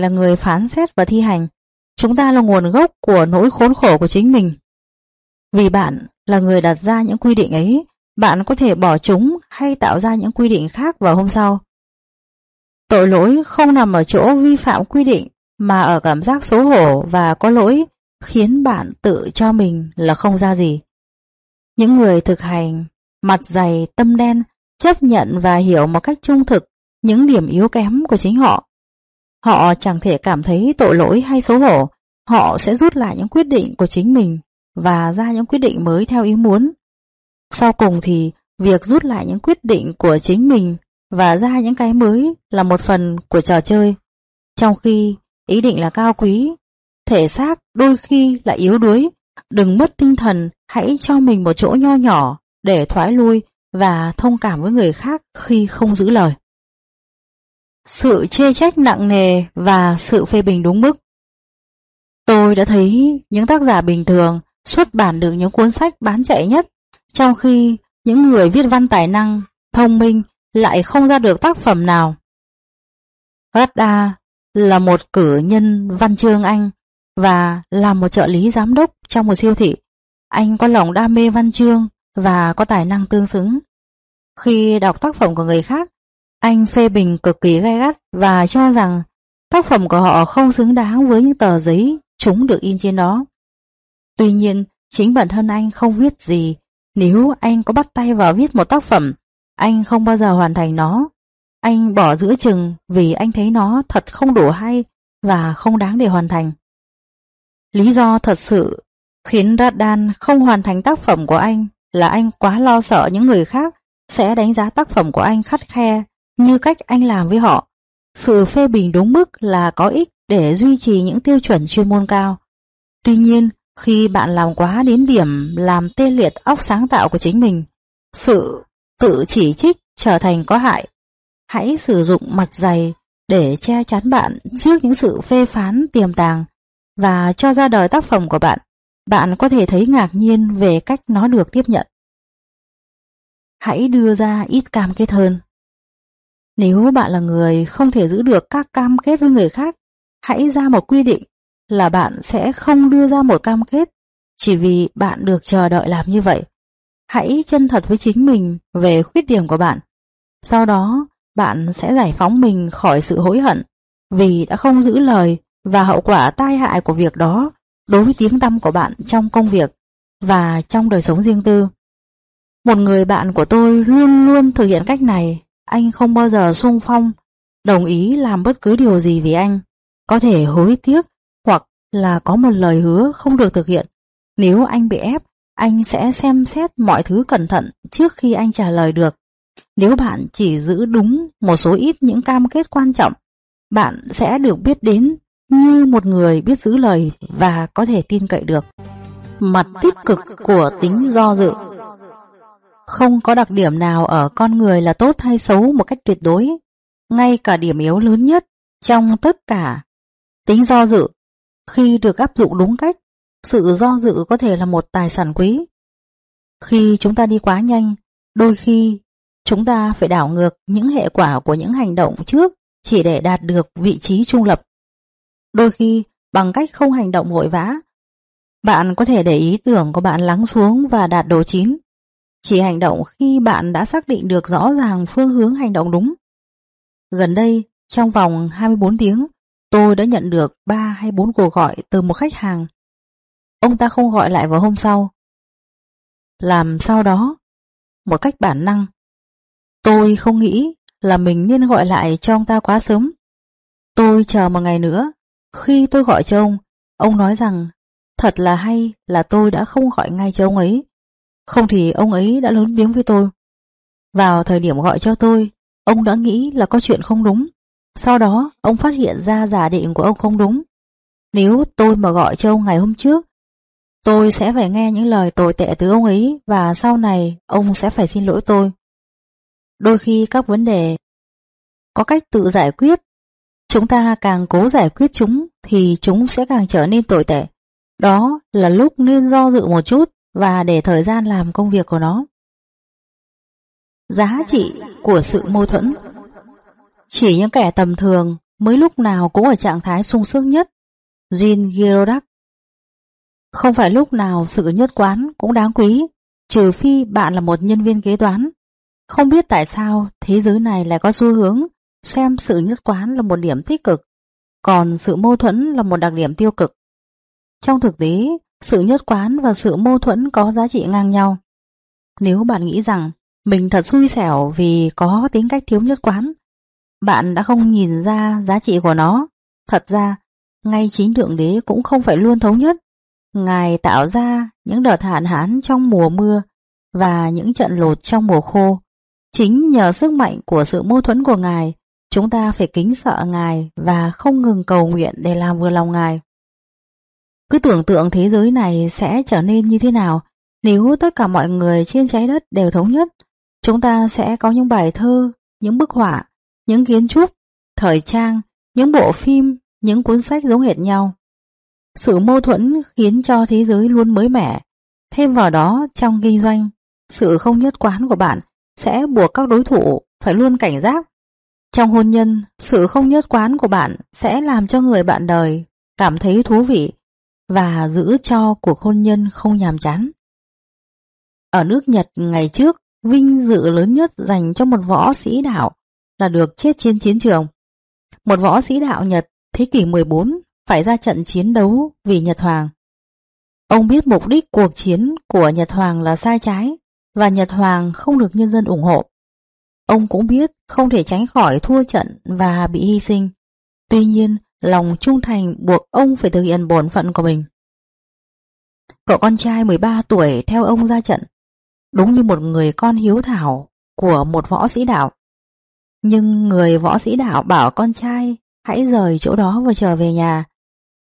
là người phán xét và thi hành. Chúng ta là nguồn gốc của nỗi khốn khổ của chính mình. Vì bạn là người đặt ra những quy định ấy, bạn có thể bỏ chúng hay tạo ra những quy định khác vào hôm sau. Tội lỗi không nằm ở chỗ vi phạm quy định mà ở cảm giác xấu hổ và có lỗi khiến bạn tự cho mình là không ra gì. Những người thực hành, mặt dày, tâm đen, chấp nhận và hiểu một cách trung thực những điểm yếu kém của chính họ. Họ chẳng thể cảm thấy tội lỗi hay xấu hổ, họ sẽ rút lại những quyết định của chính mình và ra những quyết định mới theo ý muốn. Sau cùng thì việc rút lại những quyết định của chính mình và ra những cái mới là một phần của trò chơi. Trong khi ý định là cao quý, thể xác đôi khi là yếu đuối, đừng mất tinh thần, hãy cho mình một chỗ nho nhỏ để thoái lui và thông cảm với người khác khi không giữ lời. Sự chê trách nặng nề và sự phê bình đúng mức Tôi đã thấy những tác giả bình thường xuất bản được những cuốn sách bán chạy nhất, trong khi những người viết văn tài năng, thông minh lại không ra được tác phẩm nào. Rada là một cử nhân văn chương Anh và là một trợ lý giám đốc trong một siêu thị. Anh có lòng đam mê văn chương và có tài năng tương xứng. Khi đọc tác phẩm của người khác, anh phê bình cực kỳ gay gắt và cho rằng tác phẩm của họ không xứng đáng với những tờ giấy chúng được in trên đó. Tuy nhiên, chính bản thân anh không viết gì. Nếu anh có bắt tay vào viết một tác phẩm, anh không bao giờ hoàn thành nó. Anh bỏ giữa chừng vì anh thấy nó thật không đủ hay và không đáng để hoàn thành. Lý do thật sự khiến Radan không hoàn thành tác phẩm của anh là anh quá lo sợ những người khác sẽ đánh giá tác phẩm của anh khắt khe như cách anh làm với họ. Sự phê bình đúng mức là có ích để duy trì những tiêu chuẩn chuyên môn cao. Tuy nhiên, khi bạn làm quá đến điểm làm tê liệt óc sáng tạo của chính mình, sự tự chỉ trích trở thành có hại. Hãy sử dụng mặt dày để che chắn bạn trước những sự phê phán tiềm tàng và cho ra đời tác phẩm của bạn. Bạn có thể thấy ngạc nhiên về cách nó được tiếp nhận. Hãy đưa ra ít cam kết hơn. Nếu bạn là người không thể giữ được các cam kết với người khác, hãy ra một quy định là bạn sẽ không đưa ra một cam kết chỉ vì bạn được chờ đợi làm như vậy. Hãy chân thật với chính mình về khuyết điểm của bạn. Sau đó, bạn sẽ giải phóng mình khỏi sự hối hận vì đã không giữ lời và hậu quả tai hại của việc đó đối với tiếng tăm của bạn trong công việc và trong đời sống riêng tư. Một người bạn của tôi luôn luôn thực hiện cách này, anh không bao giờ sung phong, đồng ý làm bất cứ điều gì vì anh, có thể hối tiếc hoặc là có một lời hứa không được thực hiện. Nếu anh bị ép, anh sẽ xem xét mọi thứ cẩn thận trước khi anh trả lời được. Nếu bạn chỉ giữ đúng một số ít những cam kết quan trọng, bạn sẽ được biết đến như một người biết giữ lời và có thể tin cậy được. Mặt tích cực của tính do dự không có đặc điểm nào ở con người là tốt hay xấu một cách tuyệt đối. Ngay cả điểm yếu lớn nhất trong tất cả tính do dự khi được áp dụng đúng cách sự do dự có thể là một tài sản quý. Khi chúng ta đi quá nhanh, đôi khi chúng ta phải đảo ngược những hệ quả của những hành động trước chỉ để đạt được vị trí trung lập. Đôi khi, bằng cách không hành động vội vã, bạn có thể để ý tưởng của bạn lắng xuống và đạt độ chín. Chỉ hành động khi bạn đã xác định được rõ ràng phương hướng hành động đúng. Gần đây, trong vòng 24 tiếng, tôi đã nhận được 3 hay 4 cuộc gọi từ một khách hàng Ông ta không gọi lại vào hôm sau. Làm sau đó, một cách bản năng. Tôi không nghĩ là mình nên gọi lại cho ông ta quá sớm. Tôi chờ một ngày nữa. Khi tôi gọi cho ông, ông nói rằng thật là hay là tôi đã không gọi ngay cho ông ấy. Không thì ông ấy đã lớn tiếng với tôi. Vào thời điểm gọi cho tôi, ông đã nghĩ là có chuyện không đúng. Sau đó, ông phát hiện ra giả định của ông không đúng. Nếu tôi mà gọi cho ông ngày hôm trước, Tôi sẽ phải nghe những lời tồi tệ từ ông ấy và sau này ông sẽ phải xin lỗi tôi. Đôi khi các vấn đề có cách tự giải quyết, chúng ta càng cố giải quyết chúng thì chúng sẽ càng trở nên tồi tệ. Đó là lúc nên do dự một chút và để thời gian làm công việc của nó. Giá trị của sự mâu thuẫn Chỉ những kẻ tầm thường mới lúc nào cũng ở trạng thái sung sướng nhất. Jean Giraudac Không phải lúc nào sự nhất quán cũng đáng quý, trừ phi bạn là một nhân viên kế toán. Không biết tại sao thế giới này lại có xu hướng xem sự nhất quán là một điểm tích cực, còn sự mâu thuẫn là một đặc điểm tiêu cực. Trong thực tế, sự nhất quán và sự mâu thuẫn có giá trị ngang nhau. Nếu bạn nghĩ rằng mình thật xui xẻo vì có tính cách thiếu nhất quán, bạn đã không nhìn ra giá trị của nó. Thật ra, ngay chính Thượng Đế cũng không phải luôn thống nhất. Ngài tạo ra những đợt hạn hán trong mùa mưa và những trận lột trong mùa khô. Chính nhờ sức mạnh của sự mâu thuẫn của Ngài, chúng ta phải kính sợ Ngài và không ngừng cầu nguyện để làm vừa lòng Ngài. Cứ tưởng tượng thế giới này sẽ trở nên như thế nào nếu tất cả mọi người trên trái đất đều thống nhất. Chúng ta sẽ có những bài thơ, những bức họa, những kiến trúc, thời trang, những bộ phim, những cuốn sách giống hệt nhau. Sự mâu thuẫn khiến cho thế giới luôn mới mẻ. Thêm vào đó, trong kinh doanh, sự không nhất quán của bạn sẽ buộc các đối thủ phải luôn cảnh giác. Trong hôn nhân, sự không nhất quán của bạn sẽ làm cho người bạn đời cảm thấy thú vị và giữ cho cuộc hôn nhân không nhàm chán. Ở nước Nhật ngày trước, vinh dự lớn nhất dành cho một võ sĩ đạo là được chết trên chiến trường. Một võ sĩ đạo Nhật thế kỷ 14 phải ra trận chiến đấu vì Nhật Hoàng. Ông biết mục đích cuộc chiến của Nhật Hoàng là sai trái và Nhật Hoàng không được nhân dân ủng hộ. Ông cũng biết không thể tránh khỏi thua trận và bị hy sinh. Tuy nhiên, lòng trung thành buộc ông phải thực hiện bổn phận của mình. Cậu con trai 13 tuổi theo ông ra trận, đúng như một người con hiếu thảo của một võ sĩ đạo. Nhưng người võ sĩ đạo bảo con trai hãy rời chỗ đó và trở về nhà.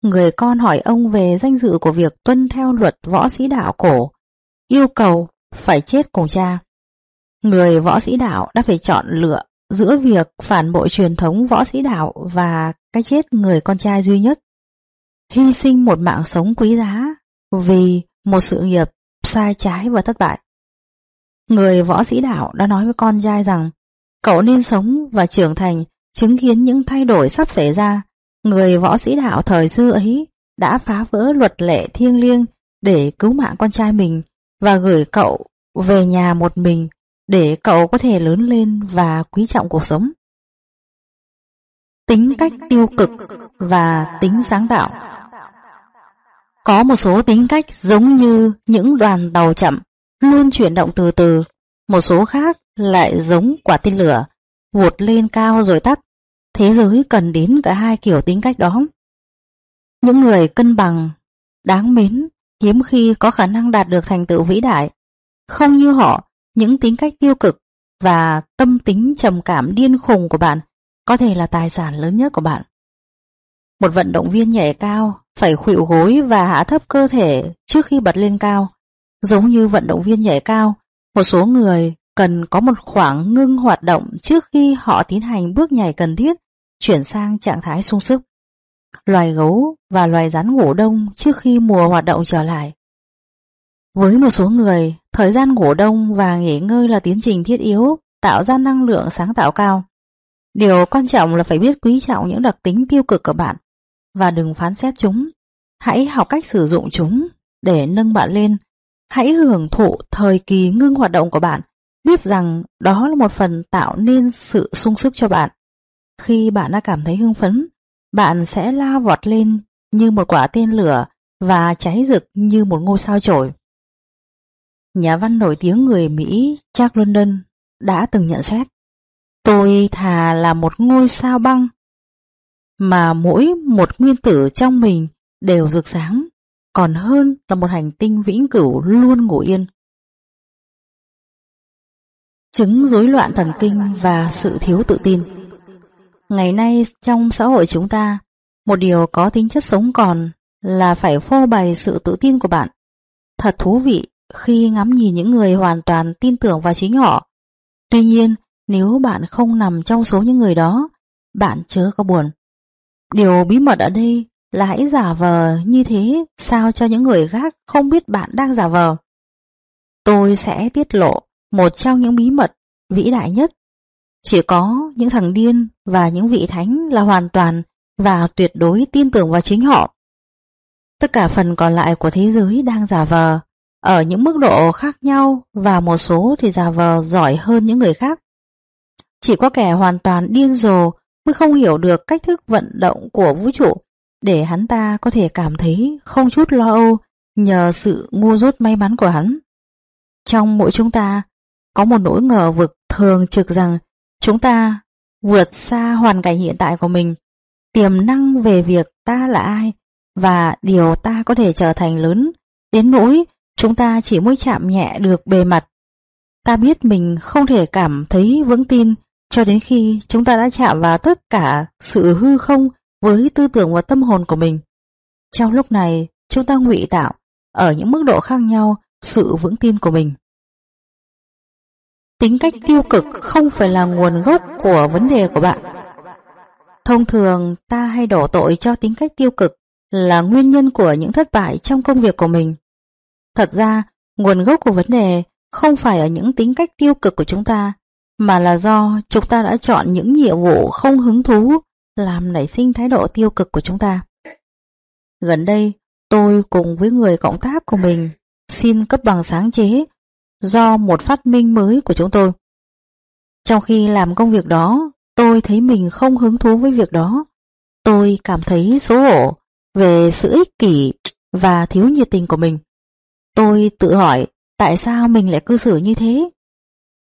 Người con hỏi ông về danh dự của việc tuân theo luật võ sĩ đạo cổ, yêu cầu phải chết cùng cha. Người võ sĩ đạo đã phải chọn lựa giữa việc phản bội truyền thống võ sĩ đạo và cái chết người con trai duy nhất. Hy sinh một mạng sống quý giá vì một sự nghiệp sai trái và thất bại. Người võ sĩ đạo đã nói với con trai rằng, cậu nên sống và trưởng thành chứng kiến những thay đổi sắp xảy ra. Người võ sĩ đạo thời xưa ấy đã phá vỡ luật lệ thiêng liêng để cứu mạng con trai mình và gửi cậu về nhà một mình để cậu có thể lớn lên và quý trọng cuộc sống. Tính cách tiêu cực và tính sáng tạo Có một số tính cách giống như những đoàn tàu chậm, luôn chuyển động từ từ, một số khác lại giống quả tên lửa, vụt lên cao rồi tắt. Thế giới cần đến cả hai kiểu tính cách đó. Những người cân bằng, đáng mến, hiếm khi có khả năng đạt được thành tựu vĩ đại. Không như họ, những tính cách tiêu cực và tâm tính trầm cảm điên khùng của bạn có thể là tài sản lớn nhất của bạn. Một vận động viên nhảy cao phải khuỵu gối và hạ thấp cơ thể trước khi bật lên cao. Giống như vận động viên nhảy cao, một số người cần có một khoảng ngưng hoạt động trước khi họ tiến hành bước nhảy cần thiết, chuyển sang trạng thái sung sức. Loài gấu và loài rắn ngủ đông trước khi mùa hoạt động trở lại. Với một số người, thời gian ngủ đông và nghỉ ngơi là tiến trình thiết yếu, tạo ra năng lượng sáng tạo cao. Điều quan trọng là phải biết quý trọng những đặc tính tiêu cực của bạn và đừng phán xét chúng. Hãy học cách sử dụng chúng để nâng bạn lên. Hãy hưởng thụ thời kỳ ngưng hoạt động của bạn, biết rằng đó là một phần tạo nên sự sung sức cho bạn. Khi bạn đã cảm thấy hưng phấn, bạn sẽ lao vọt lên như một quả tên lửa và cháy rực như một ngôi sao chổi. Nhà văn nổi tiếng người Mỹ Jack London đã từng nhận xét Tôi thà là một ngôi sao băng mà mỗi một nguyên tử trong mình đều rực sáng còn hơn là một hành tinh vĩnh cửu luôn ngủ yên. Chứng rối loạn thần kinh và sự thiếu tự tin Ngày nay trong xã hội chúng ta, một điều có tính chất sống còn là phải phô bày sự tự tin của bạn. Thật thú vị khi ngắm nhìn những người hoàn toàn tin tưởng vào chính họ. Tuy nhiên, nếu bạn không nằm trong số những người đó, bạn chớ có buồn. Điều bí mật ở đây là hãy giả vờ như thế sao cho những người khác không biết bạn đang giả vờ. Tôi sẽ tiết lộ một trong những bí mật vĩ đại nhất. Chỉ có những thằng điên và những vị thánh là hoàn toàn và tuyệt đối tin tưởng vào chính họ. Tất cả phần còn lại của thế giới đang giả vờ, ở những mức độ khác nhau và một số thì giả vờ giỏi hơn những người khác. Chỉ có kẻ hoàn toàn điên rồ mới không hiểu được cách thức vận động của vũ trụ để hắn ta có thể cảm thấy không chút lo âu nhờ sự ngu dốt may mắn của hắn. Trong mỗi chúng ta có một nỗi ngờ vực thường trực rằng chúng ta vượt xa hoàn cảnh hiện tại của mình, tiềm năng về việc ta là ai và điều ta có thể trở thành lớn đến nỗi chúng ta chỉ mới chạm nhẹ được bề mặt. Ta biết mình không thể cảm thấy vững tin cho đến khi chúng ta đã chạm vào tất cả sự hư không với tư tưởng và tâm hồn của mình. Trong lúc này, chúng ta ngụy tạo ở những mức độ khác nhau sự vững tin của mình. Tính cách tiêu cực không phải là nguồn gốc của vấn đề của bạn. Thông thường ta hay đổ tội cho tính cách tiêu cực là nguyên nhân của những thất bại trong công việc của mình. Thật ra, nguồn gốc của vấn đề không phải ở những tính cách tiêu cực của chúng ta, mà là do chúng ta đã chọn những nhiệm vụ không hứng thú làm nảy sinh thái độ tiêu cực của chúng ta. Gần đây, tôi cùng với người cộng tác của mình xin cấp bằng sáng chế do một phát minh mới của chúng tôi. Trong khi làm công việc đó, tôi thấy mình không hứng thú với việc đó. Tôi cảm thấy xấu hổ về sự ích kỷ và thiếu nhiệt tình của mình. Tôi tự hỏi tại sao mình lại cư xử như thế.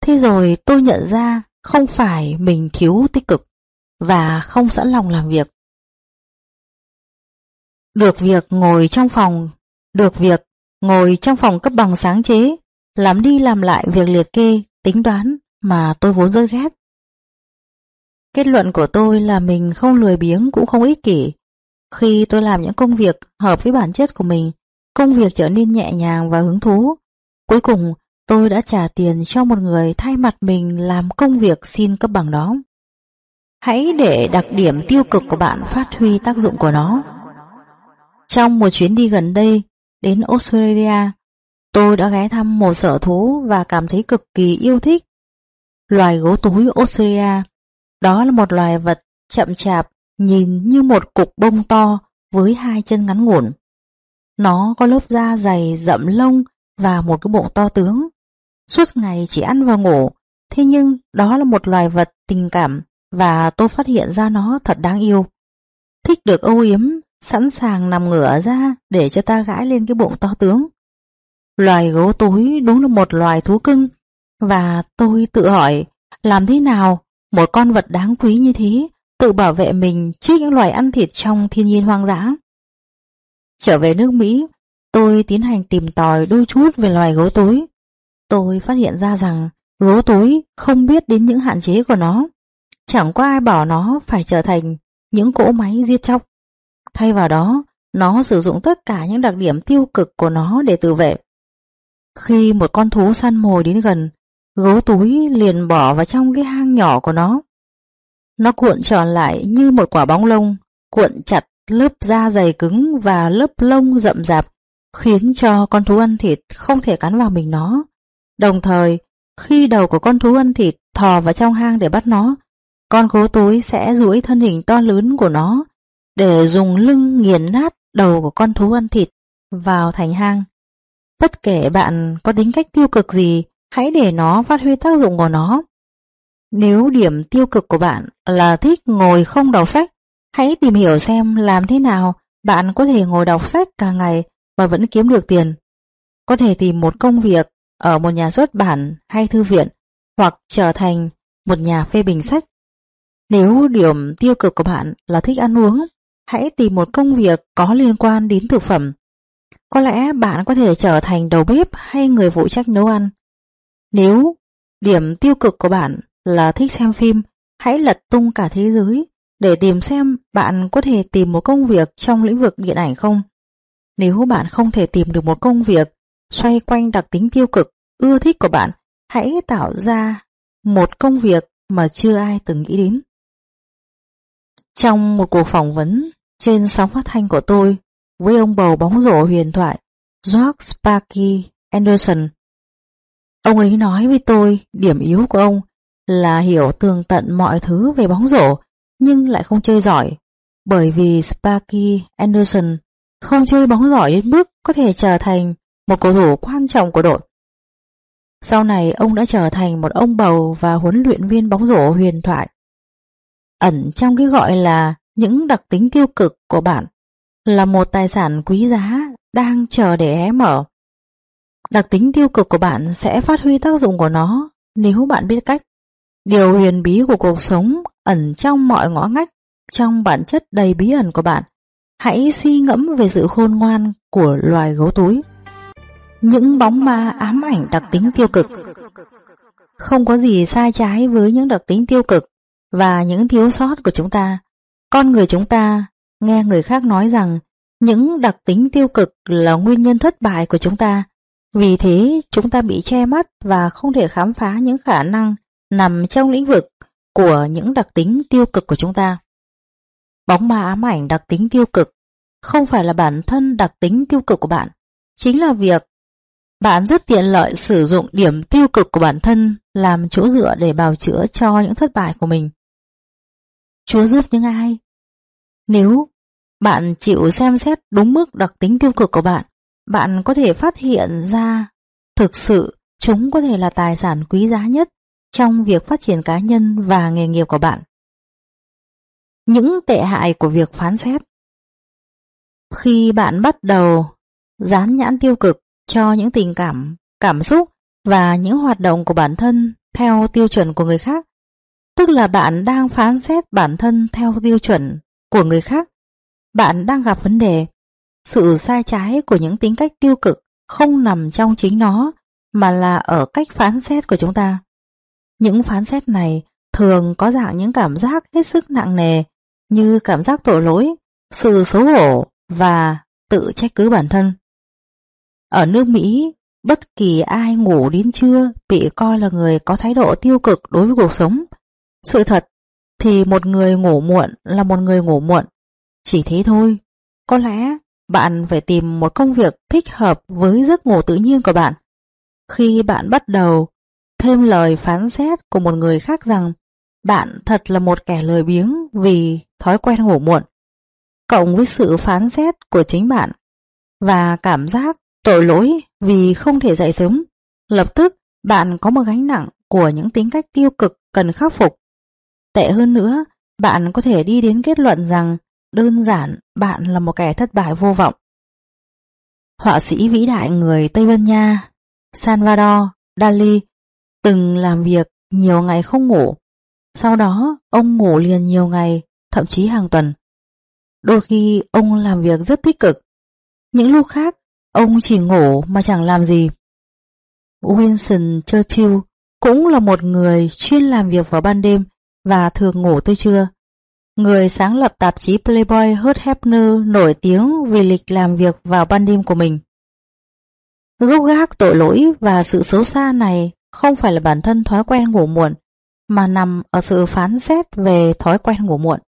Thế rồi tôi nhận ra không phải mình thiếu tích cực và không sẵn lòng làm việc. Được việc ngồi trong phòng, được việc ngồi trong phòng cấp bằng sáng chế, làm đi làm lại việc liệt kê, tính đoán mà tôi vốn rất ghét. Kết luận của tôi là mình không lười biếng cũng không ích kỷ. Khi tôi làm những công việc hợp với bản chất của mình, công việc trở nên nhẹ nhàng và hứng thú. Cuối cùng, tôi đã trả tiền cho một người thay mặt mình làm công việc xin cấp bằng đó. Hãy để đặc điểm tiêu cực của bạn phát huy tác dụng của nó. Trong một chuyến đi gần đây đến Australia, tôi đã ghé thăm một sở thú và cảm thấy cực kỳ yêu thích. Loài gấu túi Australia, đó là một loài vật chậm chạp, nhìn như một cục bông to với hai chân ngắn ngủn. Nó có lớp da dày rậm lông và một cái bụng to tướng. Suốt ngày chỉ ăn và ngủ, thế nhưng đó là một loài vật tình cảm và tôi phát hiện ra nó thật đáng yêu. Thích được âu yếm, sẵn sàng nằm ngửa ra để cho ta gãi lên cái bụng to tướng. Loài gấu túi đúng là một loài thú cưng và tôi tự hỏi làm thế nào một con vật đáng quý như thế tự bảo vệ mình trước những loài ăn thịt trong thiên nhiên hoang dã. Trở về nước Mỹ, tôi tiến hành tìm tòi đôi chút về loài gấu túi. Tôi phát hiện ra rằng gấu túi không biết đến những hạn chế của nó. Chẳng có ai bảo nó phải trở thành những cỗ máy giết chóc. Thay vào đó, nó sử dụng tất cả những đặc điểm tiêu cực của nó để tự vệ. Khi một con thú săn mồi đến gần, gấu túi liền bỏ vào trong cái hang nhỏ của nó. Nó cuộn tròn lại như một quả bóng lông, cuộn chặt lớp da dày cứng và lớp lông rậm rạp, khiến cho con thú ăn thịt không thể cắn vào mình nó. Đồng thời, khi đầu của con thú ăn thịt thò vào trong hang để bắt nó, con gấu túi sẽ duỗi thân hình to lớn của nó để dùng lưng nghiền nát đầu của con thú ăn thịt vào thành hang. Bất kể bạn có tính cách tiêu cực gì, hãy để nó phát huy tác dụng của nó. Nếu điểm tiêu cực của bạn là thích ngồi không đọc sách, hãy tìm hiểu xem làm thế nào bạn có thể ngồi đọc sách cả ngày và vẫn kiếm được tiền. Có thể tìm một công việc ở một nhà xuất bản hay thư viện hoặc trở thành một nhà phê bình sách. Nếu điểm tiêu cực của bạn là thích ăn uống, hãy tìm một công việc có liên quan đến thực phẩm. Có lẽ bạn có thể trở thành đầu bếp hay người phụ trách nấu ăn. Nếu điểm tiêu cực của bạn là thích xem phim, hãy lật tung cả thế giới để tìm xem bạn có thể tìm một công việc trong lĩnh vực điện ảnh không. Nếu bạn không thể tìm được một công việc xoay quanh đặc tính tiêu cực, ưa thích của bạn, hãy tạo ra một công việc mà chưa ai từng nghĩ đến. Trong một cuộc phỏng vấn trên sóng phát thanh của tôi với ông bầu bóng rổ huyền thoại George Sparky Anderson, ông ấy nói với tôi điểm yếu của ông là hiểu tường tận mọi thứ về bóng rổ nhưng lại không chơi giỏi. Bởi vì Sparky Anderson không chơi bóng giỏi đến mức có thể trở thành một cầu thủ quan trọng của đội. Sau này, ông đã trở thành một ông bầu và huấn luyện viên bóng rổ huyền thoại. Ẩn trong cái gọi là những đặc tính tiêu cực của bạn là một tài sản quý giá đang chờ để hé mở. Đặc tính tiêu cực của bạn sẽ phát huy tác dụng của nó nếu bạn biết cách. Điều huyền bí của cuộc sống ẩn trong mọi ngõ ngách, trong bản chất đầy bí ẩn của bạn. Hãy suy ngẫm về sự khôn ngoan của loài gấu túi. Những bóng ma ám ảnh đặc tính tiêu cực Không có gì sai trái với những đặc tính tiêu cực và những thiếu sót của chúng ta. Con người chúng ta nghe người khác nói rằng những đặc tính tiêu cực là nguyên nhân thất bại của chúng ta. Vì thế chúng ta bị che mắt và không thể khám phá những khả năng nằm trong lĩnh vực của những đặc tính tiêu cực của chúng ta. Bóng ma ám ảnh đặc tính tiêu cực không phải là bản thân đặc tính tiêu cực của bạn, chính là việc bạn rất tiện lợi sử dụng điểm tiêu cực của bản thân làm chỗ dựa để bào chữa cho những thất bại của mình. Chúa giúp những ai? Nếu bạn chịu xem xét đúng mức đặc tính tiêu cực của bạn, bạn có thể phát hiện ra thực sự chúng có thể là tài sản quý giá nhất trong việc phát triển cá nhân và nghề nghiệp của bạn. Những tệ hại của việc phán xét Khi bạn bắt đầu dán nhãn tiêu cực cho những tình cảm, cảm xúc và những hoạt động của bản thân theo tiêu chuẩn của người khác, tức là bạn đang phán xét bản thân theo tiêu chuẩn của người khác, bạn đang gặp vấn đề. Sự sai trái của những tính cách tiêu cực không nằm trong chính nó, mà là ở cách phán xét của chúng ta. Những phán xét này thường có dạng những cảm giác hết sức nặng nề như cảm giác tội lỗi, sự xấu hổ và tự trách cứ bản thân. Ở nước Mỹ, bất kỳ ai ngủ đến trưa bị coi là người có thái độ tiêu cực đối với cuộc sống. Sự thật thì một người ngủ muộn là một người ngủ muộn. Chỉ thế thôi. Có lẽ bạn phải tìm một công việc thích hợp với giấc ngủ tự nhiên của bạn. Khi bạn bắt đầu thêm lời phán xét của một người khác rằng bạn thật là một kẻ lười biếng vì thói quen ngủ muộn, cộng với sự phán xét của chính bạn và cảm giác tội lỗi vì không thể dậy sớm, lập tức bạn có một gánh nặng của những tính cách tiêu cực cần khắc phục. Tệ hơn nữa, bạn có thể đi đến kết luận rằng đơn giản bạn là một kẻ thất bại vô vọng. Họa sĩ vĩ đại người Tây Ban Nha Salvador Dali từng làm việc nhiều ngày không ngủ. Sau đó, ông ngủ liền nhiều ngày, thậm chí hàng tuần. Đôi khi ông làm việc rất tích cực. Những lúc khác, ông chỉ ngủ mà chẳng làm gì. Winston Churchill cũng là một người chuyên làm việc vào ban đêm và thường ngủ tới trưa. Người sáng lập tạp chí Playboy Hurt Hefner nổi tiếng vì lịch làm việc vào ban đêm của mình. Gốc gác tội lỗi và sự xấu xa này không phải là bản thân thói quen ngủ muộn, mà nằm ở sự phán xét về thói quen ngủ muộn.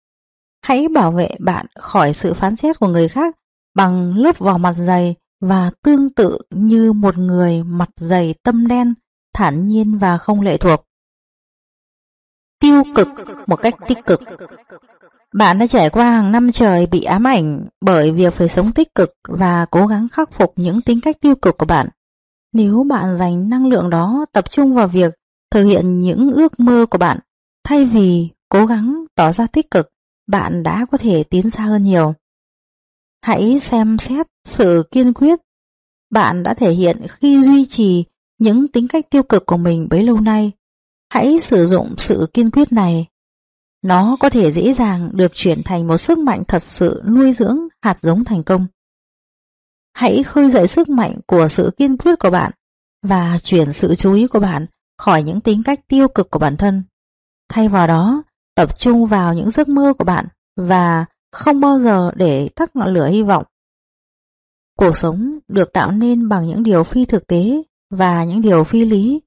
Hãy bảo vệ bạn khỏi sự phán xét của người khác bằng lớp vỏ mặt dày và tương tự như một người mặt dày tâm đen, thản nhiên và không lệ thuộc. Tiêu cực một cách tích cực Bạn đã trải qua hàng năm trời bị ám ảnh bởi việc phải sống tích cực và cố gắng khắc phục những tính cách tiêu cực của bạn. Nếu bạn dành năng lượng đó tập trung vào việc thực hiện những ước mơ của bạn, thay vì cố gắng tỏ ra tích cực, bạn đã có thể tiến xa hơn nhiều. Hãy xem xét sự kiên quyết bạn đã thể hiện khi duy trì những tính cách tiêu cực của mình bấy lâu nay. Hãy sử dụng sự kiên quyết này. Nó có thể dễ dàng được chuyển thành một sức mạnh thật sự nuôi dưỡng hạt giống thành công. Hãy khơi dậy sức mạnh của sự kiên quyết của bạn và chuyển sự chú ý của bạn khỏi những tính cách tiêu cực của bản thân. Thay vào đó, tập trung vào những giấc mơ của bạn và không bao giờ để tắt ngọn lửa hy vọng. Cuộc sống được tạo nên bằng những điều phi thực tế và những điều phi lý.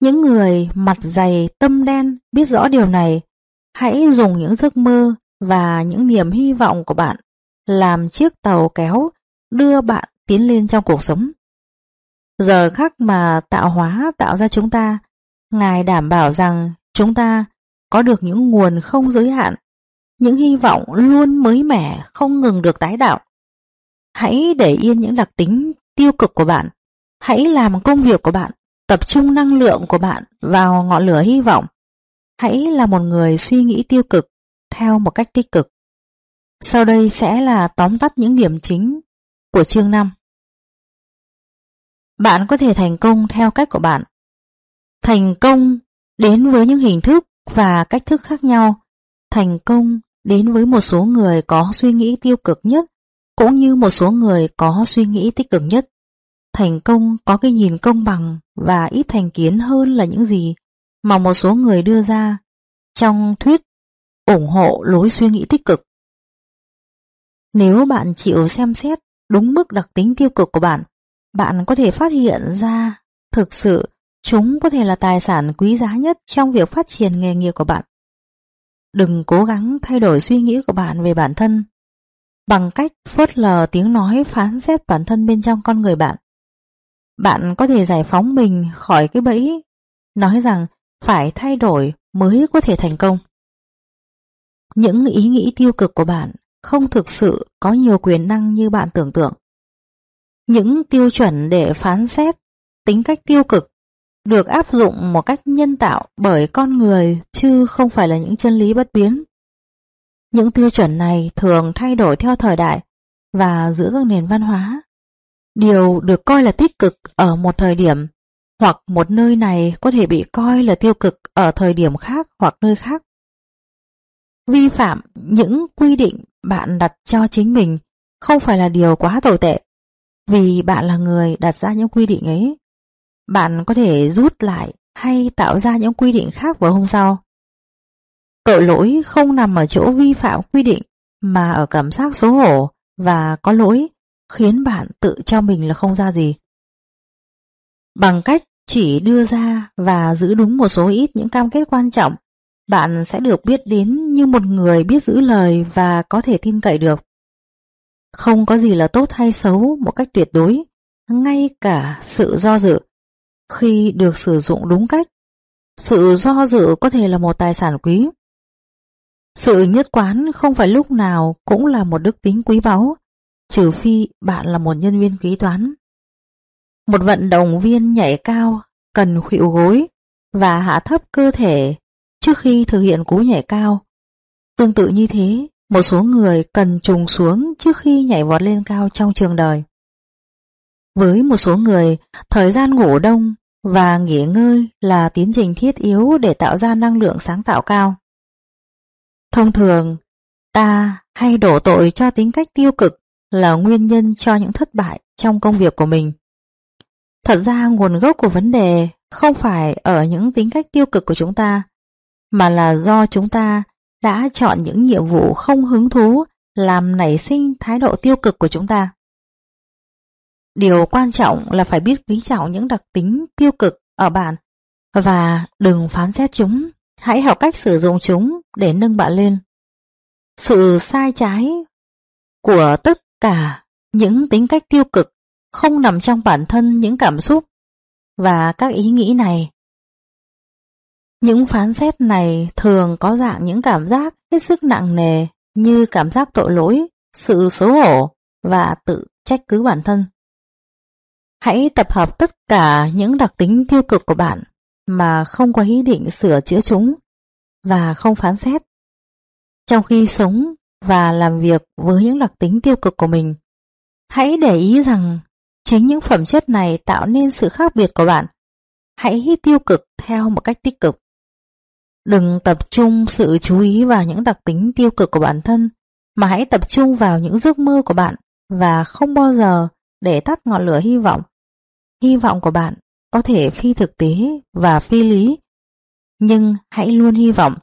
Những người mặt dày tâm đen biết rõ điều này, hãy dùng những giấc mơ và những niềm hy vọng của bạn làm chiếc tàu kéo đưa bạn tiến lên trong cuộc sống. Giờ khắc mà tạo hóa tạo ra chúng ta, Ngài đảm bảo rằng chúng ta có được những nguồn không giới hạn, những hy vọng luôn mới mẻ không ngừng được tái tạo. Hãy để yên những đặc tính tiêu cực của bạn. Hãy làm công việc của bạn, tập trung năng lượng của bạn vào ngọn lửa hy vọng. Hãy là một người suy nghĩ tiêu cực theo một cách tích cực. Sau đây sẽ là tóm tắt những điểm chính của chương 5. Bạn có thể thành công theo cách của bạn. Thành công đến với những hình thức và cách thức khác nhau. Thành công đến với một số người có suy nghĩ tiêu cực nhất, cũng như một số người có suy nghĩ tích cực nhất. Thành công có cái nhìn công bằng và ít thành kiến hơn là những gì mà một số người đưa ra trong thuyết ủng hộ lối suy nghĩ tích cực. Nếu bạn chịu xem xét đúng mức đặc tính tiêu cực của bạn, bạn có thể phát hiện ra thực sự chúng có thể là tài sản quý giá nhất trong việc phát triển nghề nghiệp của bạn. Đừng cố gắng thay đổi suy nghĩ của bạn về bản thân bằng cách phớt lờ tiếng nói phán xét bản thân bên trong con người bạn. Bạn có thể giải phóng mình khỏi cái bẫy nói rằng phải thay đổi mới có thể thành công. Những ý nghĩ tiêu cực của bạn không thực sự có nhiều quyền năng như bạn tưởng tượng. Những tiêu chuẩn để phán xét tính cách tiêu cực được áp dụng một cách nhân tạo bởi con người chứ không phải là những chân lý bất biến. Những tiêu chuẩn này thường thay đổi theo thời đại và giữa các nền văn hóa. Điều được coi là tích cực ở một thời điểm hoặc một nơi này có thể bị coi là tiêu cực ở thời điểm khác hoặc nơi khác. Vi phạm những quy định bạn đặt cho chính mình không phải là điều quá tồi tệ, vì bạn là người đặt ra những quy định ấy. Bạn có thể rút lại hay tạo ra những quy định khác vào hôm sau. Tội lỗi không nằm ở chỗ vi phạm quy định mà ở cảm giác xấu hổ và có lỗi khiến bạn tự cho mình là không ra gì. Bằng cách chỉ đưa ra và giữ đúng một số ít những cam kết quan trọng, bạn sẽ được biết đến như một người biết giữ lời và có thể tin cậy được. Không có gì là tốt hay xấu một cách tuyệt đối, ngay cả sự do dự. Khi được sử dụng đúng cách, sự do dự có thể là một tài sản quý. Sự nhất quán không phải lúc nào cũng là một đức tính quý báu, trừ phi bạn là một nhân viên kế toán. Một vận động viên nhảy cao cần khuỵu gối và hạ thấp cơ thể trước khi thực hiện cú nhảy cao. Tương tự như thế, một số người cần trùng xuống trước khi nhảy vọt lên cao trong trường đời. Với một số người, thời gian ngủ đông và nghỉ ngơi là tiến trình thiết yếu để tạo ra năng lượng sáng tạo cao. Thông thường, ta hay đổ tội cho tính cách tiêu cực là nguyên nhân cho những thất bại trong công việc của mình. Thật ra nguồn gốc của vấn đề không phải ở những tính cách tiêu cực của chúng ta, mà là do chúng ta đã chọn những nhiệm vụ không hứng thú làm nảy sinh thái độ tiêu cực của chúng ta. Điều quan trọng là phải biết quý trọng những đặc tính tiêu cực ở bạn và đừng phán xét chúng, hãy học cách sử dụng chúng để nâng bạn lên. Sự sai trái của tất cả những tính cách tiêu cực không nằm trong bản thân những cảm xúc và các ý nghĩ này. Những phán xét này thường có dạng những cảm giác hết sức nặng nề như cảm giác tội lỗi, sự xấu hổ và tự trách cứ bản thân. Hãy tập hợp tất cả những đặc tính tiêu cực của bạn mà không có ý định sửa chữa chúng và không phán xét. Trong khi sống và làm việc với những đặc tính tiêu cực của mình, hãy để ý rằng chính những phẩm chất này tạo nên sự khác biệt của bạn. Hãy tiêu cực theo một cách tích cực. Đừng tập trung sự chú ý vào những đặc tính tiêu cực của bản thân, mà hãy tập trung vào những giấc mơ của bạn và không bao giờ để tắt ngọn lửa hy vọng. Hy vọng của bạn có thể phi thực tế và phi lý, nhưng hãy luôn hy vọng.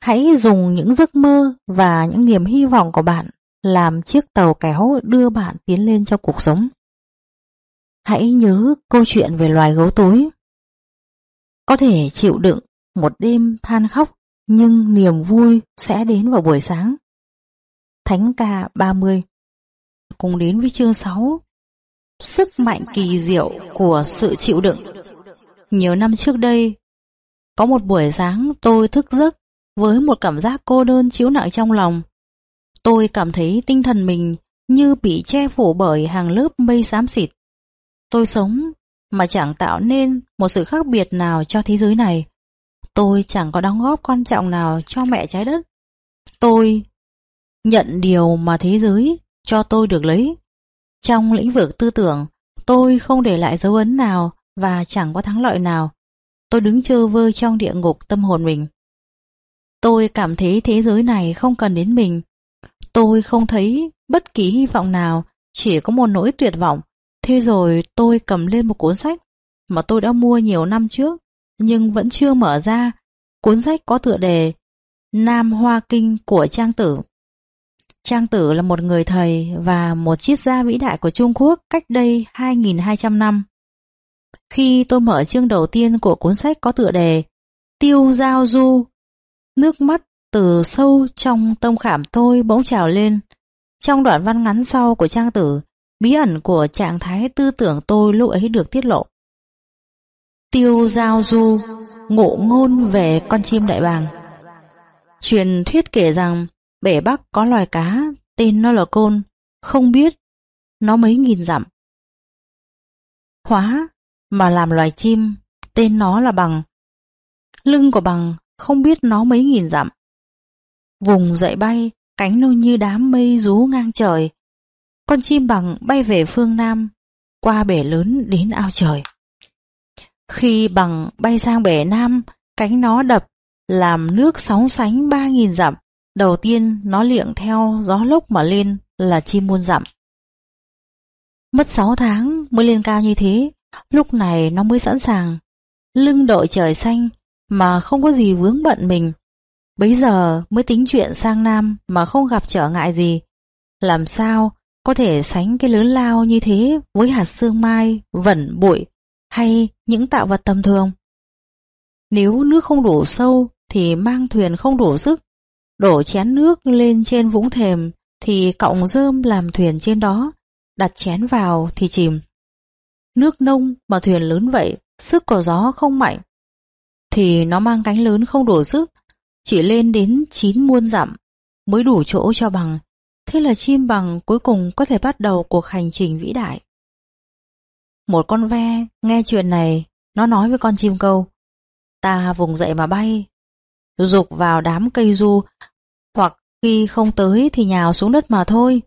Hãy dùng những giấc mơ và những niềm hy vọng của bạn làm chiếc tàu kéo đưa bạn tiến lên trong cuộc sống. Hãy nhớ câu chuyện về loài gấu túi Có thể chịu đựng một đêm than khóc, nhưng niềm vui sẽ đến vào buổi sáng. Thánh ca 30 Cùng đến với chương 6 Sức mạnh kỳ diệu của sự chịu đựng Nhiều năm trước đây, Có một buổi sáng tôi thức giấc với một cảm giác cô đơn chiếu nặng trong lòng. Tôi cảm thấy tinh thần mình như bị che phủ bởi hàng lớp mây xám xịt. Tôi sống mà chẳng tạo nên một sự khác biệt nào cho thế giới này. Tôi chẳng có đóng góp quan trọng nào cho mẹ trái đất. Tôi nhận điều mà thế giới cho tôi được lấy. Trong lĩnh vực tư tưởng, tôi không để lại dấu ấn nào và chẳng có thắng lợi nào. Tôi đứng chơ vơ trong địa ngục tâm hồn mình. Tôi cảm thấy thế giới này không cần đến mình. Tôi không thấy bất kỳ hy vọng nào, chỉ có một nỗi tuyệt vọng. Thế rồi tôi cầm lên một cuốn sách mà tôi đã mua nhiều năm trước, nhưng vẫn chưa mở ra. Cuốn sách có tựa đề Nam Hoa Kinh của Trang Tử. Trang Tử là một người thầy và một triết gia vĩ đại của Trung Quốc cách đây 2.200 năm. Khi tôi mở chương đầu tiên của cuốn sách có tựa đề Tiêu Giao Du, nước mắt từ sâu trong tâm khảm tôi bỗng trào lên. Trong đoạn văn ngắn sau của Trang Tử, bí ẩn của trạng thái tư tưởng tôi lúc ấy được tiết lộ. Tiêu Giao Du, ngộ ngôn về con chim đại bàng. Truyền thuyết kể rằng bể Bắc có loài cá, tên nó là côn, không biết, nó mấy nghìn dặm. Hóa mà làm loài chim, tên nó là bằng. Lưng của bằng không biết nó mấy nghìn dặm. Vùng dậy bay, cánh nó như đám mây rú ngang trời. Con chim bằng bay về phương Nam, qua bể lớn đến ao trời. Khi bằng bay sang bể Nam, cánh nó đập, làm nước sóng sánh ba nghìn dặm. Đầu tiên nó liệng theo gió lốc mà lên là chim muôn dặm. Mất 6 tháng mới lên cao như thế, lúc này nó mới sẵn sàng. Lưng đội trời xanh mà không có gì vướng bận mình. Bấy giờ mới tính chuyện sang Nam mà không gặp trở ngại gì. Làm sao có thể sánh cái lớn lao như thế với hạt sương mai, vẩn bụi hay những tạo vật tầm thường? Nếu nước không đủ sâu thì mang thuyền không đủ sức. Đổ chén nước lên trên vũng thềm thì cọng rơm làm thuyền trên đó, đặt chén vào thì chìm. Nước nông mà thuyền lớn vậy, sức của gió không mạnh, thì nó mang cánh lớn không đủ sức, chỉ lên đến 9 muôn dặm mới đủ chỗ cho bằng. Thế là chim bằng cuối cùng có thể bắt đầu cuộc hành trình vĩ đại. Một con ve nghe chuyện này, nó nói với con chim câu, ta vùng dậy mà bay, dục vào đám cây du, hoặc khi không tới thì nhào xuống đất mà thôi,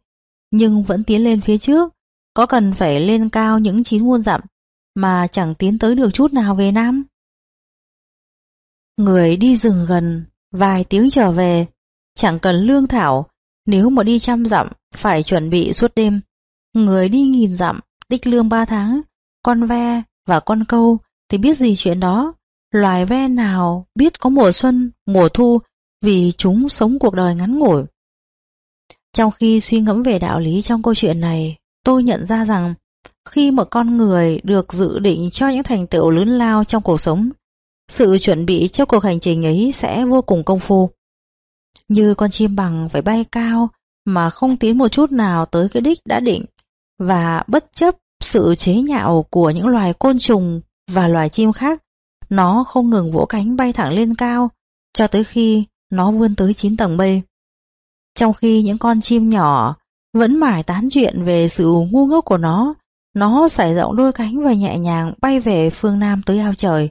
nhưng vẫn tiến lên phía trước, có cần phải lên cao những chín muôn dặm, mà chẳng tiến tới được chút nào về Nam. Người đi rừng gần, vài tiếng trở về, chẳng cần lương thảo, nếu mà đi trăm dặm, phải chuẩn bị suốt đêm. Người đi nghìn dặm, tích lương ba tháng, con ve và con câu thì biết gì chuyện đó. Loài ve nào biết có mùa xuân, mùa thu vì chúng sống cuộc đời ngắn ngủi. Trong khi suy ngẫm về đạo lý trong câu chuyện này, tôi nhận ra rằng khi một con người được dự định cho những thành tựu lớn lao trong cuộc sống, sự chuẩn bị cho cuộc hành trình ấy sẽ vô cùng công phu. Như con chim bằng phải bay cao mà không tiến một chút nào tới cái đích đã định và bất chấp sự chế nhạo của những loài côn trùng và loài chim khác, nó không ngừng vỗ cánh bay thẳng lên cao cho tới khi nó vươn tới 9 tầng mây. Trong khi những con chim nhỏ vẫn mải tán chuyện về sự ngu ngốc của nó, nó sải rộng đôi cánh và nhẹ nhàng bay về phương Nam tới ao trời.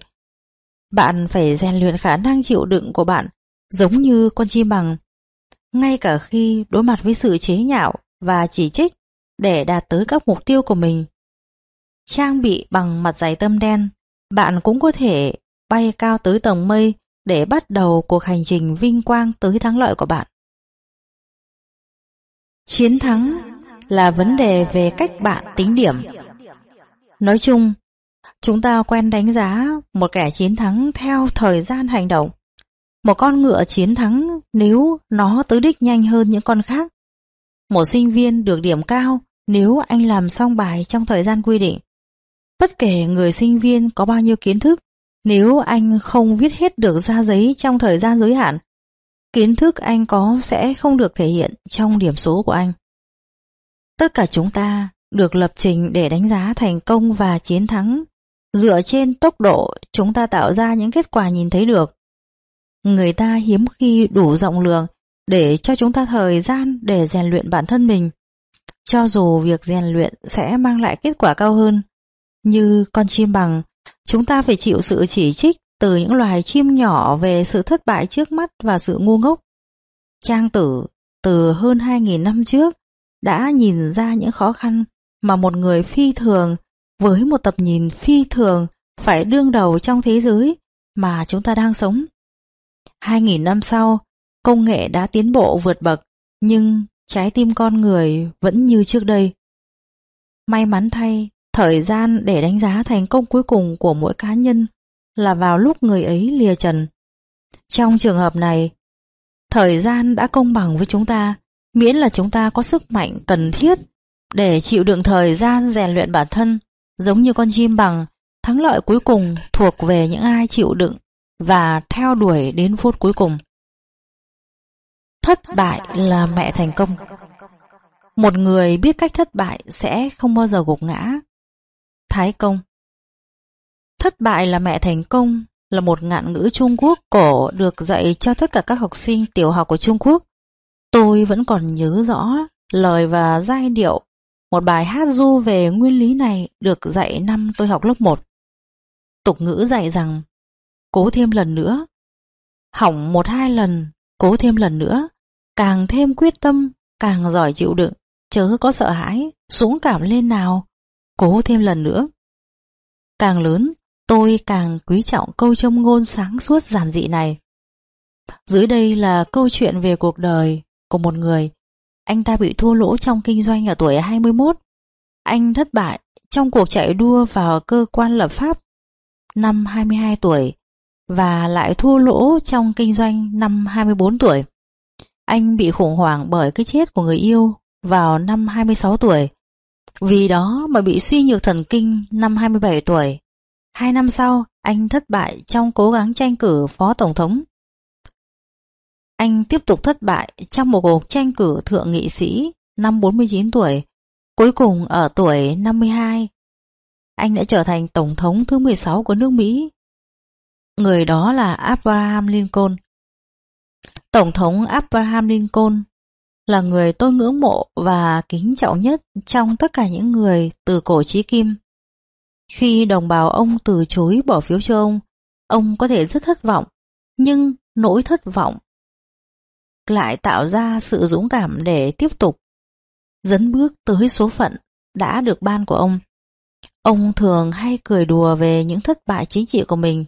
Bạn phải rèn luyện khả năng chịu đựng của bạn giống như con chim bằng. Ngay cả khi đối mặt với sự chế nhạo và chỉ trích để đạt tới các mục tiêu của mình. Trang bị bằng mặt giày tâm đen, bạn cũng có thể bay cao tới tầng mây để bắt đầu cuộc hành trình vinh quang tới thắng lợi của bạn. Chiến thắng là vấn đề về cách bạn tính điểm. Nói chung, chúng ta quen đánh giá một kẻ chiến thắng theo thời gian hành động. Một con ngựa chiến thắng nếu nó tới đích nhanh hơn những con khác. Một sinh viên được điểm cao nếu anh làm xong bài trong thời gian quy định. Bất kể người sinh viên có bao nhiêu kiến thức, nếu anh không viết hết được ra giấy trong thời gian giới hạn, kiến thức anh có sẽ không được thể hiện trong điểm số của anh. Tất cả chúng ta được lập trình để đánh giá thành công và chiến thắng Dựa trên tốc độ, chúng ta tạo ra những kết quả nhìn thấy được. Người ta hiếm khi đủ rộng lượng để cho chúng ta thời gian để rèn luyện bản thân mình. Cho dù việc rèn luyện sẽ mang lại kết quả cao hơn. Như con chim bằng, chúng ta phải chịu sự chỉ trích từ những loài chim nhỏ về sự thất bại trước mắt và sự ngu ngốc. Trang tử từ hơn 2.000 năm trước đã nhìn ra những khó khăn mà một người phi thường với một tập nhìn phi thường phải đương đầu trong thế giới mà chúng ta đang sống. 2.000 năm sau, công nghệ đã tiến bộ vượt bậc, nhưng trái tim con người vẫn như trước đây. May mắn thay, thời gian để đánh giá thành công cuối cùng của mỗi cá nhân là vào lúc người ấy lìa trần. Trong trường hợp này, thời gian đã công bằng với chúng ta, miễn là chúng ta có sức mạnh cần thiết để chịu đựng thời gian rèn luyện bản thân, giống như con chim bằng, thắng lợi cuối cùng thuộc về những ai chịu đựng và theo đuổi đến phút cuối cùng. Thất bại là mẹ thành công. Một người biết cách thất bại sẽ không bao giờ gục ngã. Thái công Thất bại là mẹ thành công là một ngạn ngữ Trung Quốc cổ được dạy cho tất cả các học sinh tiểu học của Trung Quốc. Tôi vẫn còn nhớ rõ lời và giai điệu một bài hát du về nguyên lý này được dạy năm tôi học lớp 1. Tục ngữ dạy rằng cố thêm lần nữa, hỏng một hai lần, cố thêm lần nữa, càng thêm quyết tâm, càng giỏi chịu đựng, chớ có sợ hãi, súng cảm lên nào, cố thêm lần nữa. Càng lớn, tôi càng quý trọng câu châm ngôn sáng suốt giản dị này. Dưới đây là câu chuyện về cuộc đời của một người. Anh ta bị thua lỗ trong kinh doanh ở tuổi 21. Anh thất bại trong cuộc chạy đua vào cơ quan lập pháp năm 22 tuổi và lại thua lỗ trong kinh doanh năm 24 tuổi. Anh bị khủng hoảng bởi cái chết của người yêu vào năm 26 tuổi. Vì đó mà bị suy nhược thần kinh năm 27 tuổi. Hai năm sau, anh thất bại trong cố gắng tranh cử phó tổng thống. Anh tiếp tục thất bại trong một cuộc tranh cử thượng nghị sĩ năm 49 tuổi, cuối cùng ở tuổi 52. Anh đã trở thành tổng thống thứ 16 của nước Mỹ. Người đó là Abraham Lincoln. Tổng thống Abraham Lincoln là người tôi ngưỡng mộ và kính trọng nhất trong tất cả những người từ cổ chí kim. Khi đồng bào ông từ chối bỏ phiếu cho ông, ông có thể rất thất vọng, nhưng nỗi thất vọng lại tạo ra sự dũng cảm để tiếp tục dấn bước tới số phận đã được ban của ông. Ông thường hay cười đùa về những thất bại chính trị của mình.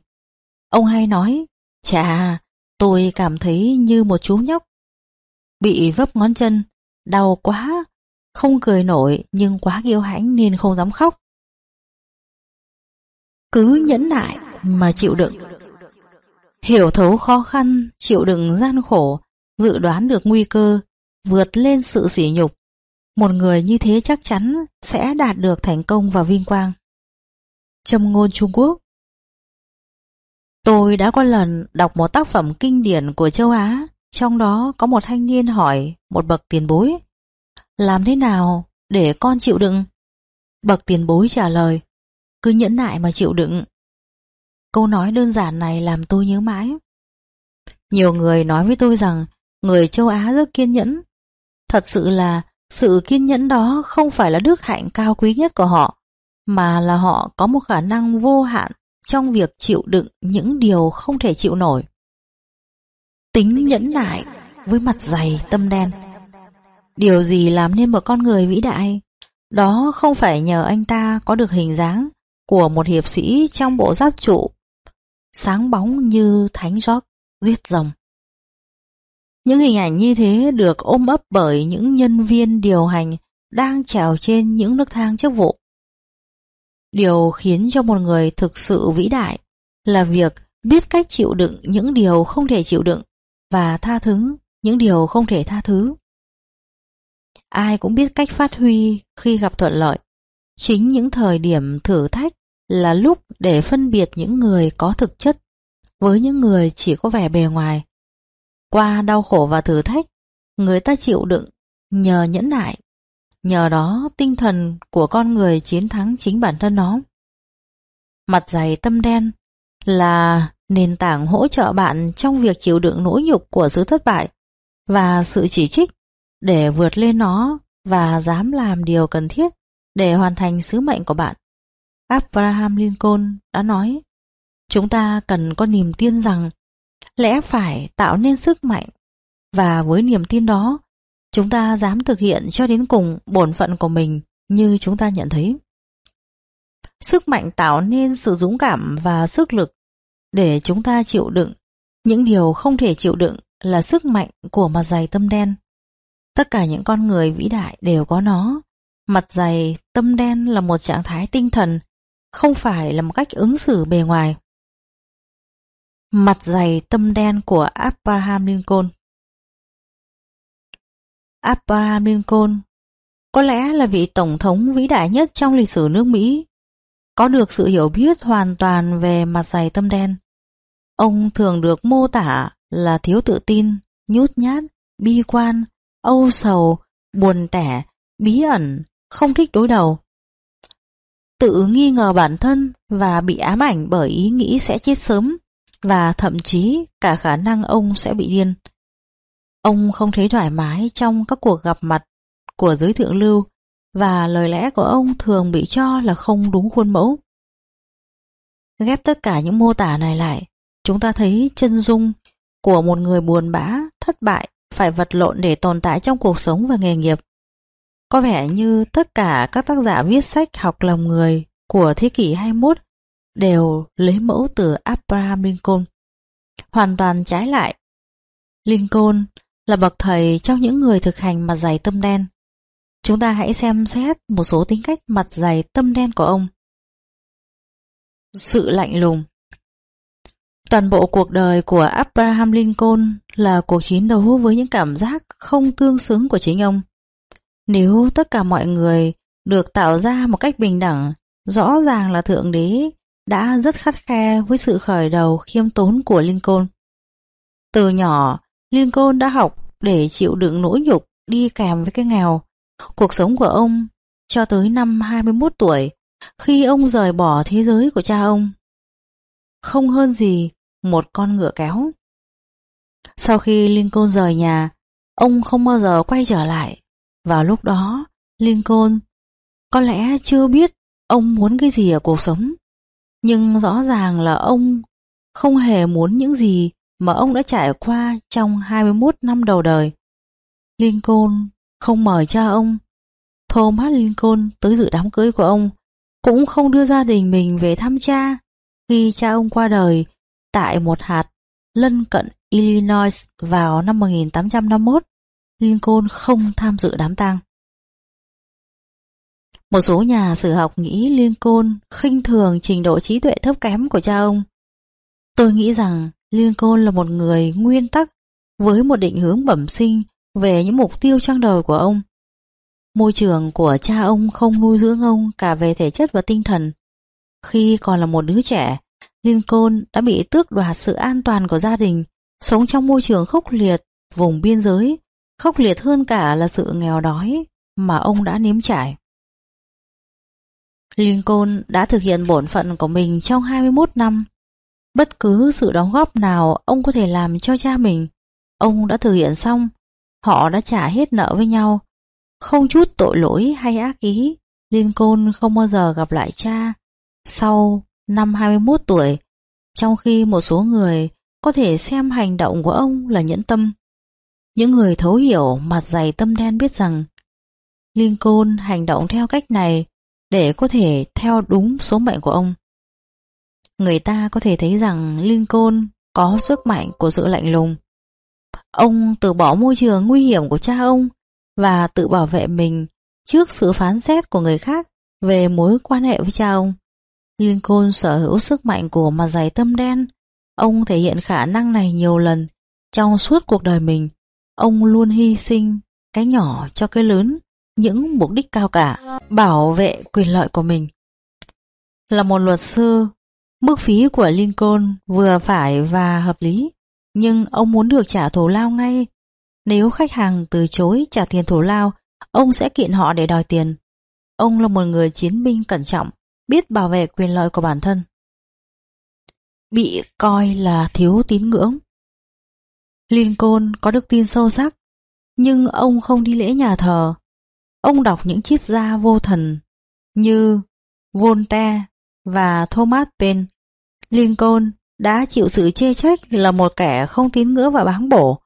Ông hay nói, chà, tôi cảm thấy như một chú nhóc. Bị vấp ngón chân, đau quá, không cười nổi nhưng quá kiêu hãnh nên không dám khóc. Cứ nhẫn nại mà chịu đựng. Hiểu thấu khó khăn, chịu đựng gian khổ, dự đoán được nguy cơ, vượt lên sự sỉ nhục. Một người như thế chắc chắn sẽ đạt được thành công và vinh quang. châm ngôn Trung Quốc Tôi đã có lần đọc một tác phẩm kinh điển của châu Á, trong đó có một thanh niên hỏi một bậc tiền bối. Làm thế nào để con chịu đựng? Bậc tiền bối trả lời, cứ nhẫn nại mà chịu đựng. Câu nói đơn giản này làm tôi nhớ mãi. Nhiều người nói với tôi rằng người châu Á rất kiên nhẫn. Thật sự là sự kiên nhẫn đó không phải là đức hạnh cao quý nhất của họ, mà là họ có một khả năng vô hạn trong việc chịu đựng những điều không thể chịu nổi. Tính nhẫn nại với mặt dày tâm đen. Điều gì làm nên một con người vĩ đại? Đó không phải nhờ anh ta có được hình dáng của một hiệp sĩ trong bộ giáp trụ, sáng bóng như thánh giót giết rồng. Những hình ảnh như thế được ôm ấp bởi những nhân viên điều hành đang trèo trên những nước thang chức vụ. Điều khiến cho một người thực sự vĩ đại là việc biết cách chịu đựng những điều không thể chịu đựng và tha thứ những điều không thể tha thứ. Ai cũng biết cách phát huy khi gặp thuận lợi. Chính những thời điểm thử thách là lúc để phân biệt những người có thực chất với những người chỉ có vẻ bề ngoài. Qua đau khổ và thử thách, người ta chịu đựng nhờ nhẫn nại. Nhờ đó tinh thần của con người chiến thắng chính bản thân nó. mặt dày tâm đen là nền tảng hỗ trợ bạn trong việc chịu đựng nỗi nhục của sự thất bại và sự chỉ trích để vượt lên nó và dám làm điều cần thiết để hoàn thành sứ mệnh của bạn. Abraham Lincoln đã nói, chúng ta cần có niềm tin rằng lẽ phải tạo nên sức mạnh và với niềm tin đó, chúng ta dám thực hiện cho đến cùng bổn phận của mình như chúng ta nhận thấy. Sức mạnh tạo nên sự dũng cảm và sức lực để chúng ta chịu đựng. Những điều không thể chịu đựng là sức mạnh của mặt dày tâm đen. Tất cả những con người vĩ đại đều có nó. Mặt dày tâm đen là một trạng thái tinh thần, không phải là một cách ứng xử bề ngoài. Mặt dày tâm đen của Abraham Lincoln Abraham Lincoln có lẽ là vị tổng thống vĩ đại nhất trong lịch sử nước Mỹ, có được sự hiểu biết hoàn toàn về mặt dày tâm đen. Ông thường được mô tả là thiếu tự tin, nhút nhát, bi quan, âu sầu, buồn tẻ, bí ẩn, không thích đối đầu. Tự nghi ngờ bản thân và bị ám ảnh bởi ý nghĩ sẽ chết sớm và thậm chí cả khả năng ông sẽ bị điên. Ông không thấy thoải mái trong các cuộc gặp mặt của giới thượng lưu và lời lẽ của ông thường bị cho là không đúng khuôn mẫu. Ghép tất cả những mô tả này lại, chúng ta thấy chân dung của một người buồn bã, thất bại, phải vật lộn để tồn tại trong cuộc sống và nghề nghiệp. Có vẻ như tất cả các tác giả viết sách học lòng người của thế kỷ 21 đều lấy mẫu từ Abraham Lincoln. Hoàn toàn trái lại. Lincoln là bậc thầy trong những người thực hành mặt dày tâm đen. Chúng ta hãy xem xét một số tính cách mặt dày tâm đen của ông. Sự lạnh lùng Toàn bộ cuộc đời của Abraham Lincoln là cuộc chiến đấu với những cảm giác không tương xứng của chính ông. Nếu tất cả mọi người được tạo ra một cách bình đẳng, rõ ràng là Thượng Đế đã rất khắt khe với sự khởi đầu khiêm tốn của Lincoln. Từ nhỏ, Lincoln đã học để chịu đựng nỗi nhục đi kèm với cái nghèo. Cuộc sống của ông cho tới năm 21 tuổi, khi ông rời bỏ thế giới của cha ông. Không hơn gì một con ngựa kéo. Sau khi Lincoln rời nhà, ông không bao giờ quay trở lại. Vào lúc đó, Lincoln có lẽ chưa biết ông muốn cái gì ở cuộc sống. Nhưng rõ ràng là ông không hề muốn những gì mà ông đã trải qua trong 21 năm đầu đời. Lincoln không mời cha ông. Thomas Lincoln tới dự đám cưới của ông, cũng không đưa gia đình mình về thăm cha khi cha ông qua đời tại một hạt lân cận Illinois vào năm 1851. Lincoln không tham dự đám tang. Một số nhà sử học nghĩ Lincoln khinh thường trình độ trí tuệ thấp kém của cha ông. Tôi nghĩ rằng Lincoln là một người nguyên tắc với một định hướng bẩm sinh về những mục tiêu trong đời của ông. Môi trường của cha ông không nuôi dưỡng ông cả về thể chất và tinh thần. Khi còn là một đứa trẻ, Lincoln đã bị tước đoạt sự an toàn của gia đình, sống trong môi trường khốc liệt, vùng biên giới, khốc liệt hơn cả là sự nghèo đói mà ông đã nếm trải. Lincoln đã thực hiện bổn phận của mình trong 21 năm. Bất cứ sự đóng góp nào ông có thể làm cho cha mình, ông đã thực hiện xong. Họ đã trả hết nợ với nhau. Không chút tội lỗi hay ác ý, Lincoln không bao giờ gặp lại cha. Sau năm 21 tuổi, trong khi một số người có thể xem hành động của ông là nhẫn tâm. Những người thấu hiểu mặt dày tâm đen biết rằng Lincoln hành động theo cách này để có thể theo đúng số mệnh của ông. Người ta có thể thấy rằng Lincoln có sức mạnh của sự lạnh lùng. Ông từ bỏ môi trường nguy hiểm của cha ông và tự bảo vệ mình trước sự phán xét của người khác về mối quan hệ với cha ông. Lincoln sở hữu sức mạnh của mặt dày tâm đen. Ông thể hiện khả năng này nhiều lần trong suốt cuộc đời mình. Ông luôn hy sinh cái nhỏ cho cái lớn, những mục đích cao cả, bảo vệ quyền lợi của mình. Là một luật sư, mức phí của Lincoln vừa phải và hợp lý, nhưng ông muốn được trả thù lao ngay. Nếu khách hàng từ chối trả tiền thù lao, ông sẽ kiện họ để đòi tiền. Ông là một người chiến binh cẩn trọng, biết bảo vệ quyền lợi của bản thân. bị coi là thiếu tín ngưỡng. Lincoln có đức tin sâu sắc, nhưng ông không đi lễ nhà thờ. Ông đọc những triết gia vô thần như Voltaire và Thomas Paine. Lincoln đã chịu sự chê trách là một kẻ không tín ngưỡng và báng bổ.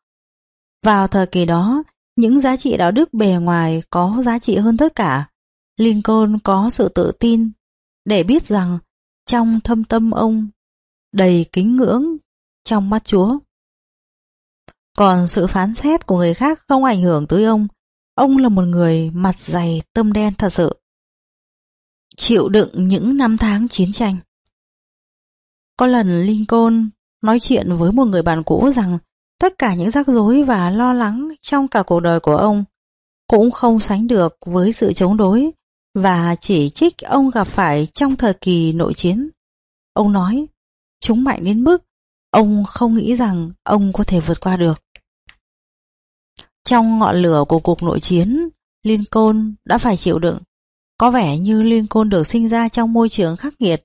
Vào thời kỳ đó, những giá trị đạo đức bề ngoài có giá trị hơn tất cả. Lincoln có sự tự tin để biết rằng trong thâm tâm ông đầy kính ngưỡng trong mắt Chúa. Còn sự phán xét của người khác không ảnh hưởng tới ông. Ông là một người mặt dày tâm đen thật sự. Chịu đựng những năm tháng chiến tranh. Có lần Lincoln nói chuyện với một người bạn cũ rằng tất cả những rắc rối và lo lắng trong cả cuộc đời của ông cũng không sánh được với sự chống đối và chỉ trích ông gặp phải trong thời kỳ nội chiến. Ông nói, chúng mạnh đến mức ông không nghĩ rằng ông có thể vượt qua được. Trong ngọn lửa của cuộc nội chiến, Lincoln đã phải chịu đựng. Có vẻ như Lincoln được sinh ra trong môi trường khắc nghiệt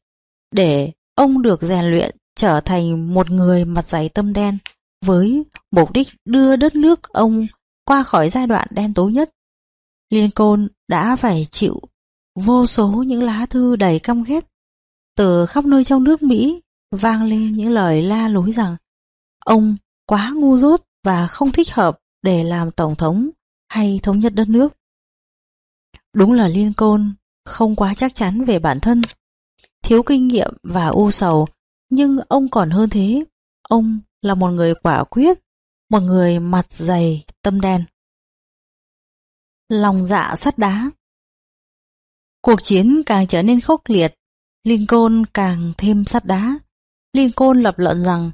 để ông được rèn luyện trở thành một người mặt dày tâm đen với mục đích đưa đất nước ông qua khỏi giai đoạn đen tối nhất. Lincoln đã phải chịu vô số những lá thư đầy căm ghét từ khắp nơi trong nước Mỹ vang lên những lời la lối rằng ông quá ngu dốt và không thích hợp để làm tổng thống hay thống nhất đất nước. Đúng là Lincoln không quá chắc chắn về bản thân, thiếu kinh nghiệm và u sầu, nhưng ông còn hơn thế, ông là một người quả quyết, một người mặt dày, tâm đen. Lòng dạ sắt đá Cuộc chiến càng trở nên khốc liệt, Lincoln càng thêm sắt đá. Lincoln lập luận rằng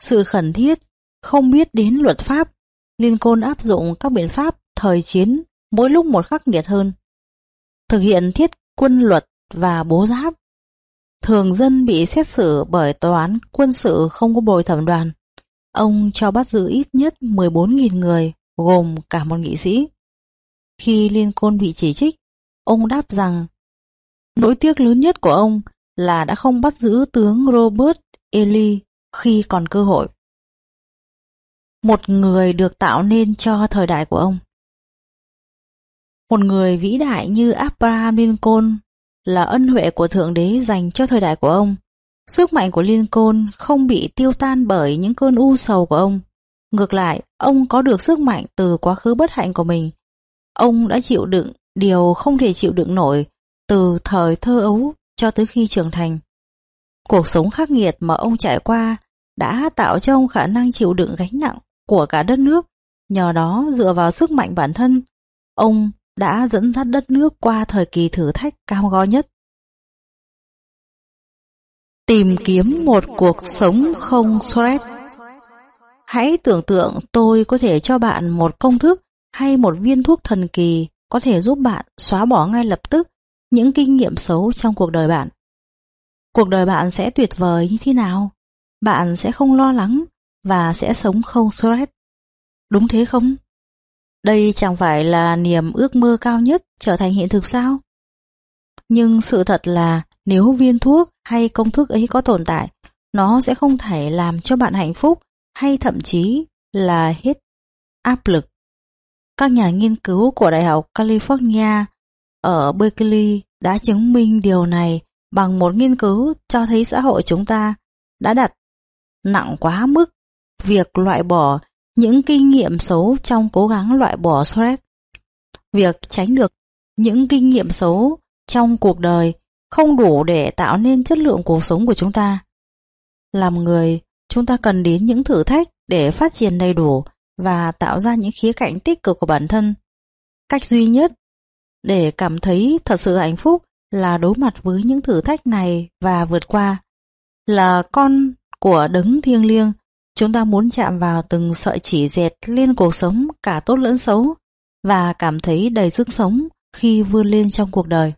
sự khẩn thiết không biết đến luật pháp, Lincoln áp dụng các biện pháp thời chiến mỗi lúc một khắc nghiệt hơn. Thực hiện thiết quân luật và bố giáp. Thường dân bị xét xử bởi tòa án quân sự không có bồi thẩm đoàn. Ông cho bắt giữ ít nhất 14.000 người, gồm cả một nghị sĩ. Khi Lincoln bị chỉ trích, ông đáp rằng nỗi tiếc lớn nhất của ông là đã không bắt giữ tướng Robert Ely khi còn cơ hội. Một người được tạo nên cho thời đại của ông. Một người vĩ đại như Abraham Lincoln là ân huệ của Thượng Đế dành cho thời đại của ông. Sức mạnh của Lincoln không bị tiêu tan bởi những cơn u sầu của ông. Ngược lại, ông có được sức mạnh từ quá khứ bất hạnh của mình. Ông đã chịu đựng điều không thể chịu đựng nổi từ thời thơ ấu cho tới khi trưởng thành. Cuộc sống khắc nghiệt mà ông trải qua đã tạo cho ông khả năng chịu đựng gánh nặng của cả đất nước. Nhờ đó dựa vào sức mạnh bản thân, ông đã dẫn dắt đất nước qua thời kỳ thử thách cam go nhất. Tìm kiếm một cuộc sống không stress Hãy tưởng tượng tôi có thể cho bạn một công thức hay một viên thuốc thần kỳ có thể giúp bạn xóa bỏ ngay lập tức những kinh nghiệm xấu trong cuộc đời bạn. Cuộc đời bạn sẽ tuyệt vời như thế nào? Bạn sẽ không lo lắng và sẽ sống không stress. Đúng thế không? Đây chẳng phải là niềm ước mơ cao nhất trở thành hiện thực sao? Nhưng sự thật là nếu viên thuốc hay công thức ấy có tồn tại, nó sẽ không thể làm cho bạn hạnh phúc hay thậm chí là hết áp lực. Các nhà nghiên cứu của Đại học California ở Berkeley đã chứng minh điều này bằng một nghiên cứu cho thấy xã hội chúng ta đã đặt nặng quá mức việc loại bỏ những kinh nghiệm xấu trong cố gắng loại bỏ stress. Việc tránh được những kinh nghiệm xấu trong cuộc đời không đủ để tạo nên chất lượng cuộc sống của chúng ta. Làm người, chúng ta cần đến những thử thách để phát triển đầy đủ và tạo ra những khía cạnh tích cực của bản thân. Cách duy nhất để cảm thấy thật sự hạnh phúc là đối mặt với những thử thách này và vượt qua. Là con của đấng thiêng liêng, chúng ta muốn chạm vào từng sợi chỉ dệt lên cuộc sống cả tốt lẫn xấu và cảm thấy đầy sức sống khi vươn lên trong cuộc đời.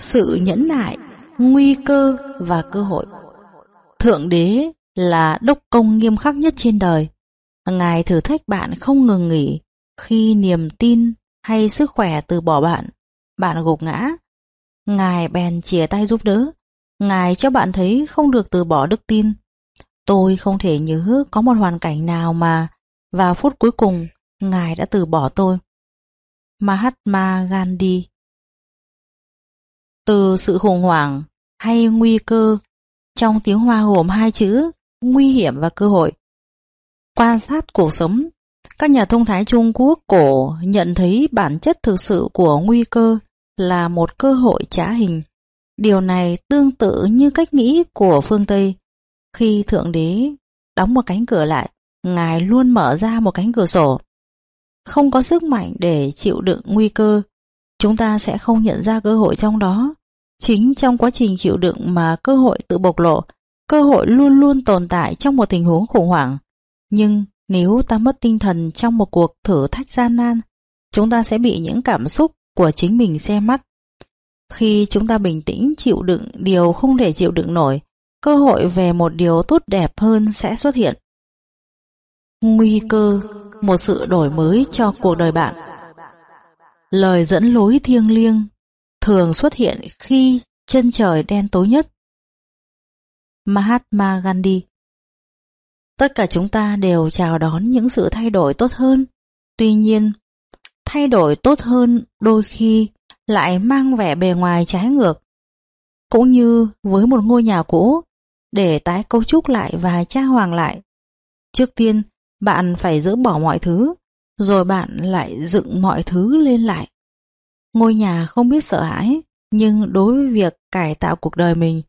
Sự nhẫn nại, nguy cơ và cơ hội Thượng đế là đốc công nghiêm khắc nhất trên đời. Ngài thử thách bạn không ngừng nghỉ khi niềm tin hay sức khỏe từ bỏ bạn, bạn gục ngã. Ngài bèn chìa tay giúp đỡ, Ngài cho bạn thấy không được từ bỏ đức tin. Tôi không thể nhớ có một hoàn cảnh nào mà vào phút cuối cùng Ngài đã từ bỏ tôi. Mahatma Gandhi Từ sự khủng hoảng hay nguy cơ trong tiếng Hoa gồm hai chữ nguy hiểm và cơ hội. Quan sát cuộc sống, các nhà thông thái Trung Quốc cổ nhận thấy bản chất thực sự của nguy cơ là một cơ hội trá hình. Điều này tương tự như cách nghĩ của phương Tây. Khi Thượng Đế đóng một cánh cửa lại, Ngài luôn mở ra một cánh cửa sổ. Không có sức mạnh để chịu đựng nguy cơ, chúng ta sẽ không nhận ra cơ hội trong đó. Chính trong quá trình chịu đựng mà cơ hội tự bộc lộ, cơ hội luôn luôn tồn tại trong một tình huống khủng hoảng. Nhưng nếu ta mất tinh thần trong một cuộc thử thách gian nan, chúng ta sẽ bị những cảm xúc của chính mình xe mắt. Khi chúng ta bình tĩnh chịu đựng điều không thể chịu đựng nổi, cơ hội về một điều tốt đẹp hơn sẽ xuất hiện. Nguy cơ, một sự đổi mới cho cuộc đời bạn. Lời dẫn lối thiêng liêng thường xuất hiện khi chân trời đen tối nhất. Mahatma Gandhi Tất cả chúng ta đều chào đón những sự thay đổi tốt hơn. Tuy nhiên, thay đổi tốt hơn đôi khi lại mang vẻ bề ngoài trái ngược. Cũng như với một ngôi nhà cũ, để tái cấu trúc lại và tra hoàng lại. Trước tiên, bạn phải dỡ bỏ mọi thứ, rồi bạn lại dựng mọi thứ lên lại. Ngôi nhà không biết sợ hãi, nhưng đối với việc cải tạo cuộc đời mình,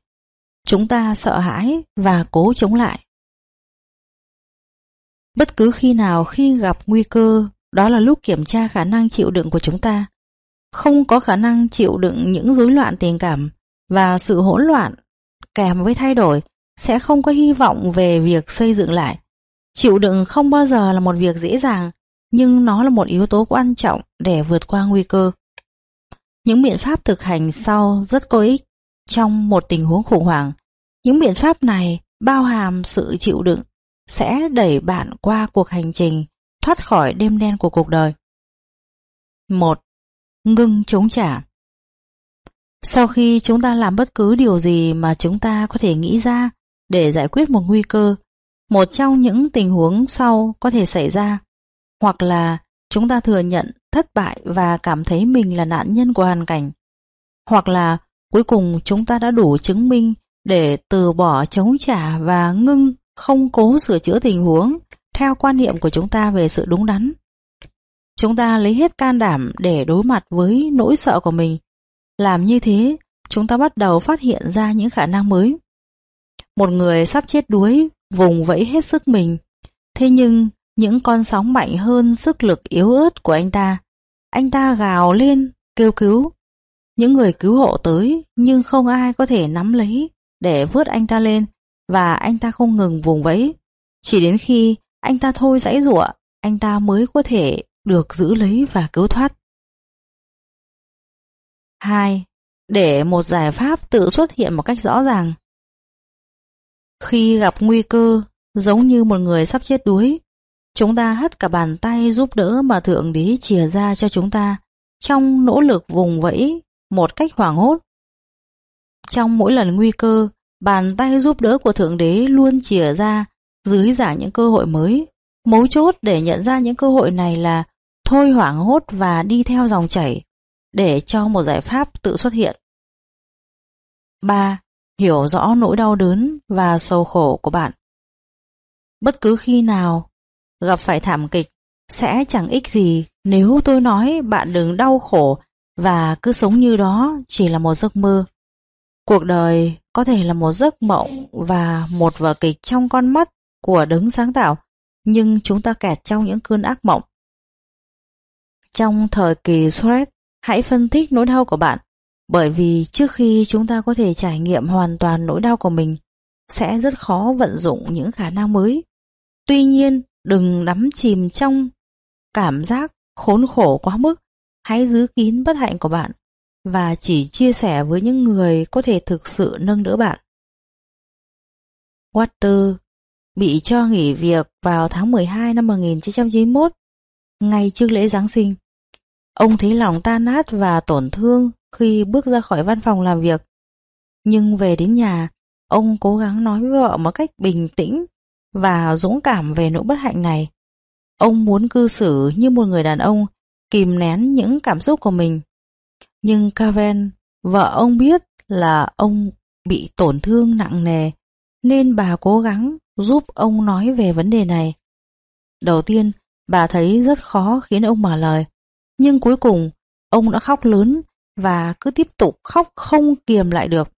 chúng ta sợ hãi và cố chống lại. Bất cứ khi nào khi gặp nguy cơ, đó là lúc kiểm tra khả năng chịu đựng của chúng ta. Không có khả năng chịu đựng những rối loạn tình cảm và sự hỗn loạn kèm với thay đổi sẽ không có hy vọng về việc xây dựng lại. Chịu đựng không bao giờ là một việc dễ dàng, nhưng nó là một yếu tố quan trọng để vượt qua nguy cơ. Những biện pháp thực hành sau rất có ích trong một tình huống khủng hoảng. Những biện pháp này bao hàm sự chịu đựng sẽ đẩy bạn qua cuộc hành trình thoát khỏi đêm đen của cuộc đời. 1. Ngưng chống trả Sau khi chúng ta làm bất cứ điều gì mà chúng ta có thể nghĩ ra để giải quyết một nguy cơ, một trong những tình huống sau có thể xảy ra, hoặc là chúng ta thừa nhận thất bại và cảm thấy mình là nạn nhân của hoàn cảnh, hoặc là cuối cùng chúng ta đã đủ chứng minh để từ bỏ chống trả và ngưng không cố sửa chữa tình huống theo quan niệm của chúng ta về sự đúng đắn. Chúng ta lấy hết can đảm để đối mặt với nỗi sợ của mình. Làm như thế, chúng ta bắt đầu phát hiện ra những khả năng mới. Một người sắp chết đuối, vùng vẫy hết sức mình. Thế nhưng, những con sóng mạnh hơn sức lực yếu ớt của anh ta. Anh ta gào lên, kêu cứu. Những người cứu hộ tới, nhưng không ai có thể nắm lấy để vớt anh ta lên và anh ta không ngừng vùng vẫy. Chỉ đến khi anh ta thôi giãy giụa, anh ta mới có thể được giữ lấy và cứu thoát. 2. Để một giải pháp tự xuất hiện một cách rõ ràng. Khi gặp nguy cơ, giống như một người sắp chết đuối, chúng ta hất cả bàn tay giúp đỡ mà Thượng Đế chìa ra cho chúng ta trong nỗ lực vùng vẫy một cách hoảng hốt. Trong mỗi lần nguy cơ, Bàn tay giúp đỡ của Thượng Đế luôn chìa ra dưới giả những cơ hội mới. Mấu chốt để nhận ra những cơ hội này là thôi hoảng hốt và đi theo dòng chảy để cho một giải pháp tự xuất hiện. 3. Hiểu rõ nỗi đau đớn và sâu khổ của bạn. Bất cứ khi nào gặp phải thảm kịch sẽ chẳng ích gì nếu tôi nói bạn đừng đau khổ và cứ sống như đó chỉ là một giấc mơ. Cuộc đời có thể là một giấc mộng và một vở kịch trong con mắt của đấng sáng tạo, nhưng chúng ta kẹt trong những cơn ác mộng. Trong thời kỳ stress, hãy phân tích nỗi đau của bạn, bởi vì trước khi chúng ta có thể trải nghiệm hoàn toàn nỗi đau của mình, sẽ rất khó vận dụng những khả năng mới. Tuy nhiên, đừng đắm chìm trong cảm giác khốn khổ quá mức, hãy giữ kín bất hạnh của bạn và chỉ chia sẻ với những người có thể thực sự nâng đỡ bạn. Water bị cho nghỉ việc vào tháng 12 năm 1991, ngay trước lễ Giáng sinh. Ông thấy lòng tan nát và tổn thương khi bước ra khỏi văn phòng làm việc. Nhưng về đến nhà, ông cố gắng nói với vợ một cách bình tĩnh và dũng cảm về nỗi bất hạnh này. Ông muốn cư xử như một người đàn ông, kìm nén những cảm xúc của mình. Nhưng Karen, vợ ông biết là ông bị tổn thương nặng nề, nên bà cố gắng giúp ông nói về vấn đề này. Đầu tiên, bà thấy rất khó khiến ông mở lời, nhưng cuối cùng ông đã khóc lớn và cứ tiếp tục khóc không kiềm lại được.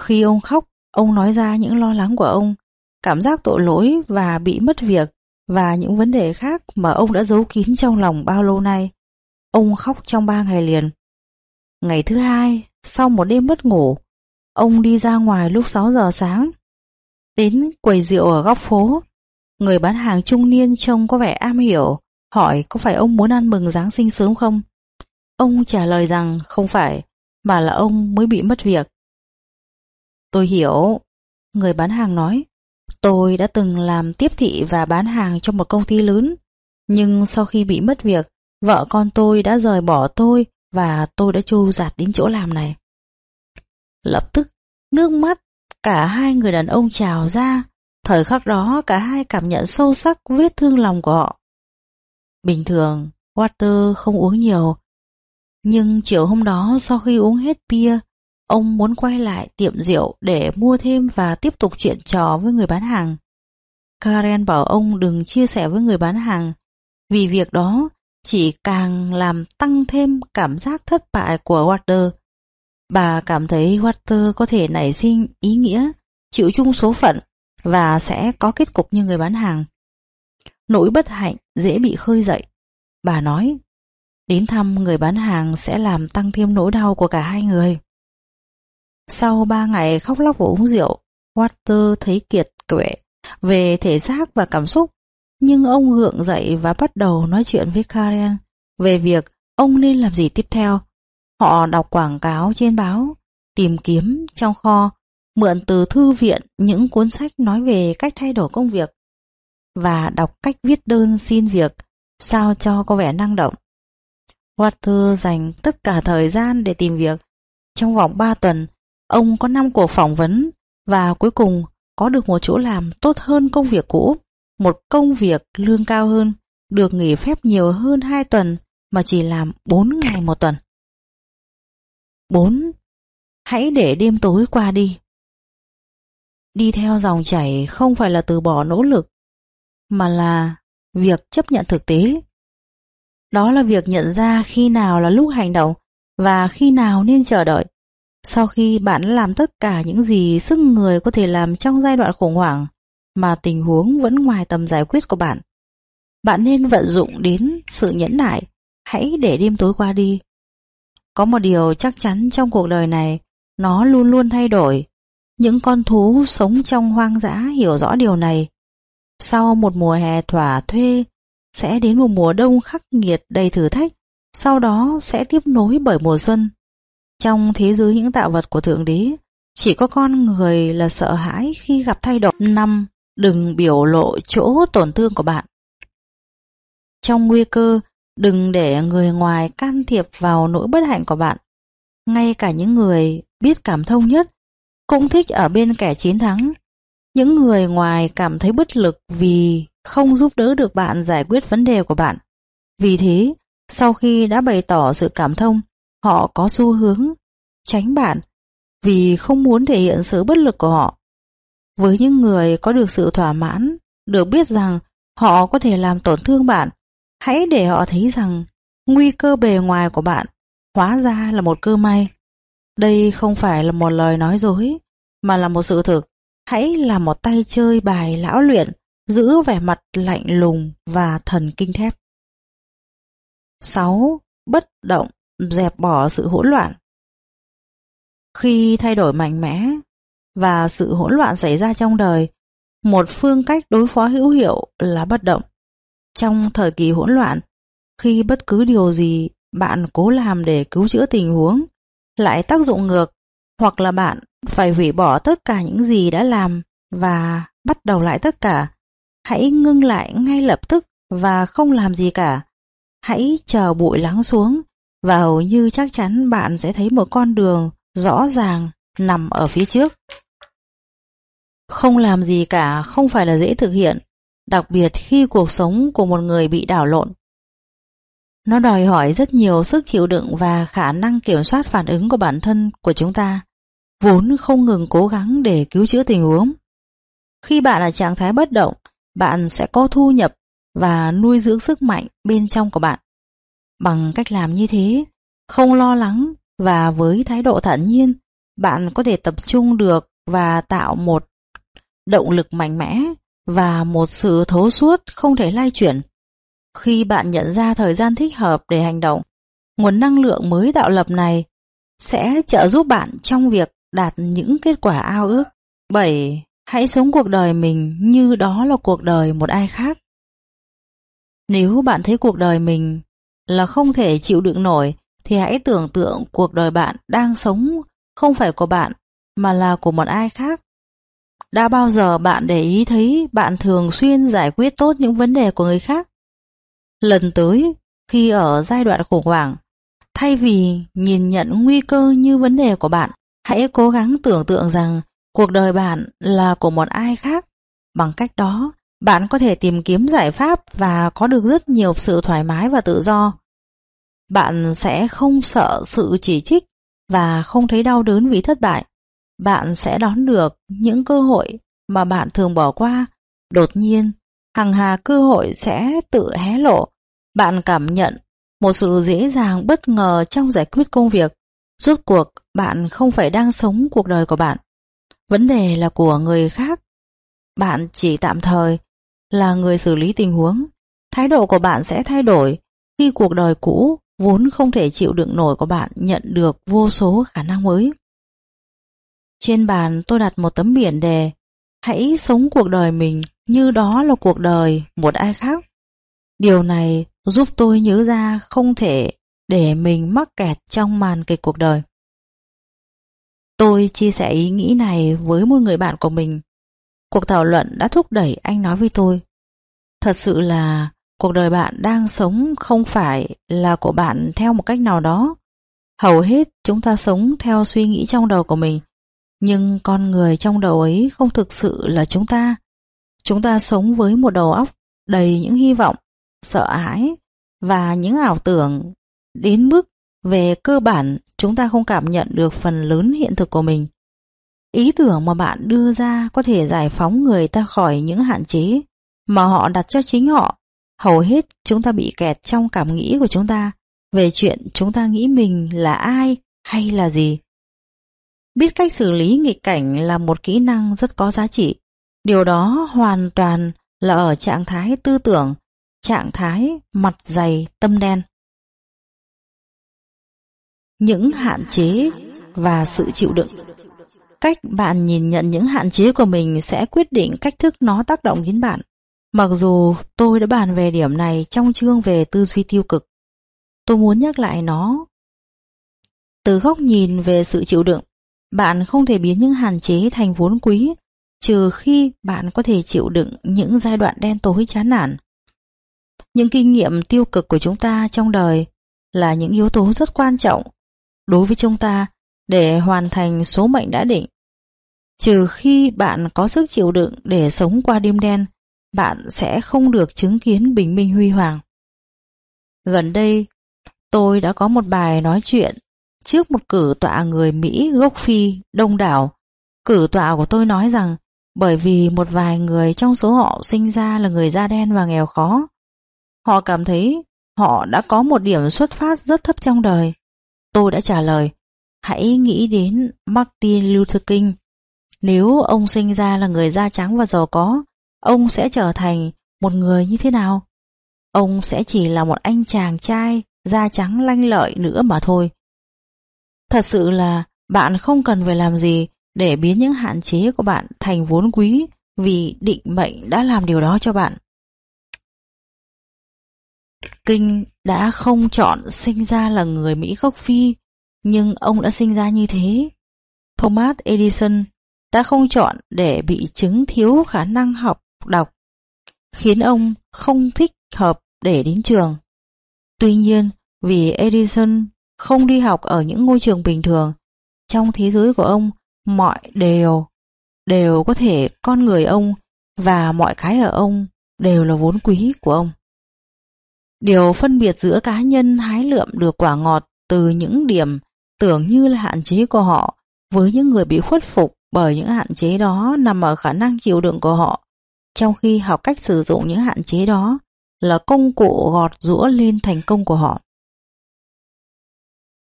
Khi ông khóc, ông nói ra những lo lắng của ông, cảm giác tội lỗi và bị mất việc và những vấn đề khác mà ông đã giấu kín trong lòng bao lâu nay. Ông khóc trong ba ngày liền. Ngày thứ hai, sau một đêm mất ngủ, ông đi ra ngoài lúc 6 giờ sáng. Đến quầy rượu ở góc phố, người bán hàng trung niên trông có vẻ am hiểu, hỏi có phải ông muốn ăn mừng Giáng sinh sớm không? Ông trả lời rằng không phải, mà là ông mới bị mất việc. Tôi hiểu, người bán hàng nói, tôi đã từng làm tiếp thị và bán hàng cho một công ty lớn, nhưng sau khi bị mất việc, vợ con tôi đã rời bỏ tôi và tôi đã trôi giạt đến chỗ làm này. Lập tức, nước mắt cả hai người đàn ông trào ra, thời khắc đó cả hai cảm nhận sâu sắc vết thương lòng của họ. Bình thường, Walter không uống nhiều, nhưng chiều hôm đó sau khi uống hết bia, ông muốn quay lại tiệm rượu để mua thêm và tiếp tục chuyện trò với người bán hàng. Karen bảo ông đừng chia sẻ với người bán hàng, vì việc đó chỉ càng làm tăng thêm cảm giác thất bại của Walter. Bà cảm thấy Walter có thể nảy sinh ý nghĩa, chịu chung số phận và sẽ có kết cục như người bán hàng. Nỗi bất hạnh dễ bị khơi dậy. Bà nói, đến thăm người bán hàng sẽ làm tăng thêm nỗi đau của cả hai người. Sau ba ngày khóc lóc và uống rượu, Walter thấy kiệt quệ về thể xác và cảm xúc, nhưng ông gượng dậy và bắt đầu nói chuyện với Karen về việc ông nên làm gì tiếp theo. Họ đọc quảng cáo trên báo, tìm kiếm trong kho, mượn từ thư viện những cuốn sách nói về cách thay đổi công việc và đọc cách viết đơn xin việc sao cho có vẻ năng động. Walter dành tất cả thời gian để tìm việc. Trong vòng 3 tuần, ông có 5 cuộc phỏng vấn và cuối cùng có được một chỗ làm tốt hơn công việc cũ, một công việc lương cao hơn, được nghỉ phép nhiều hơn 2 tuần mà chỉ làm 4 ngày một tuần. 4. Hãy để đêm tối qua đi. Đi theo dòng chảy không phải là từ bỏ nỗ lực, mà là việc chấp nhận thực tế. Đó là việc nhận ra khi nào là lúc hành động và khi nào nên chờ đợi. Sau khi bạn làm tất cả những gì sức người có thể làm trong giai đoạn khủng hoảng mà tình huống vẫn ngoài tầm giải quyết của bạn, bạn nên vận dụng đến sự nhẫn nại, hãy để đêm tối qua đi. Có một điều chắc chắn trong cuộc đời này, nó luôn luôn thay đổi. Những con thú sống trong hoang dã hiểu rõ điều này. Sau một mùa hè thỏa thuê, sẽ đến một mùa đông khắc nghiệt đầy thử thách, sau đó sẽ tiếp nối bởi mùa xuân. Trong thế giới những tạo vật của Thượng Đế, chỉ có con người là sợ hãi khi gặp thay đổi. Năm, đừng biểu lộ chỗ tổn thương của bạn. Trong nguy cơ, đừng để người ngoài can thiệp vào nỗi bất hạnh của bạn. Ngay cả những người biết cảm thông nhất cũng thích ở bên kẻ chiến thắng. Những người ngoài cảm thấy bất lực vì không giúp đỡ được bạn giải quyết vấn đề của bạn. Vì thế, sau khi đã bày tỏ sự cảm thông, họ có xu hướng tránh bạn vì không muốn thể hiện sự bất lực của họ. Với những người có được sự thỏa mãn, được biết rằng họ có thể làm tổn thương bạn, hãy để họ thấy rằng nguy cơ bề ngoài của bạn hóa ra là một cơ may. Đây không phải là một lời nói dối, mà là một sự thực. Hãy là một tay chơi bài lão luyện, giữ vẻ mặt lạnh lùng và thần kinh thép. 6. Bất động, dẹp bỏ sự hỗn loạn. Khi thay đổi mạnh mẽ và sự hỗn loạn xảy ra trong đời, một phương cách đối phó hữu hiệu là bất động. Trong thời kỳ hỗn loạn, khi bất cứ điều gì bạn cố làm để cứu chữa tình huống lại tác dụng ngược, hoặc là bạn phải hủy bỏ tất cả những gì đã làm và bắt đầu lại tất cả, hãy ngưng lại ngay lập tức và không làm gì cả. Hãy chờ bụi lắng xuống và hầu như chắc chắn bạn sẽ thấy một con đường rõ ràng nằm ở phía trước. Không làm gì cả không phải là dễ thực hiện, đặc biệt khi cuộc sống của một người bị đảo lộn. Nó đòi hỏi rất nhiều sức chịu đựng và khả năng kiểm soát phản ứng của bản thân của chúng ta, vốn không ngừng cố gắng để cứu chữa tình huống. Khi bạn ở trạng thái bất động, bạn sẽ có thu nhập và nuôi dưỡng sức mạnh bên trong của bạn. Bằng cách làm như thế, không lo lắng và với thái độ thản nhiên, bạn có thể tập trung được và tạo một động lực mạnh mẽ và một sự thấu suốt không thể lay chuyển. Khi bạn nhận ra thời gian thích hợp để hành động, nguồn năng lượng mới tạo lập này sẽ trợ giúp bạn trong việc đạt những kết quả ao ước. 7. Hãy sống cuộc đời mình như đó là cuộc đời một ai khác. Nếu bạn thấy cuộc đời mình là không thể chịu đựng nổi, thì hãy tưởng tượng cuộc đời bạn đang sống không phải của bạn, mà là của một ai khác. Đã bao giờ bạn để ý thấy bạn thường xuyên giải quyết tốt những vấn đề của người khác? Lần tới, khi ở giai đoạn khủng hoảng, thay vì nhìn nhận nguy cơ như vấn đề của bạn, hãy cố gắng tưởng tượng rằng cuộc đời bạn là của một ai khác. Bằng cách đó, bạn có thể tìm kiếm giải pháp và có được rất nhiều sự thoải mái và tự do. Bạn sẽ không sợ sự chỉ trích và không thấy đau đớn vì thất bại. Bạn sẽ đón được những cơ hội mà bạn thường bỏ qua. Đột nhiên, hàng hà cơ hội sẽ tự hé lộ. Bạn cảm nhận một sự dễ dàng bất ngờ trong giải quyết công việc. Rốt cuộc, bạn không phải đang sống cuộc đời của bạn. Vấn đề là của người khác. Bạn chỉ tạm thời là người xử lý tình huống. Thái độ của bạn sẽ thay đổi khi cuộc đời cũ vốn không thể chịu đựng nổi của bạn nhận được vô số khả năng mới. Trên bàn tôi đặt một tấm biển đề, Hãy sống cuộc đời mình như đó là cuộc đời một ai khác. Điều này giúp tôi nhớ ra không thể để mình mắc kẹt trong màn kịch cuộc đời. Tôi chia sẻ ý nghĩ này với một người bạn của mình. Cuộc thảo luận đã thúc đẩy anh nói với tôi. Thật sự là cuộc đời bạn đang sống không phải là của bạn theo một cách nào đó. Hầu hết chúng ta sống theo suy nghĩ trong đầu của mình. Nhưng con người trong đầu ấy không thực sự là chúng ta. Chúng ta sống với một đầu óc đầy những hy vọng, sợ hãi và những ảo tưởng đến mức về cơ bản chúng ta không cảm nhận được phần lớn hiện thực của mình. Ý tưởng mà bạn đưa ra có thể giải phóng người ta khỏi những hạn chế mà họ đặt cho chính họ. Hầu hết chúng ta bị kẹt trong cảm nghĩ của chúng ta về chuyện chúng ta nghĩ mình là ai hay là gì. Biết cách xử lý nghịch cảnh là một kỹ năng rất có giá trị. Điều đó hoàn toàn là ở trạng thái tư tưởng, trạng thái mặt dày tâm đen. Những hạn chế và sự chịu đựng Cách bạn nhìn nhận những hạn chế của mình sẽ quyết định cách thức nó tác động đến bạn. Mặc dù tôi đã bàn về điểm này trong chương về tư duy tiêu cực, tôi muốn nhắc lại nó. Từ góc nhìn về sự chịu đựng, bạn không thể biến những hạn chế thành vốn quý, trừ khi bạn có thể chịu đựng những giai đoạn đen tối chán nản. Những kinh nghiệm tiêu cực của chúng ta trong đời là những yếu tố rất quan trọng đối với chúng ta để hoàn thành số mệnh đã định. Trừ khi bạn có sức chịu đựng để sống qua đêm đen, bạn sẽ không được chứng kiến bình minh huy hoàng. Gần đây, tôi đã có một bài nói chuyện trước một cử tọa người Mỹ gốc Phi đông đảo. Cử tọa của tôi nói rằng bởi vì một vài người trong số họ sinh ra là người da đen và nghèo khó. Họ cảm thấy họ đã có một điểm xuất phát rất thấp trong đời. Tôi đã trả lời, hãy nghĩ đến Martin Luther King. Nếu ông sinh ra là người da trắng và giàu có, ông sẽ trở thành một người như thế nào? Ông sẽ chỉ là một anh chàng trai da trắng lanh lợi nữa mà thôi. Thật sự là bạn không cần phải làm gì để biến những hạn chế của bạn thành vốn quý vì định mệnh đã làm điều đó cho bạn. Kinh đã không chọn sinh ra là người Mỹ gốc Phi, nhưng ông đã sinh ra như thế. Thomas Edison đã không chọn để bị chứng thiếu khả năng học đọc, khiến ông không thích hợp để đến trường. Tuy nhiên, vì Edison không đi học ở những ngôi trường bình thường, trong thế giới của ông mọi đều, đều có thể con người ông và mọi cái ở ông đều là vốn quý của ông. Điều phân biệt giữa cá nhân hái lượm được quả ngọt từ những điểm tưởng như là hạn chế của họ với những người bị khuất phục bởi những hạn chế đó nằm ở khả năng chịu đựng của họ, trong khi học cách sử dụng những hạn chế đó là công cụ gọt rũa lên thành công của họ.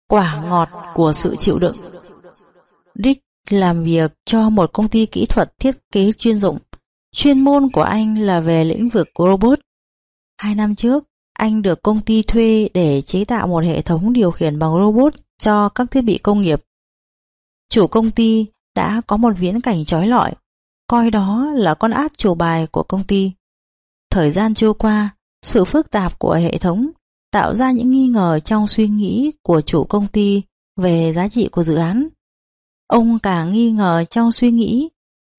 Quả ngọt của sự chịu đựng Dick làm việc cho một công ty kỹ thuật thiết kế chuyên dụng. Chuyên môn của anh là về lĩnh vực robot. Hai năm trước, anh được công ty thuê để chế tạo một hệ thống điều khiển bằng robot cho các thiết bị công nghiệp. Chủ công ty đã có một viễn cảnh trói lọi, coi đó là con át chủ bài của công ty. Thời gian trôi qua, sự phức tạp của hệ thống tạo ra những nghi ngờ trong suy nghĩ của chủ công ty về giá trị của dự án. Ông càng nghi ngờ trong suy nghĩ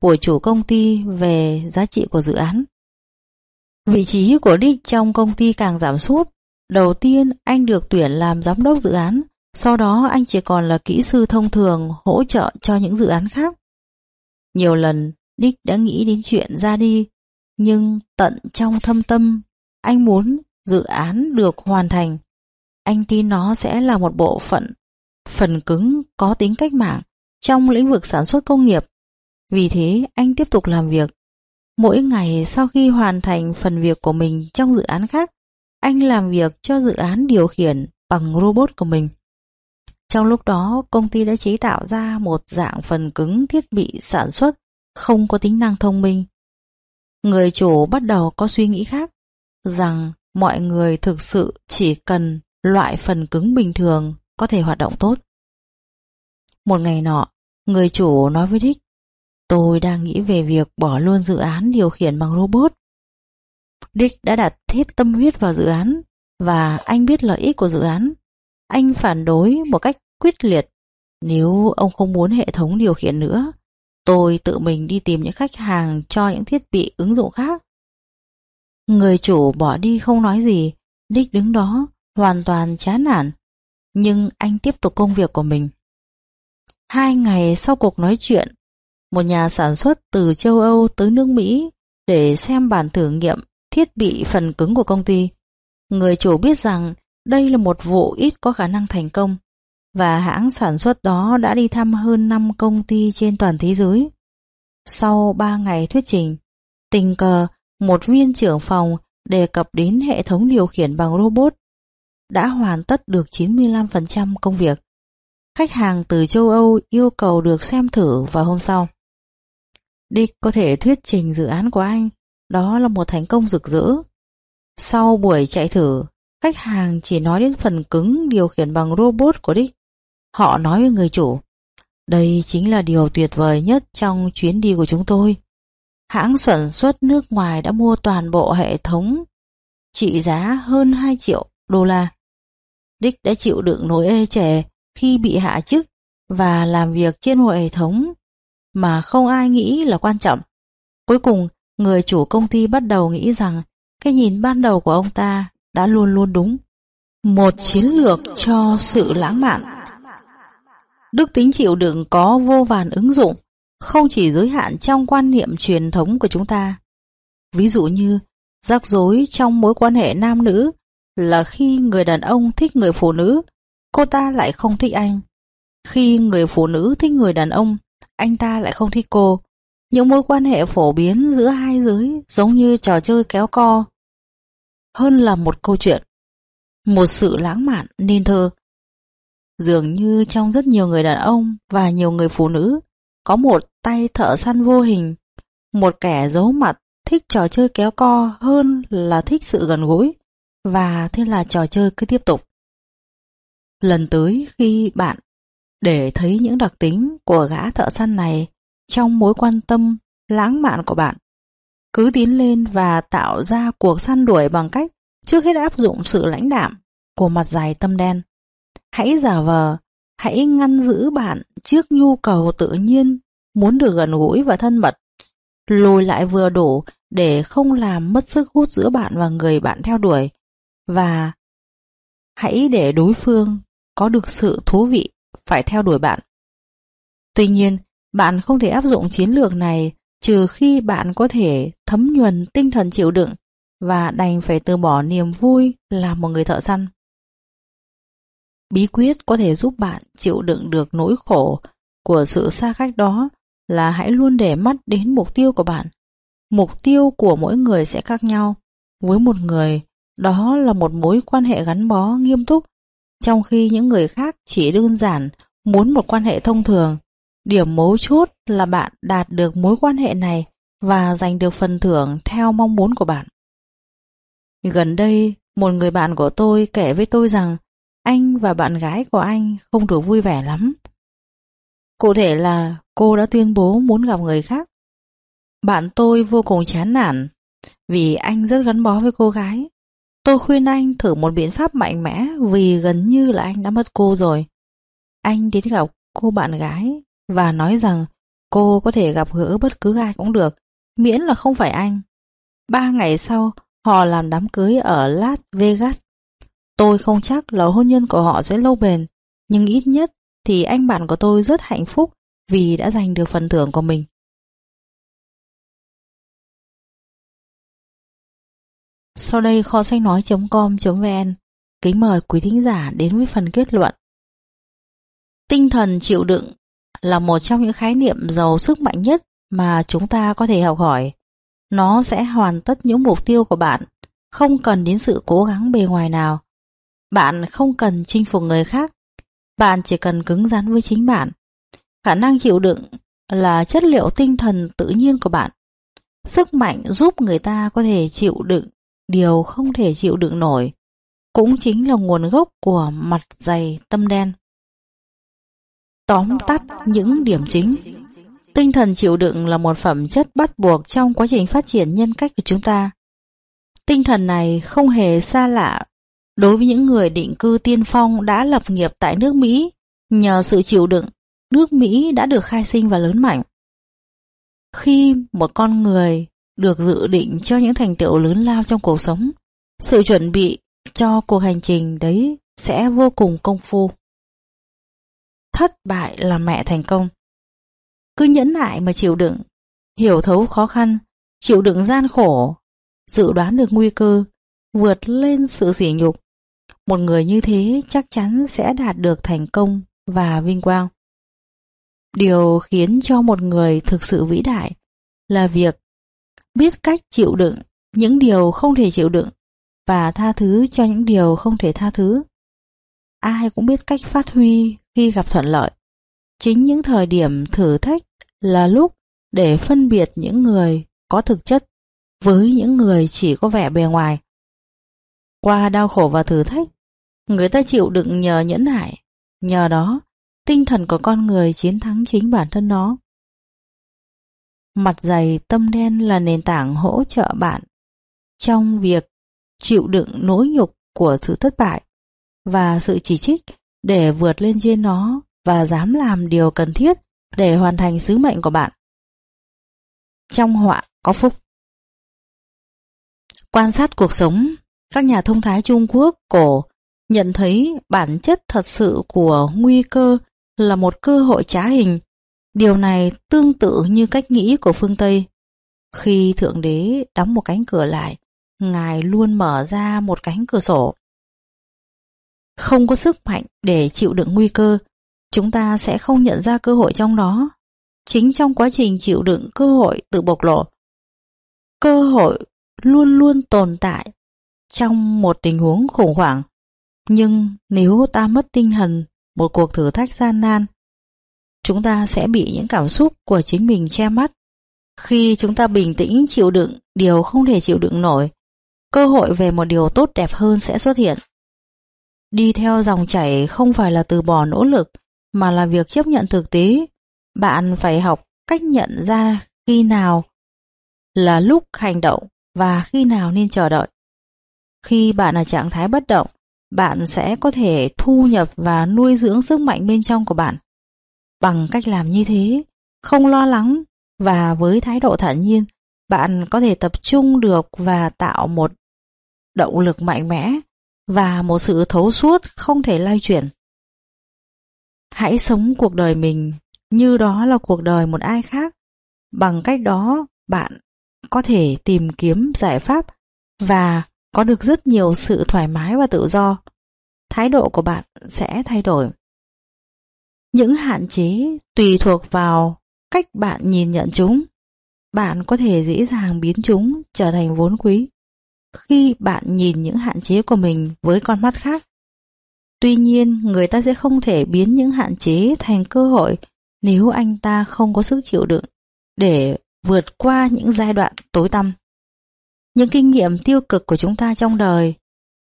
của chủ công ty về giá trị của dự án. Vị trí của Dick trong công ty càng giảm sút. Đầu tiên anh được tuyển làm giám đốc dự án, sau đó anh chỉ còn là kỹ sư thông thường hỗ trợ cho những dự án khác. Nhiều lần Dick đã nghĩ đến chuyện ra đi, nhưng tận trong thâm tâm anh muốn dự án được hoàn thành. Anh tin nó sẽ là một bộ phận phần cứng có tính cách mạng trong lĩnh vực sản xuất công nghiệp. Vì thế anh tiếp tục làm việc. Mỗi ngày sau khi hoàn thành phần việc của mình trong dự án khác, anh làm việc cho dự án điều khiển bằng robot của mình. Trong lúc đó, công ty đã chế tạo ra một dạng phần cứng thiết bị sản xuất không có tính năng thông minh. Người chủ bắt đầu có suy nghĩ khác, rằng mọi người thực sự chỉ cần loại phần cứng bình thường có thể hoạt động tốt. Một ngày nọ, người chủ nói với Dick, tôi đang nghĩ về việc bỏ luôn dự án điều khiển bằng robot. Dick đã đặt hết tâm huyết vào dự án và anh biết lợi ích của dự án. Anh phản đối một cách quyết liệt. Nếu ông không muốn hệ thống điều khiển nữa, tôi tự mình đi tìm những khách hàng cho những thiết bị ứng dụng khác. Người chủ bỏ đi không nói gì, Dick đứng đó, hoàn toàn chán nản. Nhưng anh tiếp tục công việc của mình. Hai ngày sau cuộc nói chuyện, một nhà sản xuất từ châu Âu tới nước Mỹ để xem bản thử nghiệm thiết bị phần cứng của công ty. Người chủ biết rằng đây là một vụ ít có khả năng thành công và hãng sản xuất đó đã đi thăm hơn 5 công ty trên toàn thế giới. Sau 3 ngày thuyết trình, tình cờ một viên trưởng phòng đề cập đến hệ thống điều khiển bằng robot đã hoàn tất được 95% công việc. Khách hàng từ châu Âu yêu cầu được xem thử vào hôm sau. Dick có thể thuyết trình dự án của anh, đó là một thành công rực rỡ. Sau buổi chạy thử, khách hàng chỉ nói đến phần cứng điều khiển bằng robot của Dick. Họ nói với người chủ, đây chính là điều tuyệt vời nhất trong chuyến đi của chúng tôi. Hãng sản xuất nước ngoài đã mua toàn bộ hệ thống trị giá hơn 2 triệu đô la. Dick đã chịu đựng nỗi ê chề khi bị hạ chức và làm việc trên một hệ thống mà không ai nghĩ là quan trọng. Cuối cùng, người chủ công ty bắt đầu nghĩ rằng cái nhìn ban đầu của ông ta đã luôn luôn đúng. Một chiến lược cho sự lãng mạn. Đức tính chịu đựng có vô vàn ứng dụng, không chỉ giới hạn trong quan niệm truyền thống của chúng ta. Ví dụ như, rắc rối trong mối quan hệ nam nữ là khi người đàn ông thích người phụ nữ, cô ta lại không thích anh. Khi người phụ nữ thích người đàn ông, anh ta lại không thích cô. Những mối quan hệ phổ biến giữa hai giới giống như trò chơi kéo co. Hơn là một câu chuyện. Một sự lãng mạn nên thơ. Dường như trong rất nhiều người đàn ông và nhiều người phụ nữ có một tay thợ săn vô hình, một kẻ giấu mặt thích trò chơi kéo co hơn là thích sự gần gũi, và thế là trò chơi cứ tiếp tục. Lần tới khi bạn để thấy những đặc tính của gã thợ săn này trong mối quan tâm lãng mạn của bạn, cứ tiến lên và tạo ra cuộc săn đuổi bằng cách trước hết áp dụng sự lãnh đạm của mặt dài tâm đen. Hãy giả vờ, hãy ngăn giữ bạn trước nhu cầu tự nhiên muốn được gần gũi và thân mật. Lùi lại vừa đủ để không làm mất sức hút giữa bạn và người bạn theo đuổi và hãy để đối phương có được sự thú vị phải theo đuổi bạn. Tuy nhiên, Bạn không thể áp dụng chiến lược này trừ khi bạn có thể thấm nhuần tinh thần chịu đựng và đành phải từ bỏ niềm vui là một người thợ săn. Bí quyết có thể giúp bạn chịu đựng được nỗi khổ của sự xa cách đó là hãy luôn để mắt đến mục tiêu của bạn. Mục tiêu của mỗi người sẽ khác nhau. Với một người, đó là một mối quan hệ gắn bó nghiêm túc, trong khi những người khác chỉ đơn giản muốn một quan hệ thông thường. Điểm mấu chốt là bạn đạt được mối quan hệ này và giành được phần thưởng theo mong muốn của bạn. Gần đây, một người bạn của tôi kể với tôi rằng anh và bạn gái của anh không được vui vẻ lắm. Cụ thể là cô đã tuyên bố muốn gặp người khác. Bạn tôi vô cùng chán nản vì anh rất gắn bó với cô gái. Tôi khuyên anh thử một biện pháp mạnh mẽ vì gần như là anh đã mất cô rồi. Anh đến gặp cô bạn gái và nói rằng cô có thể gặp gỡ bất cứ ai cũng được, miễn là không phải anh. Ba ngày sau, họ làm đám cưới ở Las Vegas. Tôi không chắc là hôn nhân của họ sẽ lâu bền, nhưng ít nhất thì anh bạn của tôi rất hạnh phúc vì đã giành được phần thưởng của mình. Sau đây kho sách nói.com.vn kính mời quý thính giả đến với phần kết luận. Tinh thần chịu đựng là một trong những khái niệm giàu sức mạnh nhất mà chúng ta có thể học hỏi. Nó sẽ hoàn tất những mục tiêu của bạn, không cần đến sự cố gắng bề ngoài nào. Bạn không cần chinh phục người khác, bạn chỉ cần cứng rắn với chính bạn. Khả năng chịu đựng là chất liệu tinh thần tự nhiên của bạn. Sức mạnh giúp người ta có thể chịu đựng điều không thể chịu đựng nổi. Cũng chính là nguồn gốc của mặt dày tâm đen. Tóm tắt những điểm chính Tinh thần chịu đựng là một phẩm chất bắt buộc trong quá trình phát triển nhân cách của chúng ta. Tinh thần này không hề xa lạ đối với những người định cư tiên phong đã lập nghiệp tại nước Mỹ. Nhờ sự chịu đựng, nước Mỹ đã được khai sinh và lớn mạnh. Khi một con người được dự định cho những thành tựu lớn lao trong cuộc sống, sự chuẩn bị cho cuộc hành trình đấy sẽ vô cùng công phu. Thất bại là mẹ thành công. Cứ nhẫn nại mà chịu đựng, hiểu thấu khó khăn, chịu đựng gian khổ, dự đoán được nguy cơ, vượt lên sự sỉ nhục. Một người như thế chắc chắn sẽ đạt được thành công và vinh quang. Điều khiến cho một người thực sự vĩ đại là việc biết cách chịu đựng những điều không thể chịu đựng và tha thứ cho những điều không thể tha thứ. Ai cũng biết cách phát huy khi gặp thuận lợi. Chính những thời điểm thử thách là lúc để phân biệt những người có thực chất với những người chỉ có vẻ bề ngoài. Qua đau khổ và thử thách, người ta chịu đựng nhờ nhẫn nại, nhờ đó tinh thần của con người chiến thắng chính bản thân nó. Mặt dày tâm đen là nền tảng hỗ trợ bạn trong việc chịu đựng nỗi nhục của sự thất bại và sự chỉ trích để vượt lên trên nó và dám làm điều cần thiết để hoàn thành sứ mệnh của bạn. Trong họa có phúc Quan sát cuộc sống, các nhà thông thái Trung Quốc cổ nhận thấy bản chất thật sự của nguy cơ là một cơ hội trá hình. Điều này tương tự như cách nghĩ của phương Tây. Khi Thượng Đế đóng một cánh cửa lại, Ngài luôn mở ra một cánh cửa sổ. Không có sức mạnh để chịu đựng nguy cơ, chúng ta sẽ không nhận ra cơ hội trong đó. Chính trong quá trình chịu đựng cơ hội tự bộc lộ, cơ hội luôn luôn tồn tại trong một tình huống khủng hoảng. Nhưng nếu ta mất tinh thần một cuộc thử thách gian nan, chúng ta sẽ bị những cảm xúc của chính mình che mắt. Khi chúng ta bình tĩnh chịu đựng điều không thể chịu đựng nổi, cơ hội về một điều tốt đẹp hơn sẽ xuất hiện. Đi theo dòng chảy không phải là từ bỏ nỗ lực, mà là việc chấp nhận thực tế. Bạn phải học cách nhận ra khi nào là lúc hành động và khi nào nên chờ đợi. Khi bạn ở trạng thái bất động, bạn sẽ có thể thu nhập và nuôi dưỡng sức mạnh bên trong của bạn. Bằng cách làm như thế, không lo lắng và với thái độ thản nhiên, bạn có thể tập trung được và tạo một động lực mạnh mẽ và một sự thấu suốt không thể lay chuyển. Hãy sống cuộc đời mình như đó là cuộc đời một ai khác. Bằng cách đó, bạn có thể tìm kiếm giải pháp và có được rất nhiều sự thoải mái và tự do. Thái độ của bạn sẽ thay đổi. Những hạn chế tùy thuộc vào cách bạn nhìn nhận chúng. Bạn có thể dễ dàng biến chúng trở thành vốn quý khi bạn nhìn những hạn chế của mình với con mắt khác. Tuy nhiên, người ta sẽ không thể biến những hạn chế thành cơ hội nếu anh ta không có sức chịu đựng để vượt qua những giai đoạn tối tăm. Những kinh nghiệm tiêu cực của chúng ta trong đời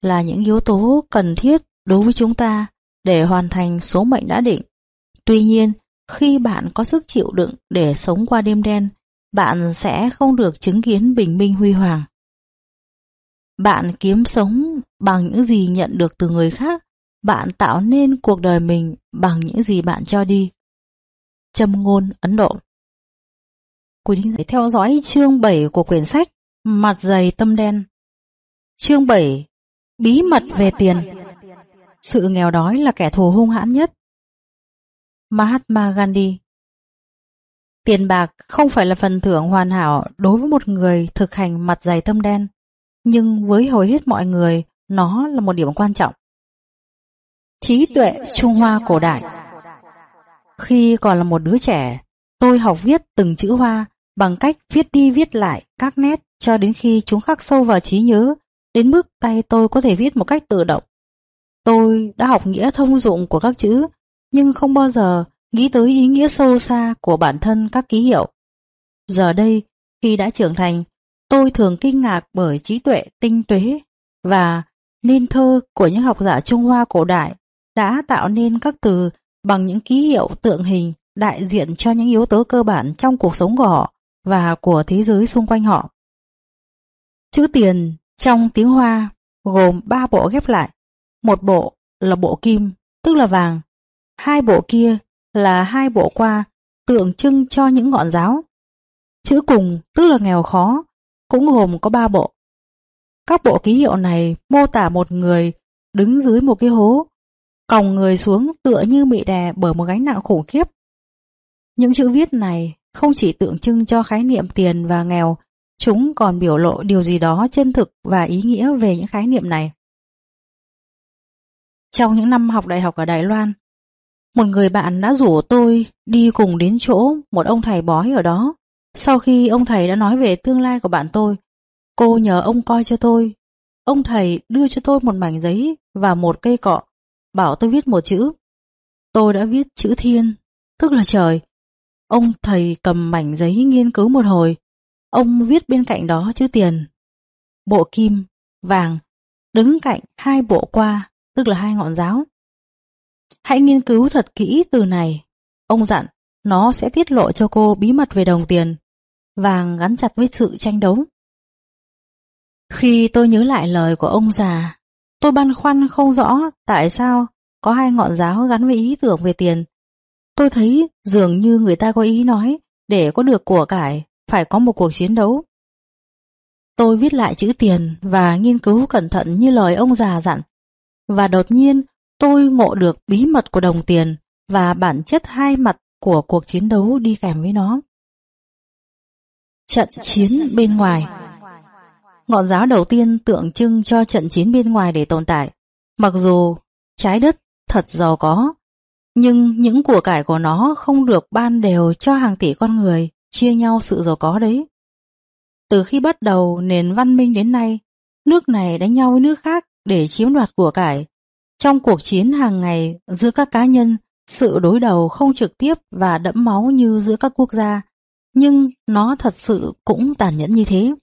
là những yếu tố cần thiết đối với chúng ta để hoàn thành số mệnh đã định. Tuy nhiên, khi bạn có sức chịu đựng để sống qua đêm đen, bạn sẽ không được chứng kiến bình minh huy hoàng. Bạn kiếm sống bằng những gì nhận được từ người khác, bạn tạo nên cuộc đời mình bằng những gì bạn cho đi. Châm ngôn Ấn Độ Quý thính theo dõi chương 7 của quyển sách Mặt dày tâm đen Chương 7 Bí mật về tiền Sự nghèo đói là kẻ thù hung hãn nhất Mahatma Gandhi Tiền bạc không phải là phần thưởng hoàn hảo đối với một người thực hành mặt dày tâm đen, nhưng với hầu hết mọi người, nó là một điểm quan trọng. Trí tuệ Trung Hoa cổ đại Khi còn là một đứa trẻ, tôi học viết từng chữ hoa bằng cách viết đi viết lại các nét cho đến khi chúng khắc sâu vào trí nhớ, đến mức tay tôi có thể viết một cách tự động. Tôi đã học nghĩa thông dụng của các chữ, nhưng không bao giờ nghĩ tới ý nghĩa sâu xa của bản thân các ký hiệu. Giờ đây, khi đã trưởng thành, tôi thường kinh ngạc bởi trí tuệ tinh tuế và nên thơ của những học giả Trung Hoa cổ đại đã tạo nên các từ bằng những ký hiệu tượng hình đại diện cho những yếu tố cơ bản trong cuộc sống của họ và của thế giới xung quanh họ. Chữ tiền trong tiếng Hoa gồm ba bộ ghép lại. Một bộ là bộ kim, tức là vàng. Hai bộ kia là hai bộ qua, tượng trưng cho những ngọn giáo. Chữ cùng, tức là nghèo khó, cũng gồm có ba bộ. Các bộ ký hiệu này mô tả một người đứng dưới một cái hố, còng người xuống tựa như bị đè bởi một gánh nặng khủng khiếp. Những chữ viết này không chỉ tượng trưng cho khái niệm tiền và nghèo, chúng còn biểu lộ điều gì đó chân thực và ý nghĩa về những khái niệm này. Trong những năm học đại học ở Đài Loan, một người bạn đã rủ tôi đi cùng đến chỗ một ông thầy bói ở đó. Sau khi ông thầy đã nói về tương lai của bạn tôi, cô nhờ ông coi cho tôi. Ông thầy đưa cho tôi một mảnh giấy và một cây cọ, bảo tôi viết một chữ. Tôi đã viết chữ thiên, tức là trời. Ông thầy cầm mảnh giấy nghiên cứu một hồi. Ông viết bên cạnh đó chữ tiền. Bộ kim, vàng, đứng cạnh hai bộ qua, tức là hai ngọn giáo. Hãy nghiên cứu thật kỹ từ này. Ông dặn, nó sẽ tiết lộ cho cô bí mật về đồng tiền. Vàng gắn chặt với sự tranh đấu. Khi tôi nhớ lại lời của ông già, tôi băn khoăn không rõ tại sao có hai ngọn giáo gắn với ý tưởng về tiền. Tôi thấy dường như người ta có ý nói để có được của cải phải có một cuộc chiến đấu. Tôi viết lại chữ tiền và nghiên cứu cẩn thận như lời ông già dặn. Và đột nhiên tôi ngộ được bí mật của đồng tiền và bản chất hai mặt của cuộc chiến đấu đi kèm với nó. Trận chiến bên ngoài Ngọn giáo đầu tiên tượng trưng cho trận chiến bên ngoài để tồn tại. Mặc dù trái đất thật giàu có, nhưng những của cải của nó không được ban đều cho hàng tỷ con người chia nhau sự giàu có đấy. Từ khi bắt đầu nền văn minh đến nay, nước này đánh nhau với nước khác để chiếm đoạt của cải trong cuộc chiến hàng ngày giữa các cá nhân, sự đối đầu không trực tiếp và đẫm máu như giữa các quốc gia, nhưng nó thật sự cũng tàn nhẫn như thế.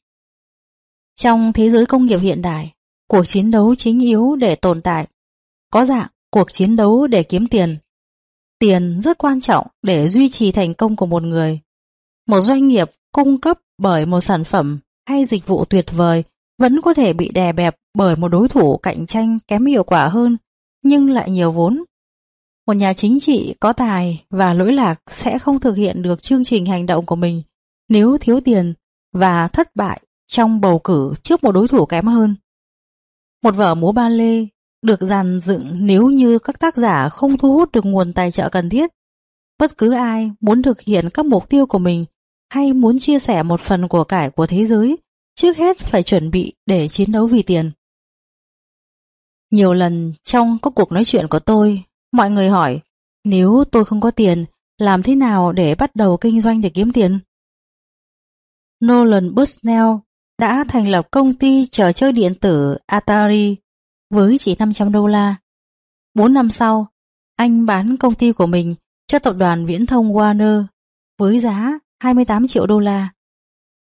Trong thế giới công nghiệp hiện đại, cuộc chiến đấu chính yếu để tồn tại, có dạng cuộc chiến đấu để kiếm tiền. Tiền rất quan trọng để duy trì thành công của một người. Một doanh nghiệp cung cấp bởi một sản phẩm hay dịch vụ tuyệt vời vẫn có thể bị đè bẹp bởi một đối thủ cạnh tranh kém hiệu quả hơn nhưng lại nhiều vốn. Một nhà chính trị có tài và lỗi lạc sẽ không thực hiện được chương trình hành động của mình nếu thiếu tiền và thất bại trong bầu cử trước một đối thủ kém hơn. Một vở múa ba lê được dàn dựng nếu như các tác giả không thu hút được nguồn tài trợ cần thiết. bất cứ ai muốn thực hiện các mục tiêu của mình hay muốn chia sẻ một phần của cải của thế giới, trước hết phải chuẩn bị để chiến đấu vì tiền. Nhiều lần trong các cuộc nói chuyện của tôi, mọi người hỏi, nếu tôi không có tiền, làm thế nào để bắt đầu kinh doanh để kiếm tiền? Nolan Bushnell đã thành lập công ty trò chơi điện tử Atari với chỉ 500 đô la. 4 năm sau, anh bán công ty của mình cho tập đoàn viễn thông Warner với giá 28 triệu đô la.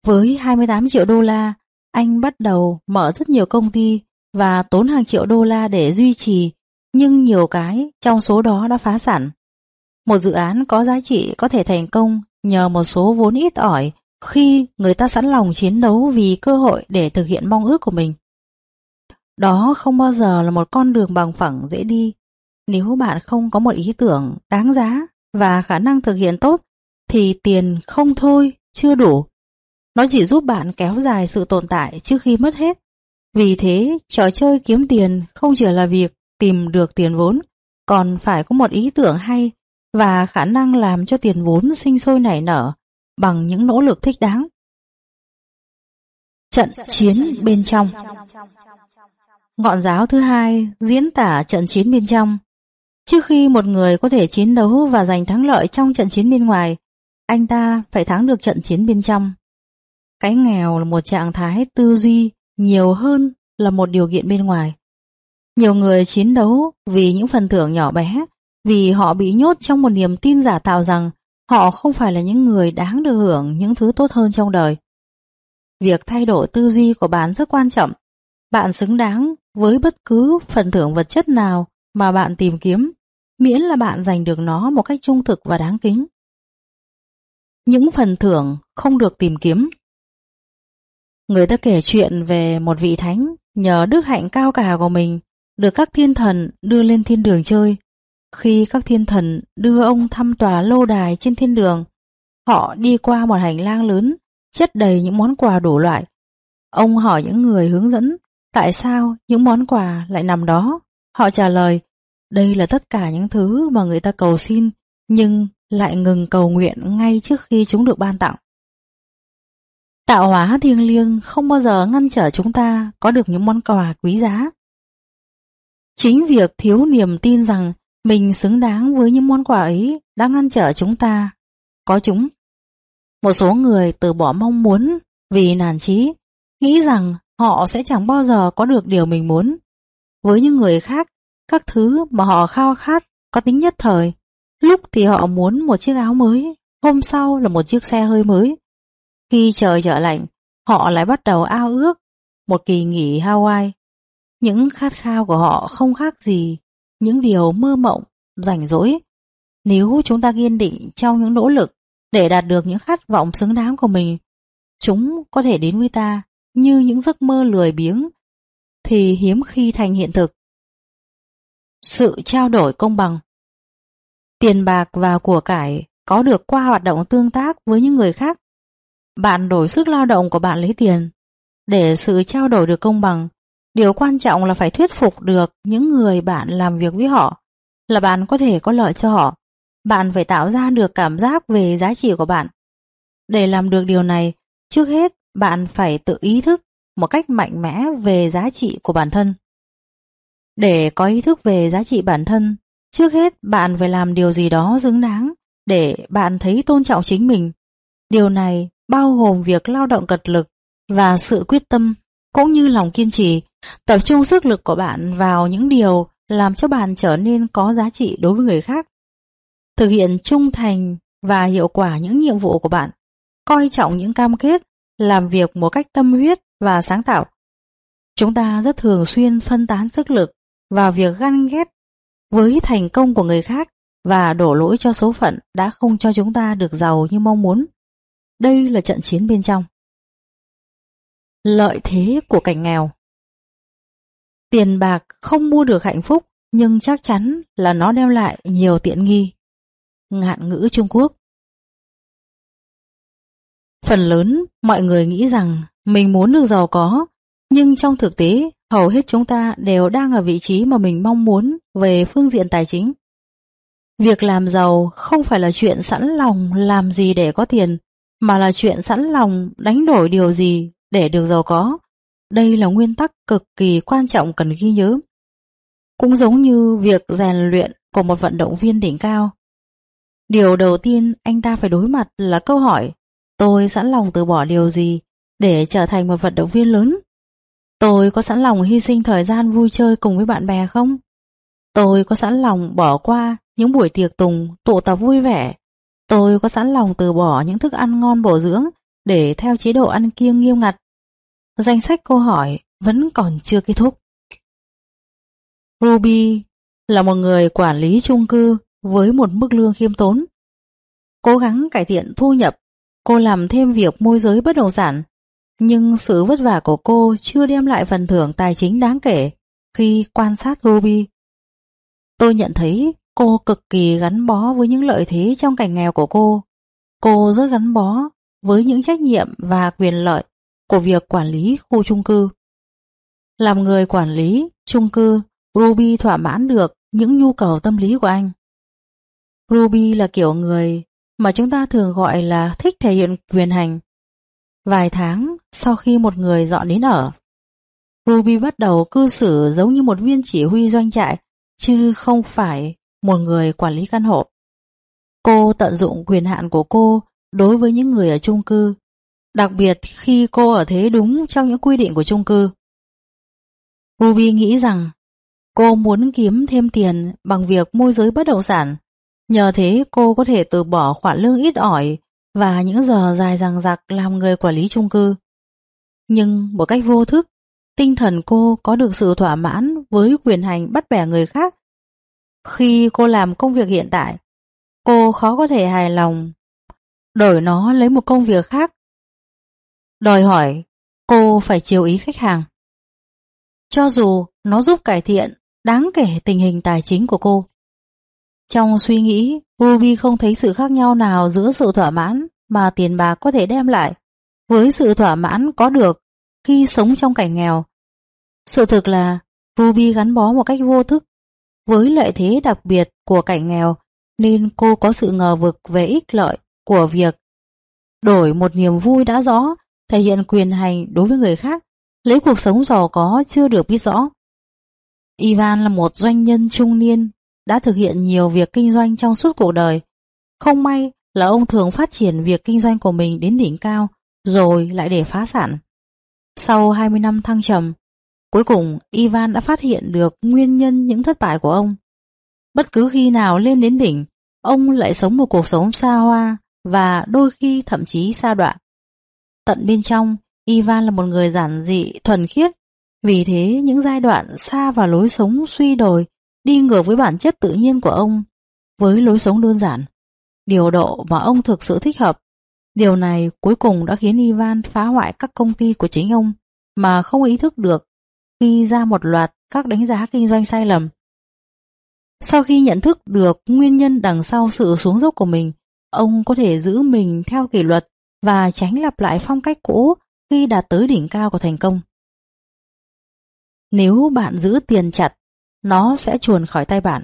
Với 28 triệu đô la, anh bắt đầu mở rất nhiều công ty và tốn hàng triệu đô la để duy trì, nhưng nhiều cái trong số đó đã phá sản. Một dự án có giá trị có thể thành công nhờ một số vốn ít ỏi khi người ta sẵn lòng chiến đấu vì cơ hội để thực hiện mong ước của mình. Đó không bao giờ là một con đường bằng phẳng dễ đi. Nếu bạn không có một ý tưởng đáng giá và khả năng thực hiện tốt, thì tiền không thôi, chưa đủ. Nó chỉ giúp bạn kéo dài sự tồn tại trước khi mất hết. Vì thế, trò chơi kiếm tiền không chỉ là việc tìm được tiền vốn, còn phải có một ý tưởng hay và khả năng làm cho tiền vốn sinh sôi nảy nở bằng những nỗ lực thích đáng. Trận chiến bên trong Ngọn giáo thứ hai diễn tả trận chiến bên trong. Trước khi một người có thể chiến đấu và giành thắng lợi trong trận chiến bên ngoài, anh ta phải thắng được trận chiến bên trong. Cái nghèo là một trạng thái tư duy nhiều hơn là một điều kiện bên ngoài. Nhiều người chiến đấu vì những phần thưởng nhỏ bé, vì họ bị nhốt trong một niềm tin giả tạo rằng họ không phải là những người đáng được hưởng những thứ tốt hơn trong đời. Việc thay đổi tư duy của bạn rất quan trọng. Bạn xứng đáng với bất cứ phần thưởng vật chất nào mà bạn tìm kiếm, miễn là bạn giành được nó một cách trung thực và đáng kính. Những phần thưởng không được tìm kiếm Người ta kể chuyện về một vị thánh nhờ đức hạnh cao cả của mình được các thiên thần đưa lên thiên đường chơi. Khi các thiên thần đưa ông thăm tòa lâu đài trên thiên đường, họ đi qua một hành lang lớn chất đầy những món quà đủ loại. Ông hỏi những người hướng dẫn tại sao những món quà lại nằm đó. Họ trả lời đây là tất cả những thứ mà người ta cầu xin nhưng lại ngừng cầu nguyện ngay trước khi chúng được ban tặng. Tạo hóa thiêng liêng không bao giờ ngăn trở chúng ta có được những món quà quý giá. Chính việc thiếu niềm tin rằng mình xứng đáng với những món quà ấy đã ngăn trở chúng ta có chúng. Một số người từ bỏ mong muốn vì nản chí, nghĩ rằng họ sẽ chẳng bao giờ có được điều mình muốn. Với những người khác, các thứ mà họ khao khát có tính nhất thời. Lúc thì họ muốn một chiếc áo mới, hôm sau là một chiếc xe hơi mới. Khi trời trở lạnh, họ lại bắt đầu ao ước một kỳ nghỉ Hawaii. Những khát khao của họ không khác gì những điều mơ mộng, rảnh rỗi. Nếu chúng ta kiên định trong những nỗ lực để đạt được những khát vọng xứng đáng của mình, chúng có thể đến với ta như những giấc mơ lười biếng, thì hiếm khi thành hiện thực. Sự trao đổi công bằng Tiền bạc và của cải có được qua hoạt động tương tác với những người khác. Bạn đổi sức lao động của bạn lấy tiền. Để sự trao đổi được công bằng, điều quan trọng là phải thuyết phục được những người bạn làm việc với họ là bạn có thể có lợi cho họ. Bạn phải tạo ra được cảm giác về giá trị của bạn. Để làm được điều này, trước hết bạn phải tự ý thức một cách mạnh mẽ về giá trị của bản thân. Để có ý thức về giá trị bản thân, trước hết bạn phải làm điều gì đó xứng đáng để bạn thấy tôn trọng chính mình. Điều này bao gồm việc lao động cật lực và sự quyết tâm cũng như lòng kiên trì, tập trung sức lực của bạn vào những điều làm cho bạn trở nên có giá trị đối với người khác. Thực hiện trung thành và hiệu quả những nhiệm vụ của bạn, coi trọng những cam kết, làm việc một cách tâm huyết và sáng tạo. Chúng ta rất thường xuyên phân tán sức lực vào việc ganh ghét với thành công của người khác và đổ lỗi cho số phận đã không cho chúng ta được giàu như mong muốn. Đây là trận chiến bên trong. Lợi thế của cảnh nghèo Tiền bạc không mua được hạnh phúc nhưng chắc chắn là nó đem lại nhiều tiện nghi. Ngạn ngữ Trung Quốc Phần lớn mọi người nghĩ rằng mình muốn được giàu có, nhưng trong thực tế hầu hết chúng ta đều đang ở vị trí mà mình mong muốn về phương diện tài chính. Việc làm giàu không phải là chuyện sẵn lòng làm gì để có tiền, mà là chuyện sẵn lòng đánh đổi điều gì để được giàu có. Đây là nguyên tắc cực kỳ quan trọng cần ghi nhớ. Cũng giống như việc rèn luyện của một vận động viên đỉnh cao. Điều đầu tiên anh ta phải đối mặt là câu hỏi tôi sẵn lòng từ bỏ điều gì để trở thành một vận động viên lớn? Tôi có sẵn lòng hy sinh thời gian vui chơi cùng với bạn bè không? Tôi có sẵn lòng bỏ qua những buổi tiệc tùng, tụ tập vui vẻ? Tôi có sẵn lòng từ bỏ những thức ăn ngon bổ dưỡng để theo chế độ ăn kiêng nghiêm ngặt? Danh sách câu hỏi vẫn còn chưa kết thúc. Ruby là một người quản lý chung cư với một mức lương khiêm tốn. Cố gắng cải thiện thu nhập, cô làm thêm việc môi giới bất động sản, nhưng sự vất vả của cô chưa đem lại phần thưởng tài chính đáng kể khi quan sát Ruby. Tôi nhận thấy cô cực kỳ gắn bó với những lợi thế trong cảnh nghèo của cô. Cô rất gắn bó với những trách nhiệm và quyền lợi của việc quản lý khu chung cư. Làm người quản lý chung cư, Ruby thỏa mãn được những nhu cầu tâm lý của anh. Ruby là kiểu người mà chúng ta thường gọi là thích thể hiện quyền hành. Vài tháng sau khi một người dọn đến ở, Ruby bắt đầu cư xử giống như một viên chỉ huy doanh trại, chứ không phải một người quản lý căn hộ. Cô tận dụng quyền hạn của cô đối với những người ở chung cư, đặc biệt khi cô ở thế đúng trong những quy định của chung cư. Ruby nghĩ rằng cô muốn kiếm thêm tiền bằng việc môi giới bất động sản Nhờ thế cô có thể từ bỏ khoản lương ít ỏi và những giờ dài dằng dặc làm người quản lý chung cư. Nhưng một cách vô thức, tinh thần cô có được sự thỏa mãn với quyền hành bắt bẻ người khác. Khi cô làm công việc hiện tại, cô khó có thể hài lòng đổi nó lấy một công việc khác. Đòi hỏi cô phải chiều ý khách hàng. Cho dù nó giúp cải thiện đáng kể tình hình tài chính của cô. Trong suy nghĩ, Ruby không thấy sự khác nhau nào giữa sự thỏa mãn mà tiền bạc có thể đem lại với sự thỏa mãn có được khi sống trong cảnh nghèo. Sự thực là Ruby gắn bó một cách vô thức với lợi thế đặc biệt của cảnh nghèo nên cô có sự ngờ vực về ích lợi của việc đổi một niềm vui đã rõ thể hiện quyền hành đối với người khác lấy cuộc sống giàu có chưa được biết rõ. Ivan là một doanh nhân trung niên đã thực hiện nhiều việc kinh doanh trong suốt cuộc đời. Không may là ông thường phát triển việc kinh doanh của mình đến đỉnh cao rồi lại để phá sản. Sau 20 năm thăng trầm, cuối cùng Ivan đã phát hiện được nguyên nhân những thất bại của ông. Bất cứ khi nào lên đến đỉnh, ông lại sống một cuộc sống xa hoa và đôi khi thậm chí xa đoạn. Tận bên trong, Ivan là một người giản dị, thuần khiết. Vì thế, những giai đoạn xa và lối sống suy đồi đi ngược với bản chất tự nhiên của ông, với lối sống đơn giản, điều độ mà ông thực sự thích hợp. Điều này cuối cùng đã khiến Ivan phá hoại các công ty của chính ông mà không ý thức được khi ra một loạt các đánh giá kinh doanh sai lầm. Sau khi nhận thức được nguyên nhân đằng sau sự xuống dốc của mình, ông có thể giữ mình theo kỷ luật và tránh lặp lại phong cách cũ khi đạt tới đỉnh cao của thành công. Nếu bạn giữ tiền chặt nó sẽ chuồn khỏi tay bạn.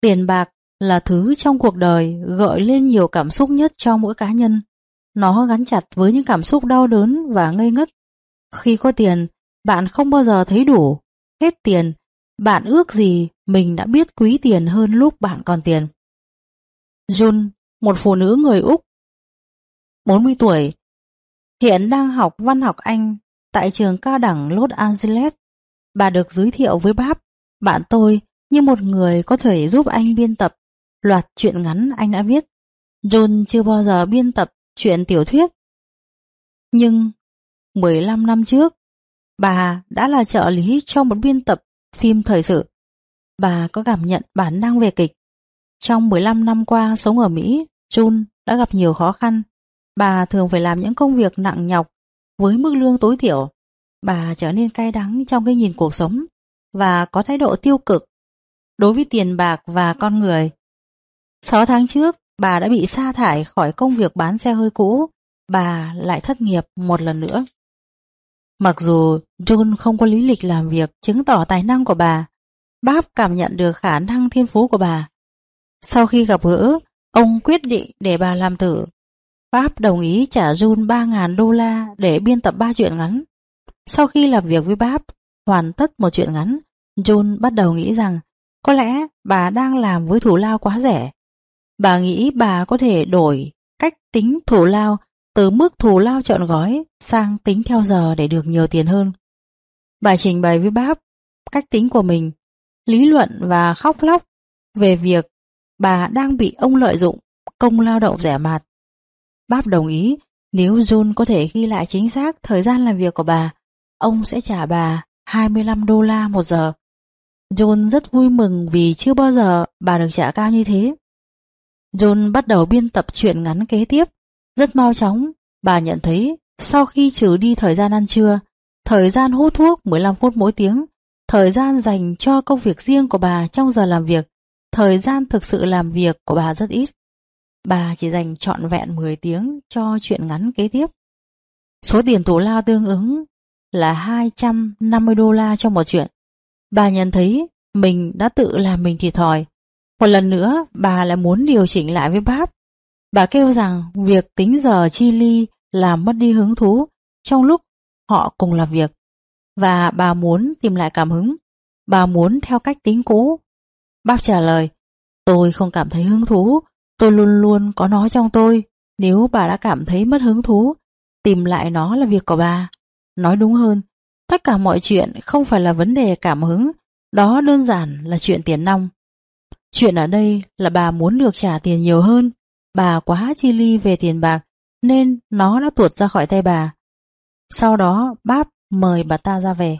Tiền bạc là thứ trong cuộc đời gợi lên nhiều cảm xúc nhất cho mỗi cá nhân. Nó gắn chặt với những cảm xúc đau đớn và ngây ngất. Khi có tiền, bạn không bao giờ thấy đủ. Hết tiền, bạn ước gì mình đã biết quý tiền hơn lúc bạn còn tiền. Jun, một phụ nữ người Úc, 40 tuổi, hiện đang học văn học Anh tại trường cao đẳng Los Angeles Bà được giới thiệu với bác, bạn tôi như một người có thể giúp anh biên tập loạt truyện ngắn anh đã viết. John chưa bao giờ biên tập chuyện tiểu thuyết. Nhưng 15 năm trước, bà đã là trợ lý cho một biên tập phim thời sự. Bà có cảm nhận bản năng về kịch. Trong 15 năm qua sống ở Mỹ, Jun đã gặp nhiều khó khăn. Bà thường phải làm những công việc nặng nhọc với mức lương tối thiểu bà trở nên cay đắng trong cái nhìn cuộc sống và có thái độ tiêu cực đối với tiền bạc và con người. 6 tháng trước, bà đã bị sa thải khỏi công việc bán xe hơi cũ, bà lại thất nghiệp một lần nữa. Mặc dù John không có lý lịch làm việc chứng tỏ tài năng của bà, Báp cảm nhận được khả năng thiên phú của bà Sau khi gặp gỡ, ông quyết định để bà làm thử. Bob đồng ý trả Jun 3.000 đô la để biên tập ba chuyện ngắn. Sau khi làm việc với Báp, hoàn tất một chuyện ngắn, Jun bắt đầu nghĩ rằng có lẽ bà đang làm với thủ lao quá rẻ. Bà nghĩ bà có thể đổi cách tính thủ lao từ mức thù lao chọn gói sang tính theo giờ để được nhiều tiền hơn. Bà trình bày với bác cách tính của mình, lý luận và khóc lóc về việc bà đang bị ông lợi dụng công lao động rẻ mạt. bác đồng ý nếu John có thể ghi lại chính xác thời gian làm việc của bà, ông sẽ trả bà 25 đô la một giờ. John rất vui mừng vì chưa bao giờ bà được trả cao như thế. John bắt đầu biên tập truyện ngắn kế tiếp. Rất mau chóng, bà nhận thấy sau khi trừ đi thời gian ăn trưa, thời gian hút thuốc 15 phút mỗi tiếng, thời gian dành cho công việc riêng của bà trong giờ làm việc, thời gian thực sự làm việc của bà rất ít. Bà chỉ dành trọn vẹn 10 tiếng cho chuyện ngắn kế tiếp. Số tiền tù lao tương ứng là 250 đô la cho một chuyện. Bà nhận thấy mình đã tự làm mình thiệt thòi. Một lần nữa, bà lại muốn điều chỉnh lại với bác. Bà kêu rằng việc tính giờ chi ly làm mất đi hứng thú trong lúc họ cùng làm việc. Và bà muốn tìm lại cảm hứng. Bà muốn theo cách tính cũ. Bác trả lời, tôi không cảm thấy hứng thú, tôi luôn luôn có nó trong tôi. Nếu bà đã cảm thấy mất hứng thú, tìm lại nó là việc của bà. Nói đúng hơn, tất cả mọi chuyện không phải là vấn đề cảm hứng, đó đơn giản là chuyện tiền nong. Chuyện ở đây là bà muốn được trả tiền nhiều hơn, bà quá chi ly về tiền bạc nên nó đã tuột ra khỏi tay bà. Sau đó báp mời bà ta ra về.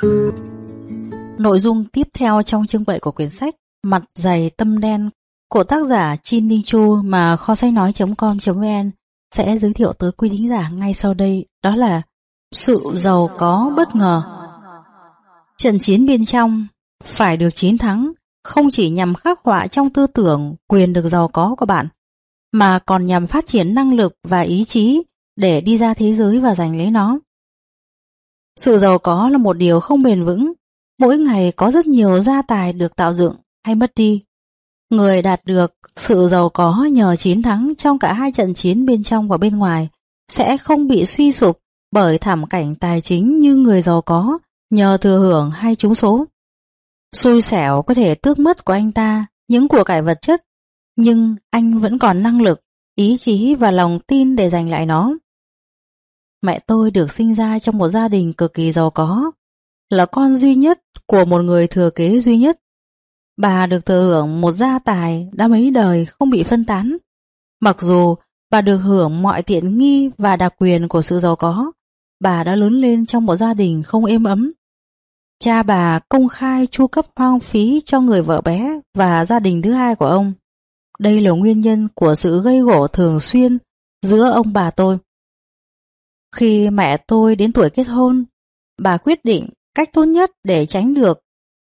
Nội dung tiếp theo trong chương 7 của quyển sách Mặt dày tâm đen của tác giả Chin Ninh Chu mà kho sách nói.com.vn sẽ giới thiệu tới quý thính giả ngay sau đây đó là sự giàu có bất ngờ. Trận chiến bên trong phải được chiến thắng không chỉ nhằm khắc họa trong tư tưởng quyền được giàu có của bạn, mà còn nhằm phát triển năng lực và ý chí để đi ra thế giới và giành lấy nó. Sự giàu có là một điều không bền vững, mỗi ngày có rất nhiều gia tài được tạo dựng hay mất đi. Người đạt được sự giàu có nhờ chiến thắng trong cả hai trận chiến bên trong và bên ngoài sẽ không bị suy sụp bởi thảm cảnh tài chính như người giàu có nhờ thừa hưởng hay trúng số. Xui xẻo có thể tước mất của anh ta những của cải vật chất, nhưng anh vẫn còn năng lực, ý chí và lòng tin để giành lại nó. Mẹ tôi được sinh ra trong một gia đình cực kỳ giàu có, là con duy nhất của một người thừa kế duy nhất. Bà được thừa hưởng một gia tài đã mấy đời không bị phân tán. Mặc dù bà được hưởng mọi tiện nghi và đặc quyền của sự giàu có, bà đã lớn lên trong một gia đình không êm ấm. Cha bà công khai chu cấp hoang phí cho người vợ bé và gia đình thứ hai của ông. Đây là nguyên nhân của sự gây gổ thường xuyên giữa ông bà tôi. Khi mẹ tôi đến tuổi kết hôn, bà quyết định cách tốt nhất để tránh được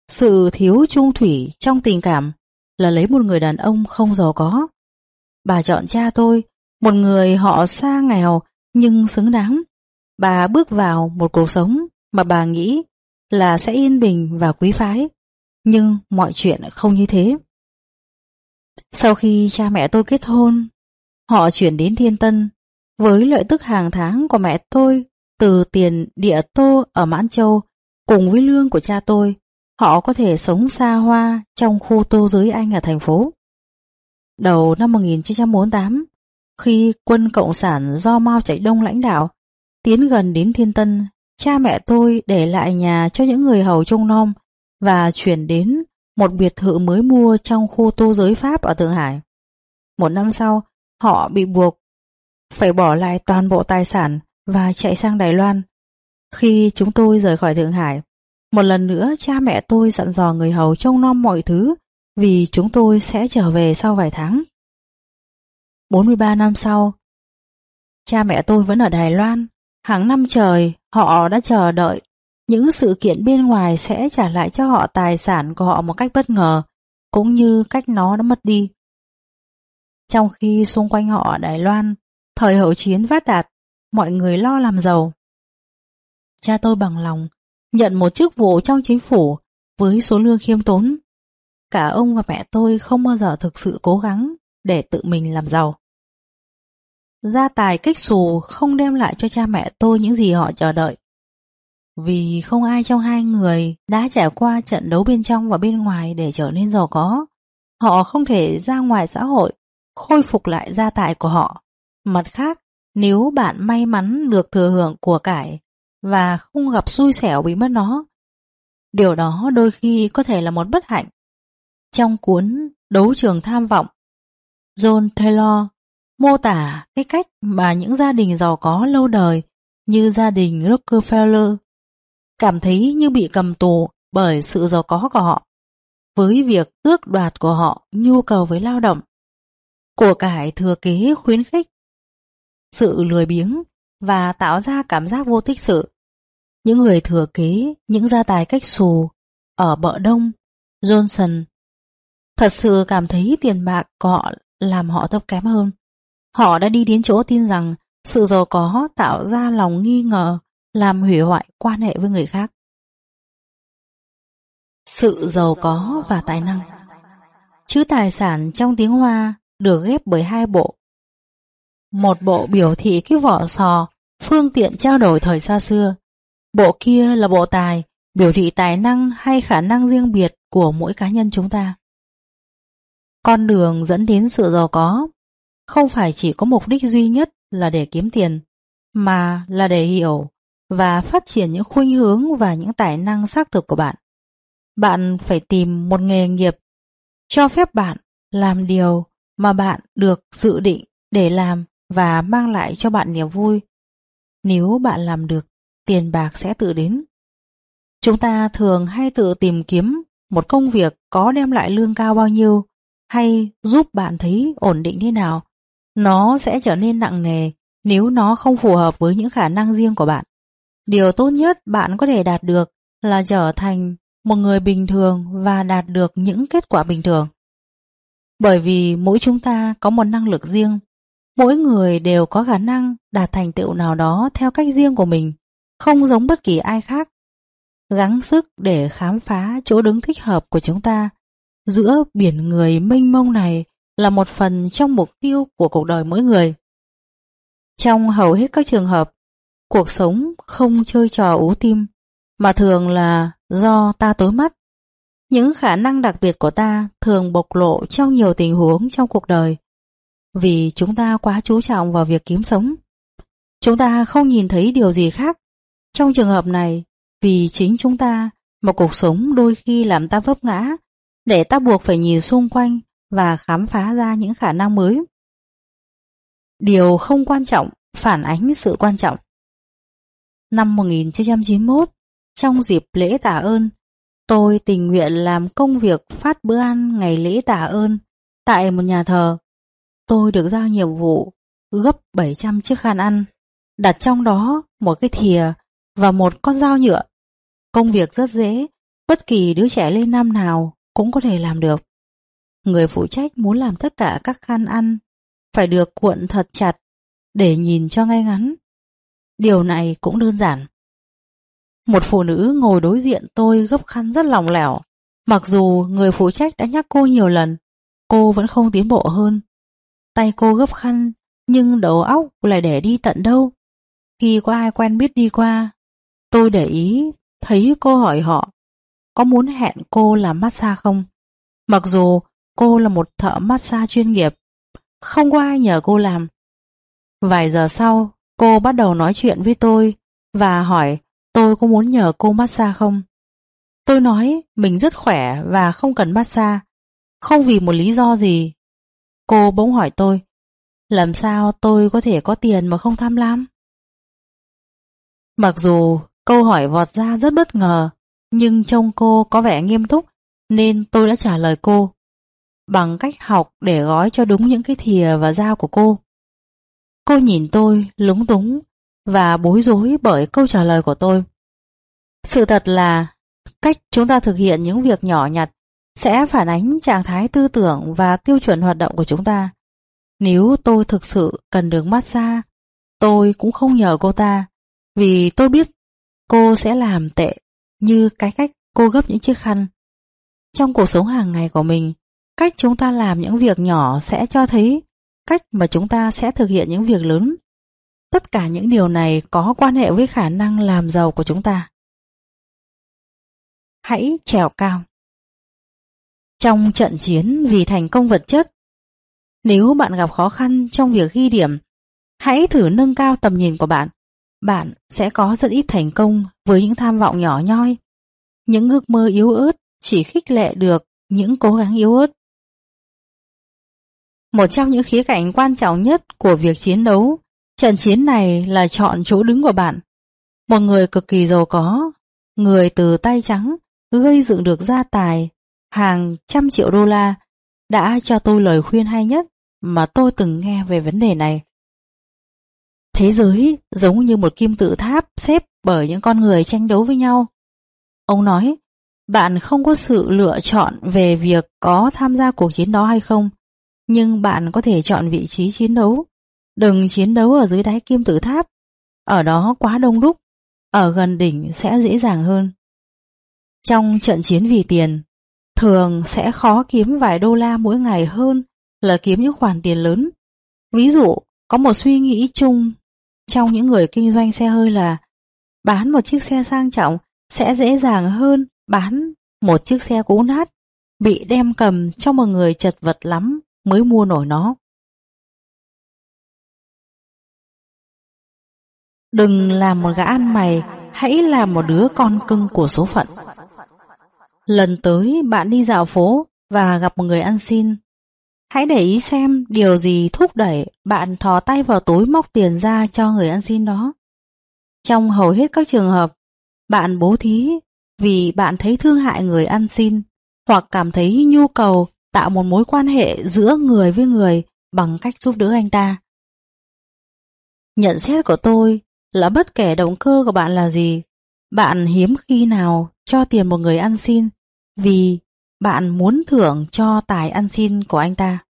sự thiếu trung thủy trong tình cảm là lấy một người đàn ông không giàu có. Bà chọn cha tôi, một người họ xa nghèo nhưng xứng đáng. Bà bước vào một cuộc sống mà bà nghĩ là sẽ yên bình và quý phái. Nhưng mọi chuyện không như thế. Sau khi cha mẹ tôi kết hôn, họ chuyển đến Thiên Tân với lợi tức hàng tháng của mẹ tôi từ tiền địa tô ở Mãn Châu cùng với lương của cha tôi, họ có thể sống xa hoa trong khu tô giới Anh ở thành phố. Đầu năm 1948, khi quân Cộng sản do Mao Trạch Đông lãnh đạo tiến gần đến Thiên Tân, cha mẹ tôi để lại nhà cho những người hầu trông nom và chuyển đến một biệt thự mới mua trong khu tô giới Pháp ở Thượng Hải. Một năm sau, họ bị buộc phải bỏ lại toàn bộ tài sản và chạy sang Đài Loan. Khi chúng tôi rời khỏi Thượng Hải, một lần nữa cha mẹ tôi dặn dò người hầu trông nom mọi thứ vì chúng tôi sẽ trở về sau vài tháng. 43 năm sau, cha mẹ tôi vẫn ở Đài Loan. Hàng năm trời, họ đã chờ đợi những sự kiện bên ngoài sẽ trả lại cho họ tài sản của họ một cách bất ngờ, cũng như cách nó đã mất đi. Trong khi xung quanh họ ở Đài Loan, thời hậu chiến phát đạt, mọi người lo làm giàu. Cha tôi bằng lòng nhận một chức vụ trong chính phủ với số lương khiêm tốn. cả ông và mẹ tôi không bao giờ thực sự cố gắng để tự mình làm giàu. Gia tài kích xù không đem lại cho cha mẹ tôi những gì họ chờ đợi. Vì không ai trong hai người đã trải qua trận đấu bên trong và bên ngoài để trở nên giàu có. Họ không thể ra ngoài xã hội, khôi phục lại gia tài của họ. Mặt khác, nếu bạn may mắn được thừa hưởng của cải và không gặp xui xẻo bị mất nó, điều đó đôi khi có thể là một bất hạnh. Trong cuốn Đấu trường tham vọng, John Taylor mô tả cái cách mà những gia đình giàu có lâu đời như gia đình Rockefeller cảm thấy như bị cầm tù bởi sự giàu có của họ, với việc tước đoạt của họ nhu cầu với lao động. Của cải thừa kế khuyến khích sự lười biếng và tạo ra cảm giác vô tích sự. Những người thừa kế những gia tài cách xù ở bờ đông, Johnson thật sự cảm thấy tiền bạc của họ làm họ thấp kém hơn. Họ đã đi đến chỗ tin rằng sự giàu có tạo ra lòng nghi ngờ làm hủy hoại quan hệ với người khác. Sự giàu có và tài năng Chữ tài sản trong tiếng Hoa được ghép bởi hai bộ. Một bộ biểu thị cái vỏ sò, phương tiện trao đổi thời xa xưa. Bộ kia là bộ tài, biểu thị tài năng hay khả năng riêng biệt của mỗi cá nhân chúng ta. Con đường dẫn đến sự giàu có không phải chỉ có mục đích duy nhất là để kiếm tiền, mà là để hiểu và phát triển những khuynh hướng và những tài năng xác thực của bạn. Bạn phải tìm một nghề nghiệp cho phép bạn làm điều mà bạn được dự định để làm và mang lại cho bạn niềm vui. Nếu bạn làm được, tiền bạc sẽ tự đến. Chúng ta thường hay tự tìm kiếm một công việc có đem lại lương cao bao nhiêu hay giúp bạn thấy ổn định thế nào. Nó sẽ trở nên nặng nề nếu nó không phù hợp với những khả năng riêng của bạn. Điều tốt nhất bạn có thể đạt được là trở thành một người bình thường và đạt được những kết quả bình thường. Bởi vì mỗi chúng ta có một năng lực riêng, mỗi người đều có khả năng đạt thành tựu nào đó theo cách riêng của mình, không giống bất kỳ ai khác. Gắng sức để khám phá chỗ đứng thích hợp của chúng ta giữa biển người mênh mông này là một phần trong mục tiêu của cuộc đời mỗi người. Trong hầu hết các trường hợp, cuộc sống không chơi trò ú tim, mà thường là do ta tối mắt. Những khả năng đặc biệt của ta thường bộc lộ trong nhiều tình huống trong cuộc đời, vì chúng ta quá chú trọng vào việc kiếm sống. Chúng ta không nhìn thấy điều gì khác. Trong trường hợp này, vì chính chúng ta mà cuộc sống đôi khi làm ta vấp ngã, để ta buộc phải nhìn xung quanh và khám phá ra những khả năng mới. Điều không quan trọng phản ánh sự quan trọng. Năm 1991, trong dịp lễ tạ ơn, tôi tình nguyện làm công việc phát bữa ăn ngày lễ tạ ơn tại một nhà thờ. Tôi được giao nhiệm vụ gấp 700 chiếc khăn ăn, đặt trong đó một cái thìa và một con dao nhựa. Công việc rất dễ, bất kỳ đứa trẻ lên năm nào cũng có thể làm được. Người phụ trách muốn làm tất cả các khăn ăn phải được cuộn thật chặt để nhìn cho ngay ngắn. Điều này cũng đơn giản. Một phụ nữ ngồi đối diện tôi gấp khăn rất lòng lẻo. Mặc dù người phụ trách đã nhắc cô nhiều lần, cô vẫn không tiến bộ hơn. Tay cô gấp khăn, nhưng đầu óc lại để đi tận đâu. Khi có ai quen biết đi qua, tôi để ý, thấy cô hỏi họ, có muốn hẹn cô làm massage không? Mặc dù cô là một thợ massage chuyên nghiệp, không có ai nhờ cô làm. Vài giờ sau, cô bắt đầu nói chuyện với tôi và hỏi tôi có muốn nhờ cô massage không. Tôi nói mình rất khỏe và không cần massage, không vì một lý do gì. Cô bỗng hỏi tôi, làm sao tôi có thể có tiền mà không tham lam? Mặc dù câu hỏi vọt ra rất bất ngờ, nhưng trông cô có vẻ nghiêm túc nên tôi đã trả lời cô bằng cách học để gói cho đúng những cái thìa và dao của cô. Cô nhìn tôi lúng túng và bối rối bởi câu trả lời của tôi. Sự thật là cách chúng ta thực hiện những việc nhỏ nhặt sẽ phản ánh trạng thái tư tưởng và tiêu chuẩn hoạt động của chúng ta. Nếu tôi thực sự cần được massage, tôi cũng không nhờ cô ta, vì tôi biết cô sẽ làm tệ như cái cách cô gấp những chiếc khăn. trong cuộc sống hàng ngày của mình, cách chúng ta làm những việc nhỏ sẽ cho thấy cách mà chúng ta sẽ thực hiện những việc lớn. Tất cả những điều này có quan hệ với khả năng làm giàu của chúng ta. Hãy trèo cao Trong trận chiến vì thành công vật chất, nếu bạn gặp khó khăn trong việc ghi điểm, hãy thử nâng cao tầm nhìn của bạn. Bạn sẽ có rất ít thành công với những tham vọng nhỏ nhoi. Những ước mơ yếu ớt chỉ khích lệ được những cố gắng yếu ớt. Một trong những khía cạnh quan trọng nhất của việc chiến đấu, trận chiến này là chọn chỗ đứng của bạn. Một người cực kỳ giàu có, người từ tay trắng, gây dựng được gia tài, hàng trăm triệu đô la, đã cho tôi lời khuyên hay nhất mà tôi từng nghe về vấn đề này. Thế giới giống như một kim tự tháp xếp bởi những con người tranh đấu với nhau. Ông nói, bạn không có sự lựa chọn về việc có tham gia cuộc chiến đó hay không, nhưng bạn có thể chọn vị trí chiến đấu. Đừng chiến đấu ở dưới đáy kim tự tháp, ở đó quá đông đúc, ở gần đỉnh sẽ dễ dàng hơn. Trong trận chiến vì tiền, thường sẽ khó kiếm vài đô la mỗi ngày hơn là kiếm những khoản tiền lớn. Ví dụ, có một suy nghĩ chung trong những người kinh doanh xe hơi là bán một chiếc xe sang trọng sẽ dễ dàng hơn bán một chiếc xe cũ nát bị đem cầm cho một người chật vật lắm mới mua nổi nó. Đừng làm một gã ăn mày, hãy làm một đứa con cưng của số phận. Lần tới bạn đi dạo phố và gặp một người ăn xin, hãy để ý xem điều gì thúc đẩy bạn thò tay vào túi móc tiền ra cho người ăn xin đó. Trong hầu hết các trường hợp, bạn bố thí vì bạn thấy thương hại người ăn xin hoặc cảm thấy nhu cầu tạo một mối quan hệ giữa người với người bằng cách giúp đỡ anh ta. Nhận xét của tôi là bất kể động cơ của bạn là gì, bạn hiếm khi nào cho tiền một người ăn xin vì bạn muốn thưởng cho tài ăn xin của anh ta.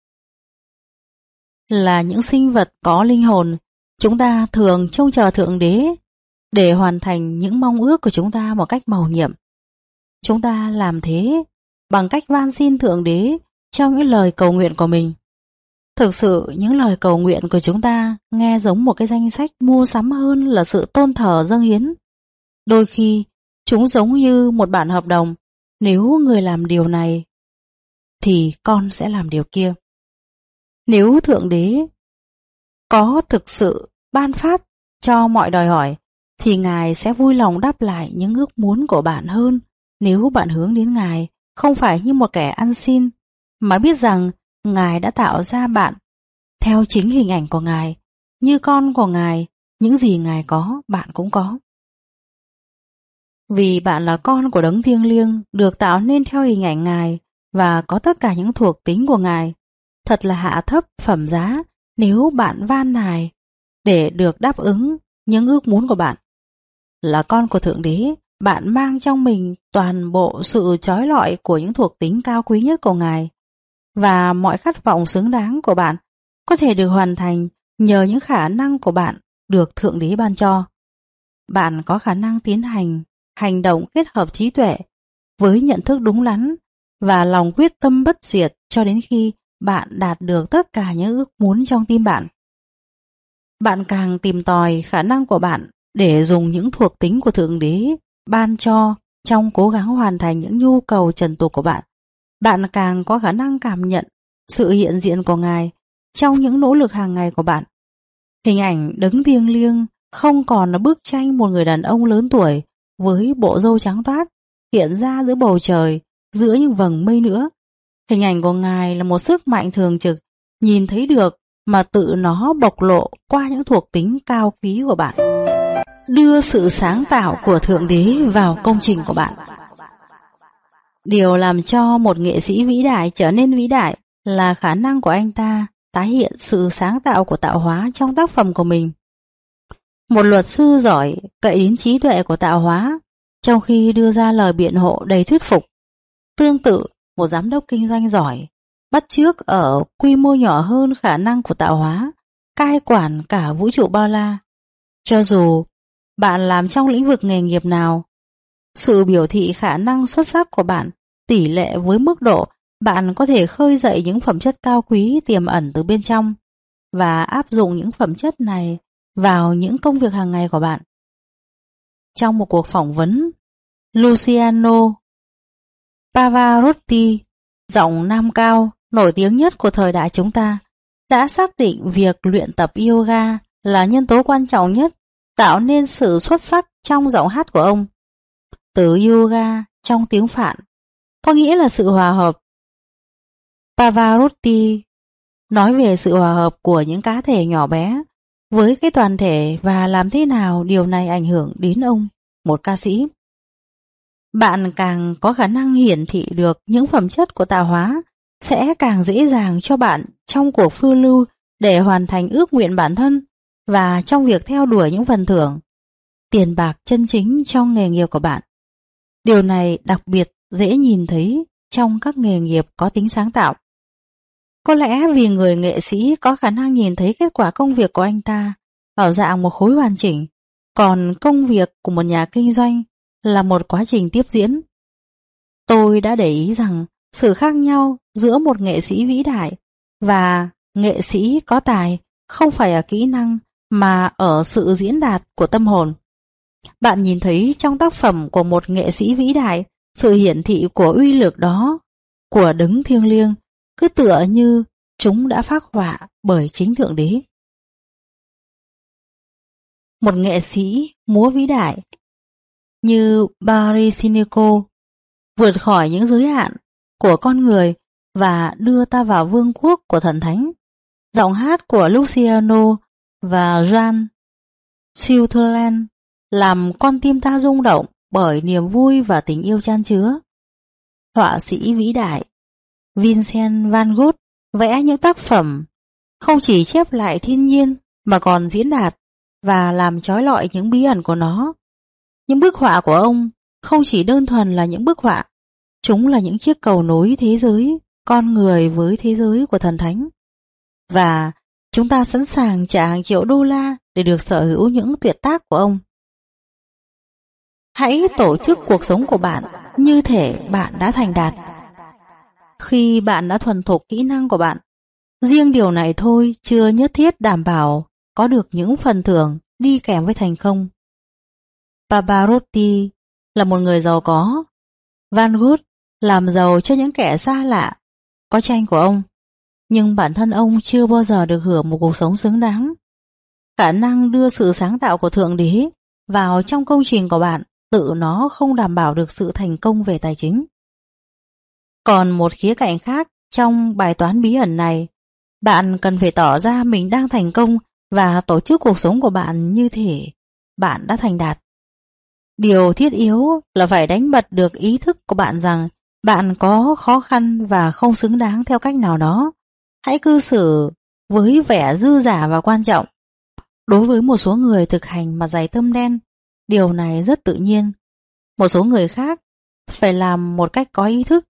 Là những sinh vật có linh hồn, chúng ta thường trông chờ Thượng Đế để hoàn thành những mong ước của chúng ta một cách màu nhiệm. Chúng ta làm thế bằng cách van xin Thượng Đế trong những lời cầu nguyện của mình. Thực sự, những lời cầu nguyện của chúng ta nghe giống một cái danh sách mua sắm hơn là sự tôn thờ dâng hiến. Đôi khi, chúng giống như một bản hợp đồng, nếu người làm điều này, thì con sẽ làm điều kia. Nếu Thượng Đế có thực sự ban phát cho mọi đòi hỏi, thì Ngài sẽ vui lòng đáp lại những ước muốn của bạn hơn nếu bạn hướng đến Ngài, không phải như một kẻ ăn xin mà biết rằng Ngài đã tạo ra bạn theo chính hình ảnh của Ngài, như con của Ngài, những gì Ngài có, bạn cũng có. Vì bạn là con của đấng thiêng liêng, được tạo nên theo hình ảnh Ngài và có tất cả những thuộc tính của Ngài. Thật là hạ thấp phẩm giá nếu bạn van nài để được đáp ứng những ước muốn của bạn. Là con của Thượng Đế, bạn mang trong mình toàn bộ sự trói lọi của những thuộc tính cao quý nhất của Ngài và mọi khát vọng xứng đáng của bạn có thể được hoàn thành nhờ những khả năng của bạn được Thượng Đế ban cho. Bạn có khả năng tiến hành hành động kết hợp trí tuệ với nhận thức đúng đắn và lòng quyết tâm bất diệt cho đến khi bạn đạt được tất cả những ước muốn trong tim bạn. Bạn càng tìm tòi khả năng của bạn để dùng những thuộc tính của Thượng Đế ban cho trong cố gắng hoàn thành những nhu cầu trần tục của bạn. Bạn càng có khả năng cảm nhận sự hiện diện của Ngài trong những nỗ lực hàng ngày của bạn. Hình ảnh đứng thiêng liêng không còn là bức tranh một người đàn ông lớn tuổi với bộ râu trắng toát hiện ra giữa bầu trời, giữa những vầng mây nữa. Hình ảnh của Ngài là một sức mạnh thường trực, nhìn thấy được mà tự nó bộc lộ qua những thuộc tính cao quý của bạn. Đưa sự sáng tạo của Thượng Đế vào công trình của bạn. Điều làm cho một nghệ sĩ vĩ đại trở nên vĩ đại là khả năng của anh ta tái hiện sự sáng tạo của tạo hóa trong tác phẩm của mình. Một luật sư giỏi cậy đến trí tuệ của tạo hóa trong khi đưa ra lời biện hộ đầy thuyết phục. Tương tự, một giám đốc kinh doanh giỏi bắt chước ở quy mô nhỏ hơn khả năng của tạo hóa cai quản cả vũ trụ bao la. Cho dù bạn làm trong lĩnh vực nghề nghiệp nào, sự biểu thị khả năng xuất sắc của bạn tỷ lệ với mức độ bạn có thể khơi dậy những phẩm chất cao quý tiềm ẩn từ bên trong và áp dụng những phẩm chất này vào những công việc hàng ngày của bạn. Trong một cuộc phỏng vấn, Luciano Pavarotti, giọng nam cao, nổi tiếng nhất của thời đại chúng ta, đã xác định việc luyện tập yoga là nhân tố quan trọng nhất tạo nên sự xuất sắc trong giọng hát của ông. Từ yoga trong tiếng Phạn có nghĩa là sự hòa hợp. Pavarotti nói về sự hòa hợp của những cá thể nhỏ bé với cái toàn thể và làm thế nào điều này ảnh hưởng đến ông, một ca sĩ. Bạn càng có khả năng hiển thị được những phẩm chất của tạo hóa sẽ càng dễ dàng cho bạn trong cuộc phương lưu để hoàn thành ước nguyện bản thân và trong việc theo đuổi những phần thưởng, tiền bạc chân chính trong nghề nghiệp của bạn. Điều này đặc biệt dễ nhìn thấy trong các nghề nghiệp có tính sáng tạo. Có lẽ vì người nghệ sĩ có khả năng nhìn thấy kết quả công việc của anh ta ở dạng một khối hoàn chỉnh, còn công việc của một nhà kinh doanh là một quá trình tiếp diễn. Tôi đã để ý rằng sự khác nhau giữa một nghệ sĩ vĩ đại và nghệ sĩ có tài không phải ở kỹ năng mà ở sự diễn đạt của tâm hồn. Bạn nhìn thấy trong tác phẩm của một nghệ sĩ vĩ đại, sự hiển thị của uy lực đó, của đấng thiêng liêng, cứ tựa như chúng đã phát họa bởi chính Thượng Đế. Một nghệ sĩ múa vĩ đại như Barry vượt khỏi những giới hạn của con người và đưa ta vào vương quốc của thần thánh. Giọng hát của Luciano và Jean Sutherland làm con tim ta rung động bởi niềm vui và tình yêu chan chứa. Họa sĩ vĩ đại Vincent van Gogh vẽ những tác phẩm không chỉ chép lại thiên nhiên mà còn diễn đạt và làm trói lọi những bí ẩn của nó. Những bức họa của ông không chỉ đơn thuần là những bức họa, chúng là những chiếc cầu nối thế giới, con người với thế giới của thần thánh. Và chúng ta sẵn sàng trả hàng triệu đô la để được sở hữu những tuyệt tác của ông. Hãy tổ chức cuộc sống của bạn như thể bạn đã thành đạt. Khi bạn đã thuần thục kỹ năng của bạn, riêng điều này thôi chưa nhất thiết đảm bảo có được những phần thưởng đi kèm với thành công. Pavarotti là một người giàu có. Van Gogh làm giàu cho những kẻ xa lạ, có tranh của ông. Nhưng bản thân ông chưa bao giờ được hưởng một cuộc sống xứng đáng. Khả năng đưa sự sáng tạo của Thượng Đế vào trong công trình của bạn tự nó không đảm bảo được sự thành công về tài chính. Còn một khía cạnh khác trong bài toán bí ẩn này, bạn cần phải tỏ ra mình đang thành công và tổ chức cuộc sống của bạn như thể bạn đã thành đạt. Điều thiết yếu là phải đánh bật được ý thức của bạn rằng bạn có khó khăn và không xứng đáng theo cách nào đó. Hãy cư xử với vẻ dư giả và quan trọng. Đối với một số người thực hành mà dày tâm đen, điều này rất tự nhiên. Một số người khác phải làm một cách có ý thức.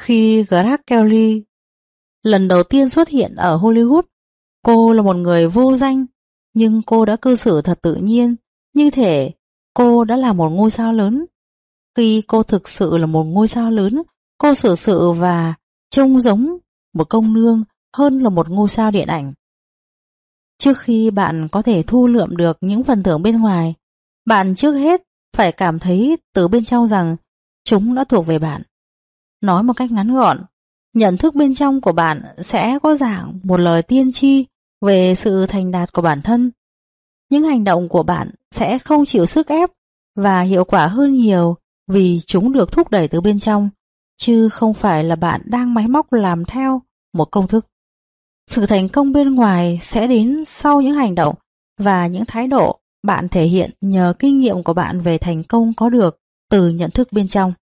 Khi Grace Kelly lần đầu tiên xuất hiện ở Hollywood, cô là một người vô danh, nhưng cô đã cư xử thật tự nhiên, như thể cô đã là một ngôi sao lớn. Khi cô thực sự là một ngôi sao lớn, cô xử sự và trông giống một công nương hơn là một ngôi sao điện ảnh. Trước khi bạn có thể thu lượm được những phần thưởng bên ngoài, bạn trước hết phải cảm thấy từ bên trong rằng chúng đã thuộc về bạn. Nói một cách ngắn gọn, nhận thức bên trong của bạn sẽ có dạng một lời tiên tri về sự thành đạt của bản thân. Những hành động của bạn sẽ không chịu sức ép và hiệu quả hơn nhiều vì chúng được thúc đẩy từ bên trong, chứ không phải là bạn đang máy móc làm theo một công thức. Sự thành công bên ngoài sẽ đến sau những hành động và những thái độ bạn thể hiện nhờ kinh nghiệm của bạn về thành công có được từ nhận thức bên trong.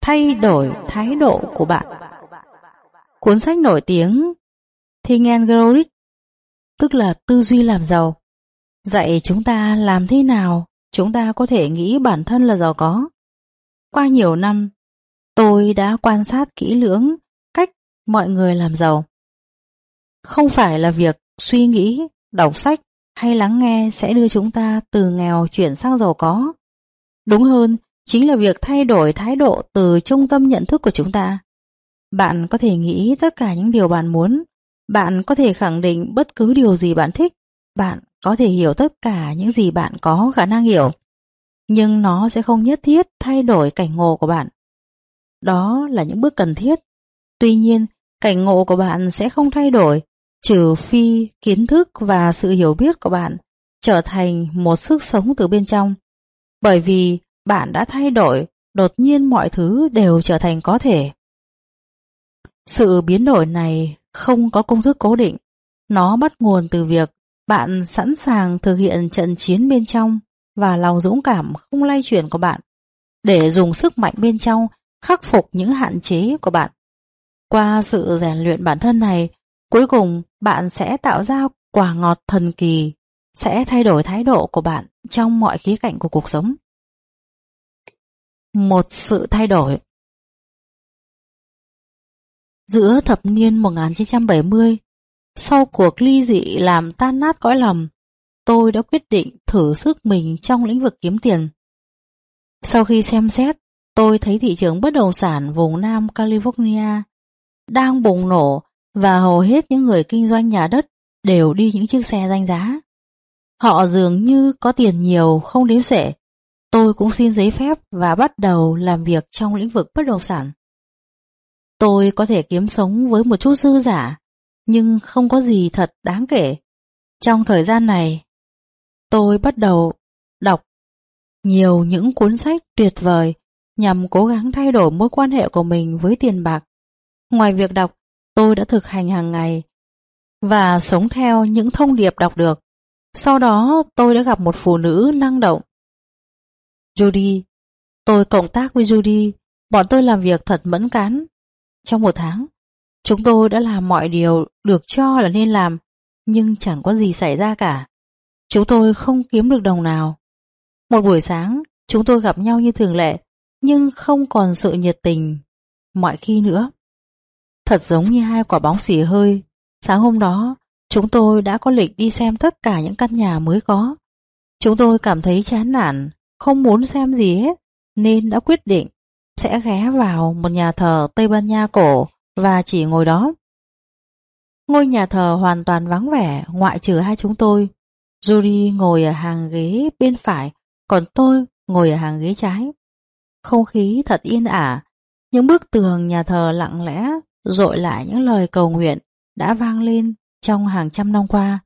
Thay đổi thái độ của bạn Cuốn sách nổi tiếng Thing and Grow Rich tức là tư duy làm giàu dạy chúng ta làm thế nào chúng ta có thể nghĩ bản thân là giàu có. Qua nhiều năm, tôi đã quan sát kỹ lưỡng mọi người làm giàu. Không phải là việc suy nghĩ, đọc sách hay lắng nghe sẽ đưa chúng ta từ nghèo chuyển sang giàu có. Đúng hơn, chính là việc thay đổi thái độ từ trung tâm nhận thức của chúng ta. Bạn có thể nghĩ tất cả những điều bạn muốn, bạn có thể khẳng định bất cứ điều gì bạn thích, bạn có thể hiểu tất cả những gì bạn có khả năng hiểu, nhưng nó sẽ không nhất thiết thay đổi cảnh ngộ của bạn. Đó là những bước cần thiết. Tuy nhiên, cảnh ngộ của bạn sẽ không thay đổi trừ phi kiến thức và sự hiểu biết của bạn trở thành một sức sống từ bên trong. Bởi vì bạn đã thay đổi, đột nhiên mọi thứ đều trở thành có thể. Sự biến đổi này không có công thức cố định. Nó bắt nguồn từ việc bạn sẵn sàng thực hiện trận chiến bên trong và lòng dũng cảm không lay chuyển của bạn để dùng sức mạnh bên trong khắc phục những hạn chế của bạn. Qua sự rèn luyện bản thân này, cuối cùng bạn sẽ tạo ra quả ngọt thần kỳ, sẽ thay đổi thái độ của bạn trong mọi khía cạnh của cuộc sống. Một sự thay đổi Giữa thập niên 1970, sau cuộc ly dị làm tan nát cõi lòng, tôi đã quyết định thử sức mình trong lĩnh vực kiếm tiền. Sau khi xem xét, tôi thấy thị trường bất động sản vùng Nam California đang bùng nổ và hầu hết những người kinh doanh nhà đất đều đi những chiếc xe danh giá. Họ dường như có tiền nhiều không đếm xuể. Tôi cũng xin giấy phép và bắt đầu làm việc trong lĩnh vực bất động sản. Tôi có thể kiếm sống với một chút dư giả, nhưng không có gì thật đáng kể. Trong thời gian này, tôi bắt đầu đọc nhiều những cuốn sách tuyệt vời nhằm cố gắng thay đổi mối quan hệ của mình với tiền bạc. Ngoài việc đọc, tôi đã thực hành hàng ngày và sống theo những thông điệp đọc được. Sau đó tôi đã gặp một phụ nữ năng động. Judy, tôi cộng tác với Judy, bọn tôi làm việc thật mẫn cán. Trong một tháng, chúng tôi đã làm mọi điều được cho là nên làm, nhưng chẳng có gì xảy ra cả. Chúng tôi không kiếm được đồng nào. Một buổi sáng, chúng tôi gặp nhau như thường lệ, nhưng không còn sự nhiệt tình mọi khi nữa. Thật giống như hai quả bóng xì hơi. Sáng hôm đó, chúng tôi đã có lịch đi xem tất cả những căn nhà mới có. Chúng tôi cảm thấy chán nản, không muốn xem gì hết, nên đã quyết định sẽ ghé vào một nhà thờ Tây Ban Nha cổ và chỉ ngồi đó. Ngôi nhà thờ hoàn toàn vắng vẻ ngoại trừ hai chúng tôi. Yuri ngồi ở hàng ghế bên phải, còn tôi ngồi ở hàng ghế trái. Không khí thật yên ả, những bức tường nhà thờ lặng lẽ dội lại những lời cầu nguyện đã vang lên trong hàng trăm năm qua.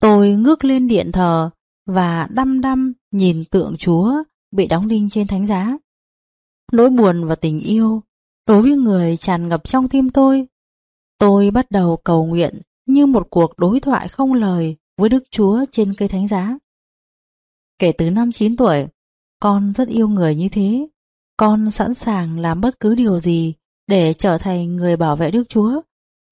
Tôi ngước lên điện thờ và đăm đăm nhìn tượng Chúa bị đóng đinh trên thánh giá. Nỗi buồn và tình yêu đối với người tràn ngập trong tim tôi. Tôi bắt đầu cầu nguyện như một cuộc đối thoại không lời với Đức Chúa trên cây thánh giá. Kể từ năm 9 tuổi, con rất yêu người như thế. Con sẵn sàng làm bất cứ điều gì để trở thành người bảo vệ Đức Chúa.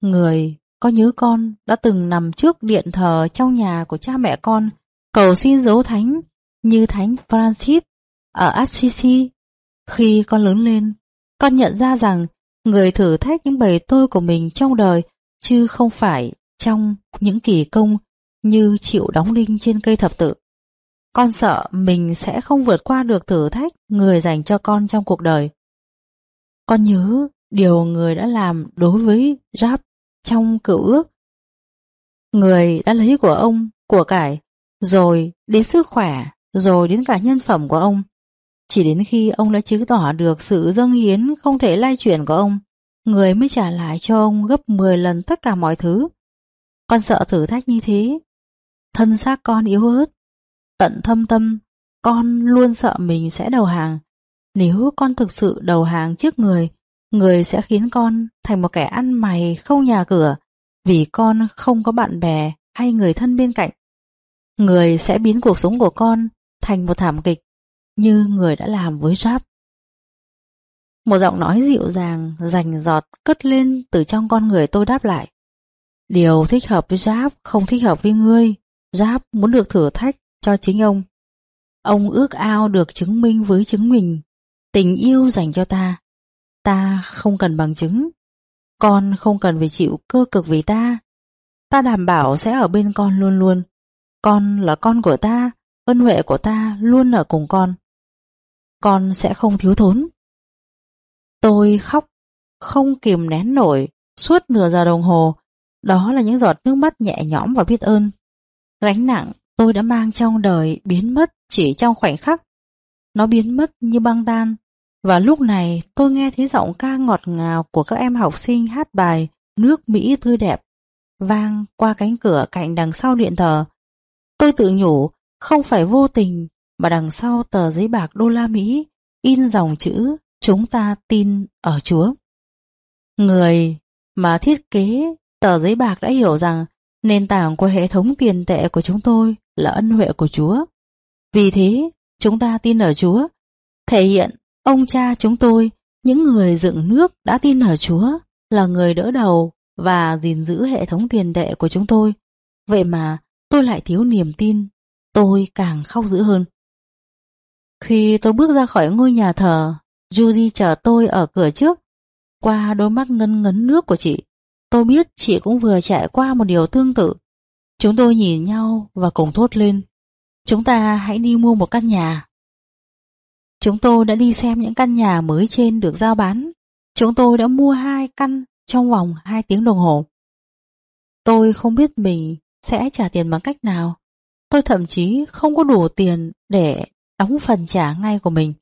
Người có nhớ con đã từng nằm trước điện thờ trong nhà của cha mẹ con cầu xin dấu thánh như thánh Francis ở Assisi. Khi con lớn lên, con nhận ra rằng người thử thách những bầy tôi của mình trong đời chứ không phải trong những kỳ công như chịu đóng đinh trên cây thập tự. Con sợ mình sẽ không vượt qua được thử thách người dành cho con trong cuộc đời. Con nhớ điều người đã làm đối với Giáp trong cựu ước. Người đã lấy của ông của cải, rồi đến sức khỏe, rồi đến cả nhân phẩm của ông. Chỉ đến khi ông đã chứng tỏ được sự dâng hiến không thể lay chuyển của ông, người mới trả lại cho ông gấp 10 lần tất cả mọi thứ. Con sợ thử thách như thế. Thân xác con yếu ớt, tận thâm tâm, con luôn sợ mình sẽ đầu hàng. Nếu con thực sự đầu hàng trước người, người sẽ khiến con thành một kẻ ăn mày không nhà cửa vì con không có bạn bè hay người thân bên cạnh. Người sẽ biến cuộc sống của con thành một thảm kịch như người đã làm với Rap. Một giọng nói dịu dàng, rành giọt cất lên từ trong con người tôi đáp lại. Điều thích hợp với Giáp không thích hợp với ngươi. Giáp muốn được thử thách cho chính ông. Ông ước ao được chứng minh với chứng mình. Tình yêu dành cho ta. Ta không cần bằng chứng. Con không cần phải chịu cơ cực vì ta. Ta đảm bảo sẽ ở bên con luôn luôn. Con là con của ta, ân huệ của ta luôn ở cùng con. con sẽ không thiếu thốn. Tôi khóc, không kìm nén nổi, suốt nửa giờ đồng hồ. Đó là những giọt nước mắt nhẹ nhõm và biết ơn. Gánh nặng tôi đã mang trong đời biến mất chỉ trong khoảnh khắc. Nó biến mất như băng tan. Và lúc này tôi nghe thấy giọng ca ngọt ngào của các em học sinh hát bài Nước Mỹ tươi đẹp vang qua cánh cửa cạnh đằng sau điện thờ. Tôi tự nhủ không phải vô tình mà đằng sau tờ giấy bạc đô la Mỹ in dòng chữ chúng ta tin ở Chúa. Người mà thiết kế tờ giấy bạc đã hiểu rằng nền tảng của hệ thống tiền tệ của chúng tôi là ân huệ của Chúa. Vì thế, chúng ta tin ở Chúa, thể hiện ông cha chúng tôi, những người dựng nước đã tin ở Chúa, là người đỡ đầu và gìn giữ hệ thống tiền tệ của chúng tôi. Vậy mà tôi lại thiếu niềm tin, tôi càng khóc dữ hơn. Khi tôi bước ra khỏi ngôi nhà thờ, Judy chờ tôi ở cửa trước. Qua đôi mắt ngấn ngấn nước của chị, tôi biết chị cũng vừa trải qua một điều tương tự. Chúng tôi nhìn nhau và cùng thốt lên. Chúng ta hãy đi mua một căn nhà. Chúng tôi đã đi xem những căn nhà mới trên được giao bán. Chúng tôi đã mua hai căn trong vòng hai tiếng đồng hồ. Tôi không biết mình sẽ trả tiền bằng cách nào. Tôi thậm chí không có đủ tiền để đóng phần trả ngay của mình.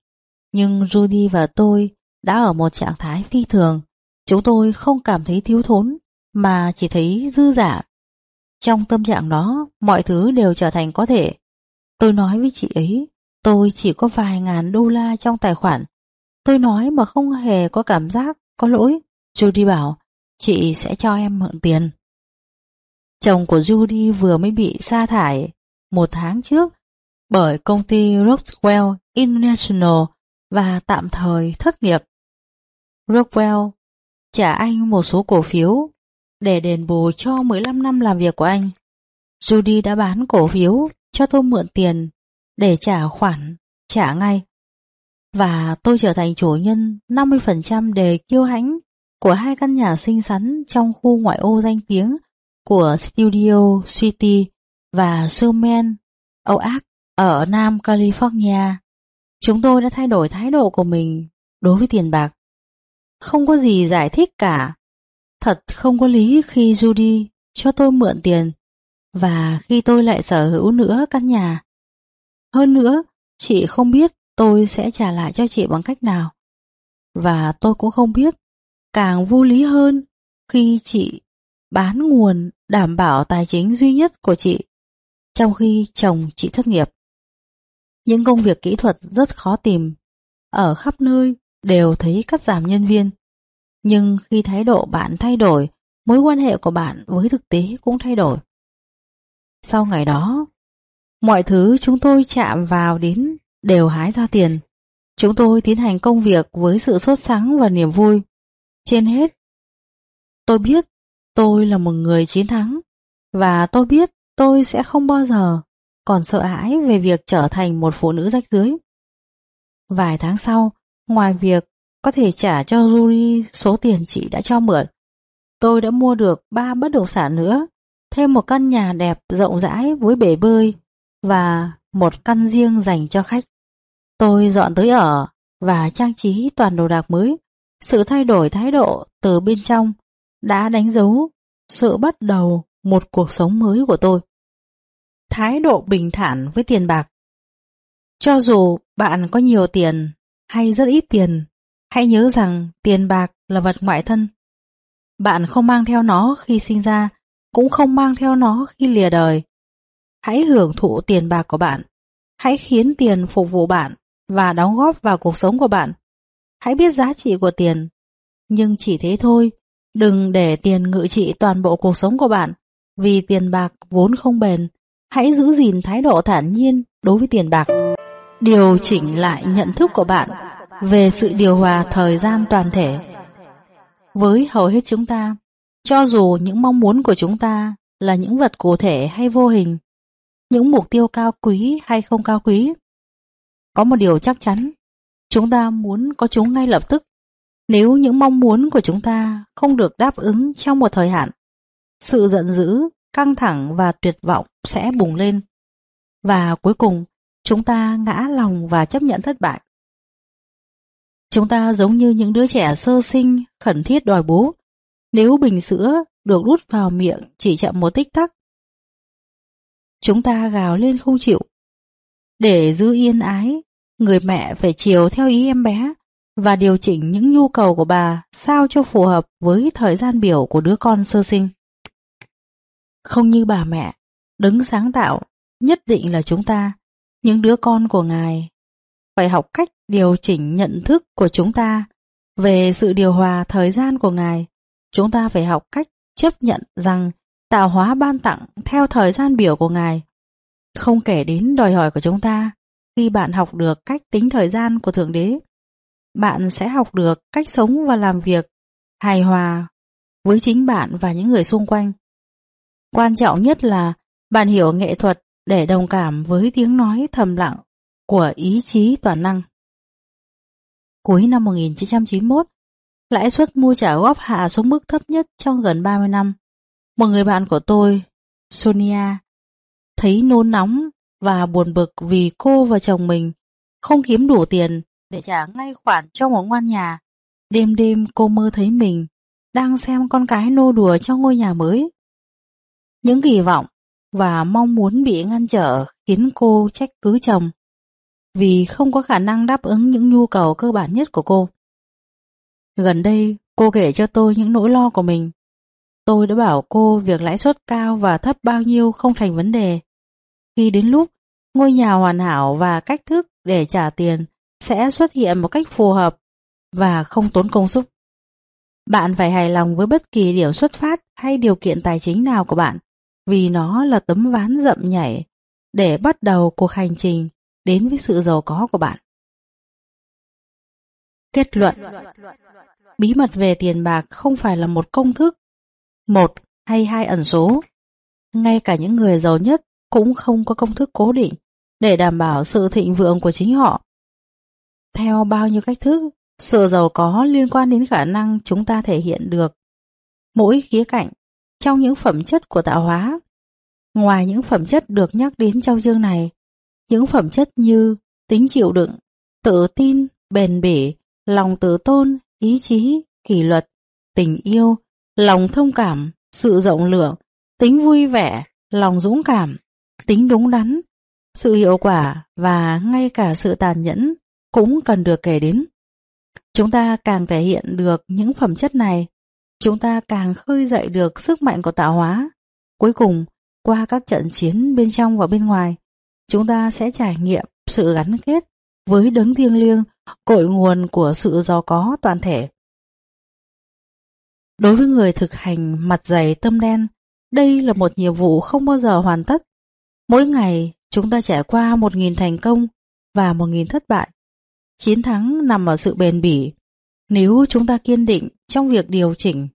Nhưng Rudy và tôi đã ở một trạng thái phi thường. Chúng tôi không cảm thấy thiếu thốn, mà chỉ thấy dư giả. Trong tâm trạng đó, mọi thứ đều trở thành có thể. Tôi nói với chị ấy, tôi chỉ có vài ngàn đô la trong tài khoản. Tôi nói mà không hề có cảm giác có lỗi. Judy bảo, chị sẽ cho em mượn tiền. Chồng của Judy vừa mới bị sa thải một tháng trước bởi công ty Rockwell International và tạm thời thất nghiệp. Rockwell trả anh một số cổ phiếu để đền bù cho 15 năm làm việc của anh. Judy đã bán cổ phiếu cho tôi mượn tiền để trả khoản, trả ngay. Và tôi trở thành chủ nhân 50% đề kiêu hãnh của hai căn nhà xinh xắn trong khu ngoại ô danh tiếng của Studio City và Showman Oak ở Nam California. Chúng tôi đã thay đổi thái độ của mình đối với tiền bạc. Không có gì giải thích cả. Thật không có lý khi Judy cho tôi mượn tiền và khi tôi lại sở hữu nữa căn nhà. Hơn nữa, chị không biết tôi sẽ trả lại cho chị bằng cách nào. Và tôi cũng không biết, càng vô lý hơn khi chị bán nguồn đảm bảo tài chính duy nhất của chị, trong khi chồng chị thất nghiệp. Những công việc kỹ thuật rất khó tìm, ở khắp nơi đều thấy cắt giảm nhân viên. Nhưng khi thái độ bạn thay đổi, mối quan hệ của bạn với thực tế cũng thay đổi. Sau ngày đó, mọi thứ chúng tôi chạm vào đến đều hái ra tiền. Chúng tôi tiến hành công việc với sự sốt sắng và niềm vui. Trên hết, tôi biết tôi là một người chiến thắng và tôi biết tôi sẽ không bao giờ còn sợ hãi về việc trở thành một phụ nữ rách rưới. Vài tháng sau, ngoài việc có thể trả cho Yuri số tiền chị đã cho mượn, tôi đã mua được ba bất động sản nữa, thêm một căn nhà đẹp rộng rãi với bể bơi và một căn riêng dành cho khách. Tôi dọn tới ở và trang trí toàn đồ đạc mới. Sự thay đổi thái độ từ bên trong đã đánh dấu sự bắt đầu một cuộc sống mới của tôi thái độ bình thản với tiền bạc. Cho dù bạn có nhiều tiền hay rất ít tiền, hãy nhớ rằng tiền bạc là vật ngoại thân. Bạn không mang theo nó khi sinh ra, cũng không mang theo nó khi lìa đời. Hãy hưởng thụ tiền bạc của bạn. Hãy khiến tiền phục vụ bạn và đóng góp vào cuộc sống của bạn. Hãy biết giá trị của tiền. Nhưng chỉ thế thôi, đừng để tiền ngự trị toàn bộ cuộc sống của bạn, vì tiền bạc vốn không bền Hãy giữ gìn thái độ thản nhiên đối với tiền bạc. Điều chỉnh lại nhận thức của bạn về sự điều hòa thời gian toàn thể. Với hầu hết chúng ta, cho dù những mong muốn của chúng ta là những vật cụ thể hay vô hình, những mục tiêu cao quý hay không cao quý, có một điều chắc chắn, chúng ta muốn có chúng ngay lập tức. Nếu những mong muốn của chúng ta không được đáp ứng trong một thời hạn, sự giận dữ căng thẳng và tuyệt vọng sẽ bùng lên. Và cuối cùng, chúng ta ngã lòng và chấp nhận thất bại. Chúng ta giống như những đứa trẻ sơ sinh khẩn thiết đòi bố. Nếu bình sữa được đút vào miệng chỉ chậm một tích tắc, chúng ta gào lên không chịu. Để giữ yên ái, người mẹ phải chiều theo ý em bé và điều chỉnh những nhu cầu của bà sao cho phù hợp với thời gian biểu của đứa con sơ sinh. Không như bà mẹ, đứng sáng tạo, nhất định là chúng ta, những đứa con của Ngài, phải học cách điều chỉnh nhận thức của chúng ta về sự điều hòa thời gian của Ngài. Chúng ta phải học cách chấp nhận rằng tạo hóa ban tặng theo thời gian biểu của Ngài. Không kể đến đòi hỏi của chúng ta, khi bạn học được cách tính thời gian của Thượng Đế, bạn sẽ học được cách sống và làm việc hài hòa với chính bạn và những người xung quanh. Quan trọng nhất là bạn hiểu nghệ thuật để đồng cảm với tiếng nói thầm lặng của ý chí toàn năng. Cuối năm 1991, lãi suất mua trả góp hạ xuống mức thấp nhất trong gần 30 năm. Một người bạn của tôi, Sonia, thấy nôn nóng và buồn bực vì cô và chồng mình không kiếm đủ tiền để trả ngay khoản cho một ngoan nhà. Đêm đêm cô mơ thấy mình đang xem con cái nô đùa trong ngôi nhà mới. Những kỳ vọng và mong muốn bị ngăn trở khiến cô trách cứ chồng vì không có khả năng đáp ứng những nhu cầu cơ bản nhất của cô. Gần đây, cô kể cho tôi những nỗi lo của mình. Tôi đã bảo cô việc lãi suất cao và thấp bao nhiêu không thành vấn đề. Khi đến lúc ngôi nhà hoàn hảo và cách thức để trả tiền sẽ xuất hiện một cách phù hợp và không tốn công sức. Bạn phải hài lòng với bất kỳ điểm xuất phát hay điều kiện tài chính nào của bạn vì nó là tấm ván rậm nhảy để bắt đầu cuộc hành trình đến với sự giàu có của bạn. Kết luận Bí mật về tiền bạc không phải là một công thức, một hay hai ẩn số. Ngay cả những người giàu nhất cũng không có công thức cố định để đảm bảo sự thịnh vượng của chính họ. Theo bao nhiêu cách thức, sự giàu có liên quan đến khả năng chúng ta thể hiện được mỗi khía cạnh trong những phẩm chất của tạo hóa. Ngoài những phẩm chất được nhắc đến trong chương này, những phẩm chất như tính chịu đựng, tự tin, bền bỉ, lòng tự tôn, ý chí, kỷ luật, tình yêu, lòng thông cảm, sự rộng lượng, tính vui vẻ, lòng dũng cảm, tính đúng đắn, sự hiệu quả và ngay cả sự tàn nhẫn cũng cần được kể đến. Chúng ta càng thể hiện được những phẩm chất này, chúng ta càng khơi dậy được sức mạnh của tạo hóa. Cuối cùng, qua các trận chiến bên trong và bên ngoài, chúng ta sẽ trải nghiệm sự gắn kết với đấng thiêng liêng, cội nguồn của sự giàu có toàn thể. Đối với người thực hành mặt dày tâm đen, đây là một nhiệm vụ không bao giờ hoàn tất. Mỗi ngày, chúng ta trải qua một nghìn thành công và một nghìn thất bại. Chiến thắng nằm ở sự bền bỉ. Nếu chúng ta kiên định trong việc điều chỉnh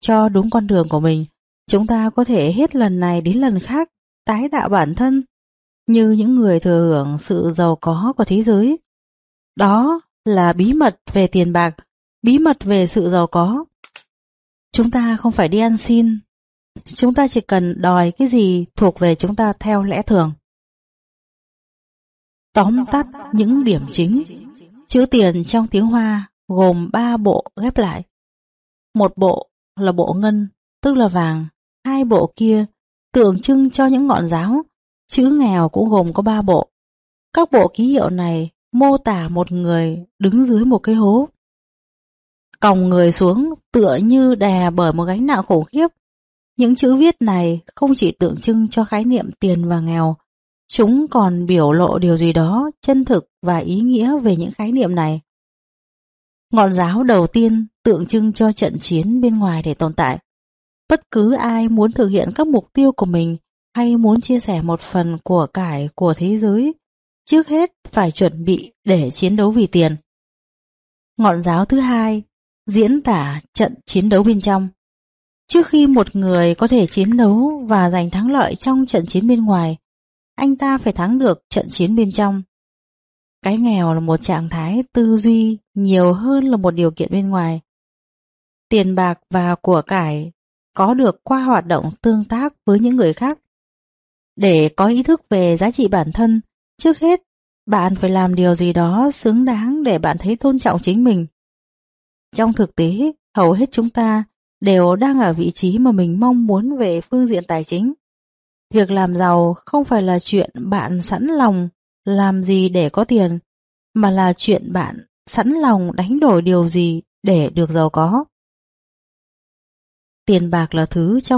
cho đúng con đường của mình, chúng ta có thể hết lần này đến lần khác tái tạo bản thân như những người thừa hưởng sự giàu có của thế giới. Đó là bí mật về tiền bạc, bí mật về sự giàu có. Chúng ta không phải đi ăn xin, chúng ta chỉ cần đòi cái gì thuộc về chúng ta theo lẽ thường. Tóm tắt những điểm chính. Chữ tiền trong tiếng Hoa gồm 3 bộ ghép lại. Một bộ là bộ ngân, tức là vàng. Hai bộ kia tượng trưng cho những ngọn giáo. Chữ nghèo cũng gồm có 3 bộ. Các bộ ký hiệu này mô tả một người đứng dưới một cái hố. Còng người xuống tựa như đè bởi một gánh nặng khủng khiếp. Những chữ viết này không chỉ tượng trưng cho khái niệm tiền và nghèo, Chúng còn biểu lộ điều gì đó chân thực và ý nghĩa về những khái niệm này. Ngọn giáo đầu tiên tượng trưng cho trận chiến bên ngoài để tồn tại. Bất cứ ai muốn thực hiện các mục tiêu của mình hay muốn chia sẻ một phần của cải của thế giới, trước hết phải chuẩn bị để chiến đấu vì tiền. Ngọn giáo thứ hai diễn tả trận chiến đấu bên trong. Trước khi một người có thể chiến đấu và giành thắng lợi trong trận chiến bên ngoài, anh ta phải thắng được trận chiến bên trong. Cái nghèo là một trạng thái tư duy nhiều hơn là một điều kiện bên ngoài. Tiền bạc và của cải có được qua hoạt động tương tác với những người khác. Để có ý thức về giá trị bản thân, trước hết Bạn phải làm điều gì đó xứng đáng để bạn thấy tôn trọng chính mình. Trong thực tế, hầu hết chúng ta đều đang ở vị trí mà mình mong muốn về phương diện tài chính. Việc làm giàu không phải là chuyện bạn sẵn lòng làm gì để có tiền, mà là chuyện bạn sẵn lòng đánh đổi điều gì để được giàu có. Tiền bạc là thứ trong